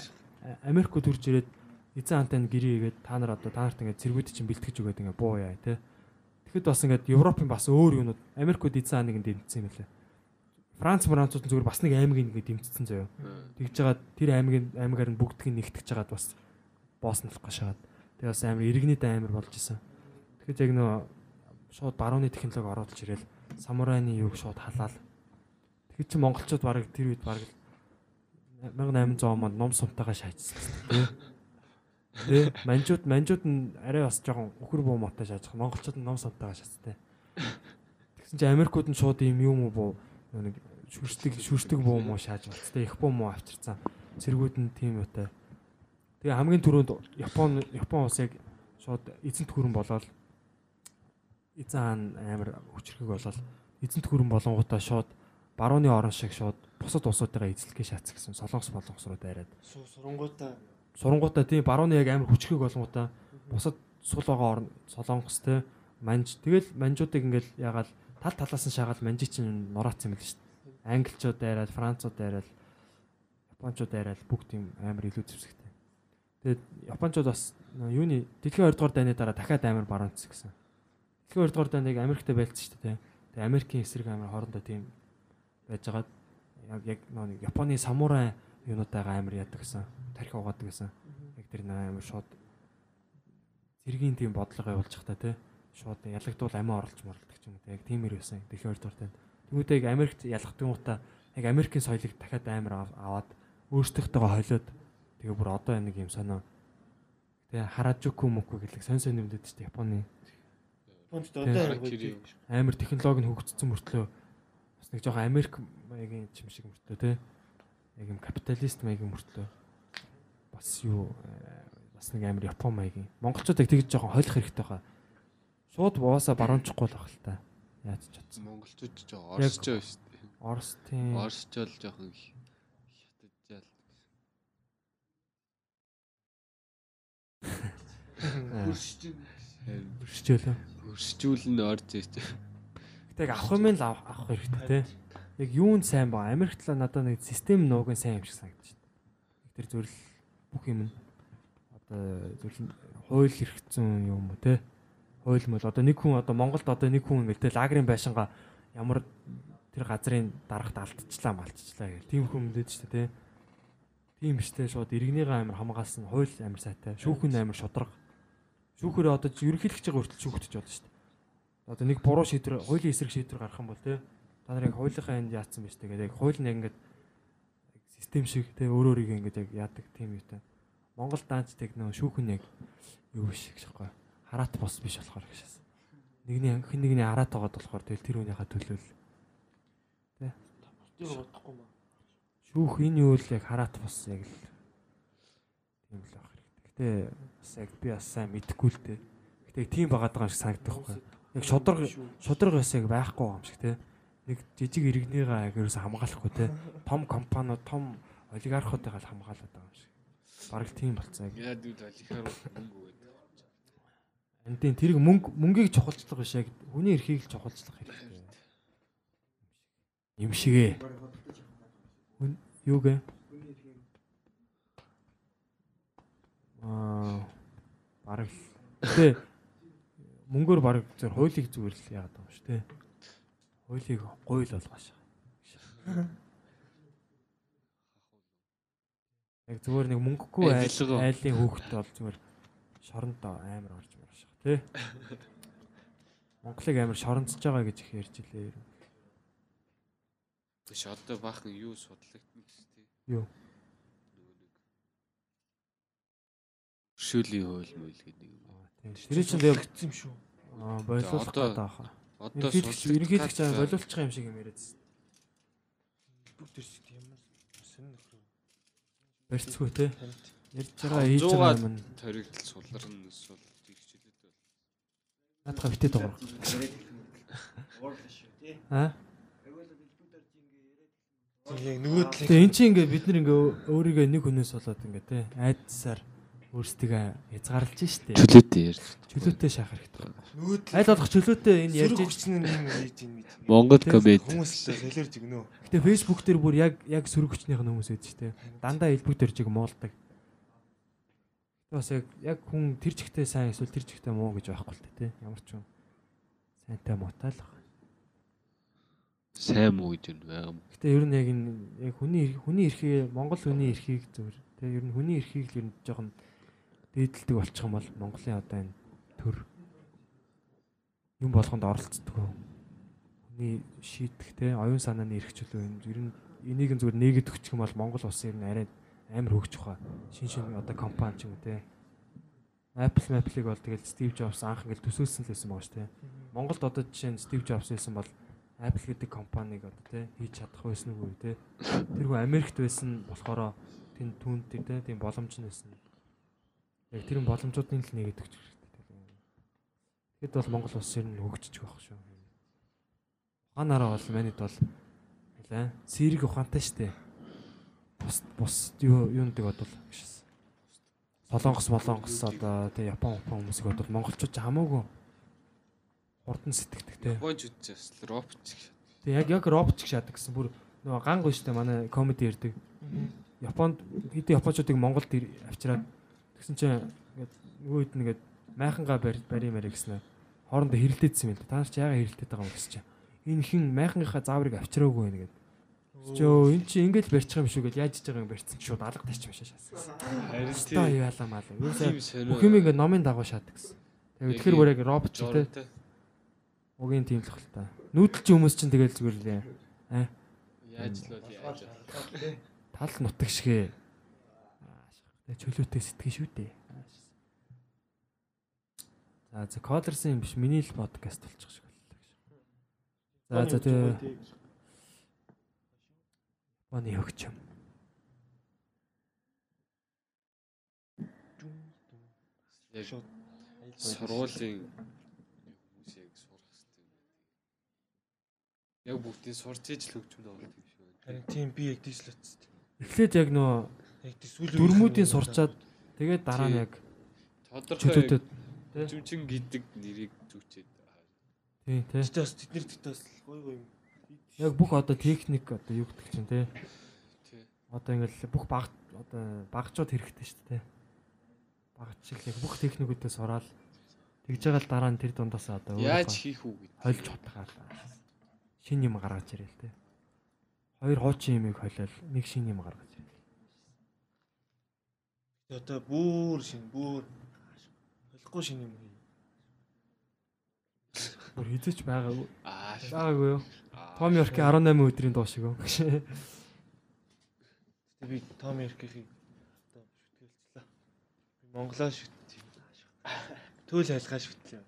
Америкууд хурж ирээд эзэн хаантай нь гэрээ игээд та нар одоо та нарт ингээд цэргүүд чинь бэлтгэж өгöd ингээд буу яа тий. Тэгэхэд бас ингээд Европын бас өөр юмнууд Америкууд эзэн хааныг нь дэмжсэн юм лээ. Франц Францууд зүгээр бас нэг аймгийг ингээд дэмжсэн заяа. Тэгж жагаад тэр аймгийн аймагаар нь бүгдг нь нэгтгэж жагаад бас бооснолох гашаад. Тэгээ бас амар иргэний амар болж исэн. Тэгэхэд яг нөө шууд барууны технологи оруулж ирэл самурайны юг шууд халаал. Тэгэхэд чи монголчууд бараг тэр үед бараг 1800 онд ном сумтайгаа шаажсан тий. Тэ манжууд манжууд нь арай бас жоохон өхөр буу мотой шаажих. Монголчууд нь ном сумтайгаа шаацтай. Тэгсэн чи Америкууд нь шууд юм юм уу нэг шүрстэг шүрстэг буу муу шааж болцтой. Их буу муу авчирцсан. Цэргүүд нь тийм үтэй. Тэгээ хамгийн түрүүнд Япон Япон улс яг шууд эзэнт хүрэн болоод эзэн хаан амар хүчрхэг болоод эзэнт хүрэн болонгуудаа шууд барууны орон шиг шууд бусад улсуудаараа эзлэхээ шаац гэсэн солонгос болонгос руу дайраад Сурангуудаа сурангуудаа тийм барууны яг амар хүчрхэг болонгуудаа бусад сул байгаа орн солонгос те манж тэгэл манжуудыг ингээл ягаал тал талаас нь шагаал манжи чинь нураацсан юм л шүү дээ. Англичууд дайраад, Францууд дайраад, Япончууд дайраад бүгд тийм амар илүү зэвсэгтэй. Тэгээд Япончууд бас юуны дэлхийн 2 дугаар дайны дараа дахиад амар баруунц гэсэн. Дэлхийн 2 дугаар дайныг Америктэй байлцсан шүү дээ. Тэгээд Америкийн эсрэг амар хоорондоо тийм байжгаад яг яг нэг Японы самурай юунуудаагаа амар яадаг гэсэн. Тарих угаадаг гэсэн. Яг тэр нөө амар шууд зэргийн тийм бодлого явуулж захта тий. Шууд ялагдвал амиа оруулж моролдог юм тий. Яг тиймэр байсан. Дэлхийн 2 дугаар дайнд. Тэгмүүдээ яг Америкт ялгахдсан утаа яг Америкийн соёлыг дахиад амар ав- аваад өөрсдийнхтэйгээ холиод тэгээ бүр одоо нэг юм сонио тэгээ харажуку мөкү гэдэг сонь сонь юм дэд чинь Японы Японд одоо амар технологи нь хөгжсөн мөртлөө бас нэг жоохон Америк маягийн юм шиг мөртлөө те яг юм капиталист маягийн мөртлөө бас юу э, бас нэг амар Япон маягийн монголчууд яг тэгж жоохон хойлох хэрэгтэй хаа шууд бууса баруунчихгүй л баг л та яаж ч чадсан Монголчууд ч жоо орсч байгаа шүү дээ. Орос тийм Орсч бол жоохон хятаджаал. Бэршжээлээ Хөрсөж өршжүүлэн орж ирж. Гэтэ авах юм л авах авах хэрэгтэй те. Яг юунд сайн ба Америкт л надад нэг систем нуугийн сайн юм шиг санагдаж байна. Тэр зөвл бүх юм нь одоо зөвл хууль хэрэгцсэн юм уу те. Хууль мөл одоо нэг хүн одоо Монголд одоо нэг хүн ингээл те лагерын байшингаа ямар тэр газрын дарагт алдчихлаа малтчихлаа гэл. Тийм хүн мэдээд ч те. Тийм те шууд иргэнийгээ амар хамгаалсан хууль амар сайтай. Шүүхэн амар шодрог. Шүүхөрөө одоо ерөнхийлөгч байгаа хүртэл шүүхтэж шүү дээ. Одоо нэг буруу шийдвэр, хуулийн эсрэг шийдвэр гарах юм бол те та нар яг хуулийнхаа энд яатсан байж тэгээд яг хууль нь ингээд систем шиг те өөр өөрийгөө ингээд яг яадаг тийм юутай. Монгол даанчдаг нөө шүүхэн яг юу шиг шахгүй. Хараат бос биш болохоор гэшээс. Нэгний хэн нэгний хараат байгаа болохоор тэгэл тэр хүнийхээ төлөөл те. Тэр бодохгүй маа. Шүүх энэ юу л яг хараат бос яг л тийм л байх хэрэгтэй. Гэтэ бас яг би бас сайн мэдэхгүй л те. Гэтэ тийм байгаад байгаа юм шиг санагдах байхгүй. Яг шодрог шодрог бас яг байхгүй юм шиг те нэг жижиг иргэнийгаа ерөөсө хамгаалахгүй те том компаниуд том олигархуудыг л хамгаалаад байгаа юм шиг. Бараг тийм болцоо яг. Яа дүүд олихаар мөнгө өгöd. Антин тэрийг мөнгө мөнгийг чухалчлах биш яг хүний эрхийг л чухалчлах хэрэгтэй. Юм шигэ. Хүн юу гэ? Аа бараг. Гэтэ мөнгөөр бараг зөв хуулийг зүгээр л яагаад байгаа юм шүү те. Хуулийг гуйл болгоош. Яг зүгээр нэг мөнгөгүй айл айлын хүүхэд бол зүгээр шоронд амар орж марш шах тий. Монголыг амар шорондсож байгаа гэж их ярьж илээ. Биш одоо баахан юу судлагдсан гэж тий. Юу? Өршөөлийн хууль мөл гэдэг. Аа. Тэр чинь тэгээ Тэгсэн юм шүү. аа боловсруулах гэдэг аах. Одоо Ерөнхийлөгч ерөнхийлөгч аа боловсруулах юм шиг юм яриадсэн. Бүгд төрсөд ямар сонир нөхрөө. Барьцгүй. Таньд. Ярьж байгаа хийж байгаа юм нь Торигдл сулран эсвэл жигчлээд бол. наадхаа битээ дуурах. Аа? Яг нөгөө талыг Тэгээ эн чинь ингээ бид нар ингээ өөрийгөө нэг хүнээс болоод ингээ тий айдсаар өөрсдөө хязгаарлаж штэ. Чөлөөтэй ярьж. Чөлөөтэй шахах хэрэгтэй. талыг Аль болох чөлөөтэй энэ ярьж хүчнэр юм хийж ийн мэд. Монгол комед. Хүмүүс л солиорж игнөө. Гэтэ фэйсбુક дээр бүр яг яг сөрөг хүчнийх нь хүмүүс үүд штэ. Дандаа элбэг дөржиг муулдаг. Гэтэ бас яг яг хүн тэр чигтээ сайн эсвэл тэр чигтээ муу гэж байхгүй л тий ямар ч юм. Сайнтай баг. Сайн муу гэж юм байгаа юм. Гэтэ ер нь яг энэ яг хүний эрх- хүний эрхээ Монгол хүний эрхийг зөвөр тий ер нь хүний эрхийг л ер нь жоохон дээдэлдэг болчих юм бол Монголын одоо энэ төр юм болгонд оролцдог. Хүний шийдэх те оюун санааны эрх чөлөө энэ ер нь энийг зүгээр нээгээд өгчих юм бол Монгол улс ер нь арай амар хөгжих ба. Шин шин одоо компани ч юм уу те. Apple Apple-ыг бол тэгэл Steve Jobs анх ингээл төсөөлсөн л байсан байгаа шүү те. Монголд одоо жишээ нь Steve Jobs байсан бол Apple гэдэг компанийг одоо те хийж чадах байсан уу те. Тэр хүн Америкт байсан болохоор тэн түн тэр те тийм боломж нь байсан. Яг тэр боломжуудын л нэгэд өгч хэрэгтэй. Тэгэд бол Монгол улс ер нь хөгжиж байх шүү. Ухаанаараа бол манайд бол хэлээ. Сэрэг ухаантай штэ. Бус бус юу юундаг бодвол гişс. Солонгос молонгос одоо тэг Япон Япон хүмүүсийг бодвол монголчууд ч хамаагүй хурдан сэтгэдэг те. Японч үдч бас робот ч гэж. Тэг яг яг робот шиг шатдаг гэсэн бүр нөгөө ганг штэ манай комеди ярддаг. Японд хэдэн японочдыг Монголд ир- авчираад тэгсэн чинь ингээд нөгөө хэд нэгээд майхангаа барь мэрэ гэснээр хоорондоо хэрэлдээдсэн юм л да. Та нар чи яагаад хэрэлдээд байгаа юм гэсэн чинь энэ хин майхангийнхаа зааврыг авчираагүй байна гэдэг. Чөө эн чи ингэж барьчих юм шүү гэж яаж иж байгаа юм барьсан шууд алга тачиж машаа шаасан. Харин Стаа яалаа маа. Тийм сонио. бүх юм ингээд номын дагуу шатдаг гэсэн. Тэгээ тэгэхээр бүр яг робот ч Жортой. угийн тийм л хэл та. Нүүдэлч хүмүүс чинь тэгэл зүгээр лээ. Яаж л бол яаж. Тал нутаг шигэ. Тэгээ чөлөөтэй сэтгэн шүү дээ. За за колерсын юм биш миний л подкаст болчих шиг боллоо гэж. За за тэгээ Японы хөгжим. Яг сургуулийн хүмүүс яг сурах хэрэгтэй. Яг бүгдийн сурч иж л хөгжмөд орох юм шиг байна. Харин тийм би яг утсан. Эхлээд яг нөө дөрмүүдийн сурчаад тэгээд дараа нь яг Тодорхой хөгжимчин гэдэг нэрийг зүгчээд тий, тий. Тэгтээ бас тэднэр тэгтээ бас гой гой юм. Яг бүх одоо техник одоо юу гэдэг чинь тий. Тий. Одоо ингээл бүх баг одоо багчууд хэрэгтэй шүү дээ. Багч шиг яг бүх техникүүдээс ороод тэгж байгаа л дараа нь тэр дундаас одоо Яаж хийх үү гэдэг. хольж утгаал шин юм гаргаж ирэл тий. Хоёр хуучин юмыг холиол нэг шин юм гаргаж одоо бүр шин бүр холихгүй шин юм хий. Бүр хизээч байгаагүй. Аа. Байгаагүй юу? Том Йоркийн 18 өдрийн дуу шиг юм. Тэгээ би Том Еркийн одоо шүтгэлцлээ. Би Монголоо шүтчих. Төөл хайлгаа шүтлээ.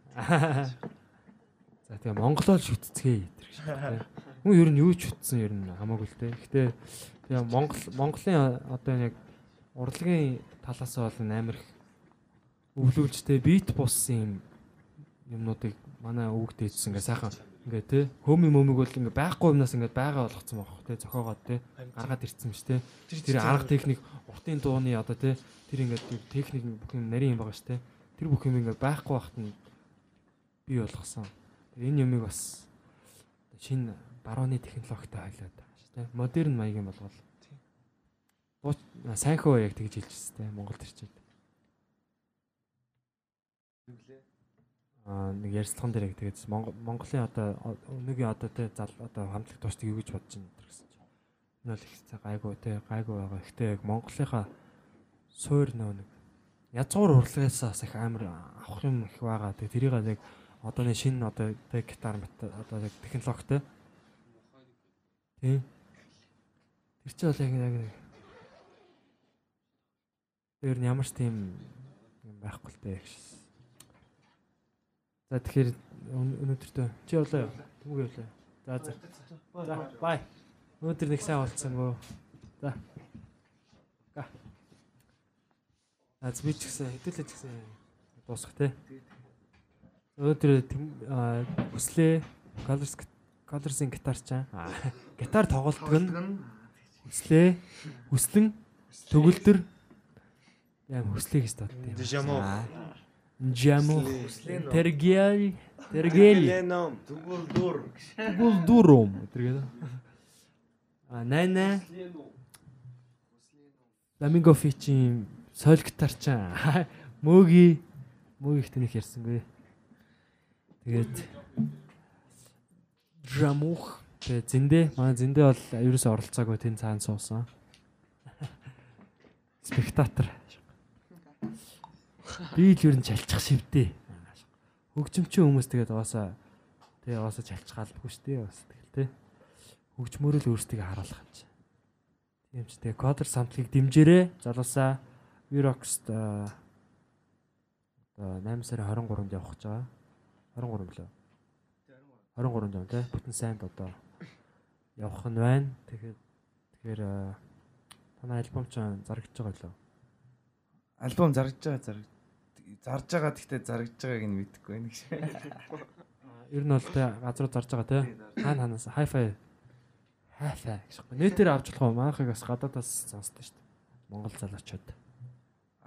За тэгээ Монголоор шүтцгээе тэр шиг тий. Хүн ер нь юу ч шүтсэн ер нь хамаагүй л тий. Гэтэ тэгээ Монгол Монголын одоо яг урлагийн талаас бол амар их өвлүүлжтэй бит буссан юм юмнуудыг манай өвөг дээдсэн ингээ сайхан. Ингээ тий хөмийн мөмөг бол ингээ байхгүй юмнаас ингээ байгаа болгоцсон байхгүй тий зохиогоод тий гаргаад ирсэн ш тий тэр арга техник уртын дууны одоо тий тэр ингээ техник бүх юм нарийн юм байгаа ш тий тэр бүх юм ингээ байхгүй байхад нь бий болгосон. Энэ юмыг бас шинэ барууны технологитой хайлаад байгаа ш тий модерн маягийн болгол Дуу сайнхөө яг тэгж хэлж байна тий Монгол төрчид аа нэг ярилцлаган дээр яг Монгол Монголын одоо өнөөгийн одоо тий зал одоо хамтлаг тууштай юу гэж бодож байна гэсэн чинь. Энэ бол их гайгүй тий гайгүй байгаа. Гэхдээ яг Монголынхаа суур нөө нэг язгуур урлагаас бас их амар авах юм их байгаа. Тэгээ тэрийг яг одоо нэг шинэ одоо тий гитар одоо яг технологитой тий Тэр чинь бол яг нэг Тэр нь ямар ч тийм юм байхгүй л дээ гэж. За тэгэхээр өн- өнөөдөртөө чи явлаа юу? Түмгүй явлаа. За за. За бай. Өнөөдөр нэг сайн болцсонгүй. За. Га. А би ч гэсэн хэдүүлээ ч гэсэн дуусах тий. Өнөөдөр хүслээ Colors Colors-ийн гитар чаа. Аа, Гитар тоглолтог нь хүслээ хүслэн төгөлдөр яа хүслээ гэж татдаг. Дижамо. Жамо. Тергиал. Тергиал. Леном. Тэгвэл дур. Гул дурум. Тэргээд. А найна. Ламинго фичийн соль гитар чаа. Мөөги мөөги ихтэй нэг ярьсангүй. Тэгээд Жамух тэгээ зэндэ манай зэндэ бол ерөөсөө оролцоогүй тэн цаана суусан. Спектатор. Би л ер нь чалчих шивдээ. Хөгжимчин хүмүүс тэгээд угаасаа тэгээ угаасаа чалчгаалдаггүй шүү дээ бас тэгэл тэ. Хөгжмөрөө л өөрсдөө харуулах юм чи. Тийм ч тэгээ кодер самтлагийг дэмжээрэй. Залуусаа Virox-т одоо 8 сарын 23-нд явах гэж байгаа. 23 лөө. 23 жам тий. Бүтэн сайнд одоо явах нь байна. Тэгэхээр тэгэхээр танай альбом ч зарагдж байгаа лөө. Альбом зарагдж байгаа зараг зарж байгаа гэхдээ зарагдж байгааг нь мэдэхгүй байна гэж. Ер нь бол тий газруу зарж байгаа тий. Хаана ханаас хайфай хайфай гэж байна. Нэтээр авч болох уу? Манайхыг бас гадаадаас сонсдог шүү дээ. Монгол залуучууд.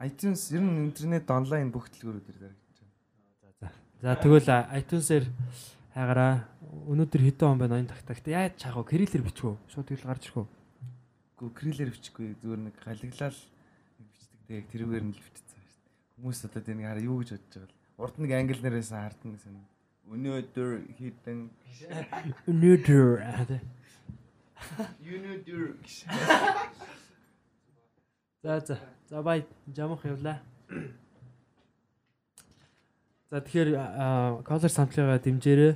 iTunes ер нь интернет онлайн бүх дэлгүүрүүдээр зарагдж байна. За тэгвэл а, iTunes-ээр хайгараа. Өнөөдөр хэдэн он байна энэ тагтаа. Гэтэ яаж чаах вэ? Кириллэр бичгүү. Шууд тэгэл гарч ирэх үү? Гүү крилэр бичихгүй зүгээр нэг галаглал нэг бичдэг тэрүүгээр нь л дээ. Хүмүүс одоо тэнийг хараа юу гэж бодож байгаа л. Урд нэг англи нэрээс хардна гэсэн. Өнөөдөр хитэн Өнөөдөр. Өнөөдөр. За за. За бай жамах явлаа. За тэгэхээр color sample-га дэмжээрэй.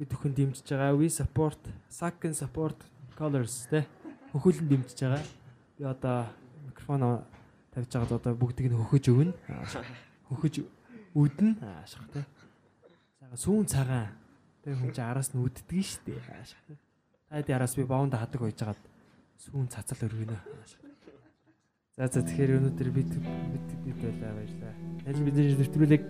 Бид бүхэн дэмжиж байгаа. We support, Sakin support colors тэ. Хөхөлн дэмжиж байгаа. Би одоо микрофон тавьж байгаад одоо бүгдийг нь хөхөж өгнө. Хөхөж үднэ. Аашах тэ. Сага сүүн цагаан. Тэг хүн чи араас нь үддэг шүү дээ. Аашах тэ. Таад араас би боонд хадаг байж хагаад сүүн цацал өргөнө. За за тэгэхээр өнөөдөр бид бид бид байлаа баярлаа. Яаж бидний нэвтрүүлэг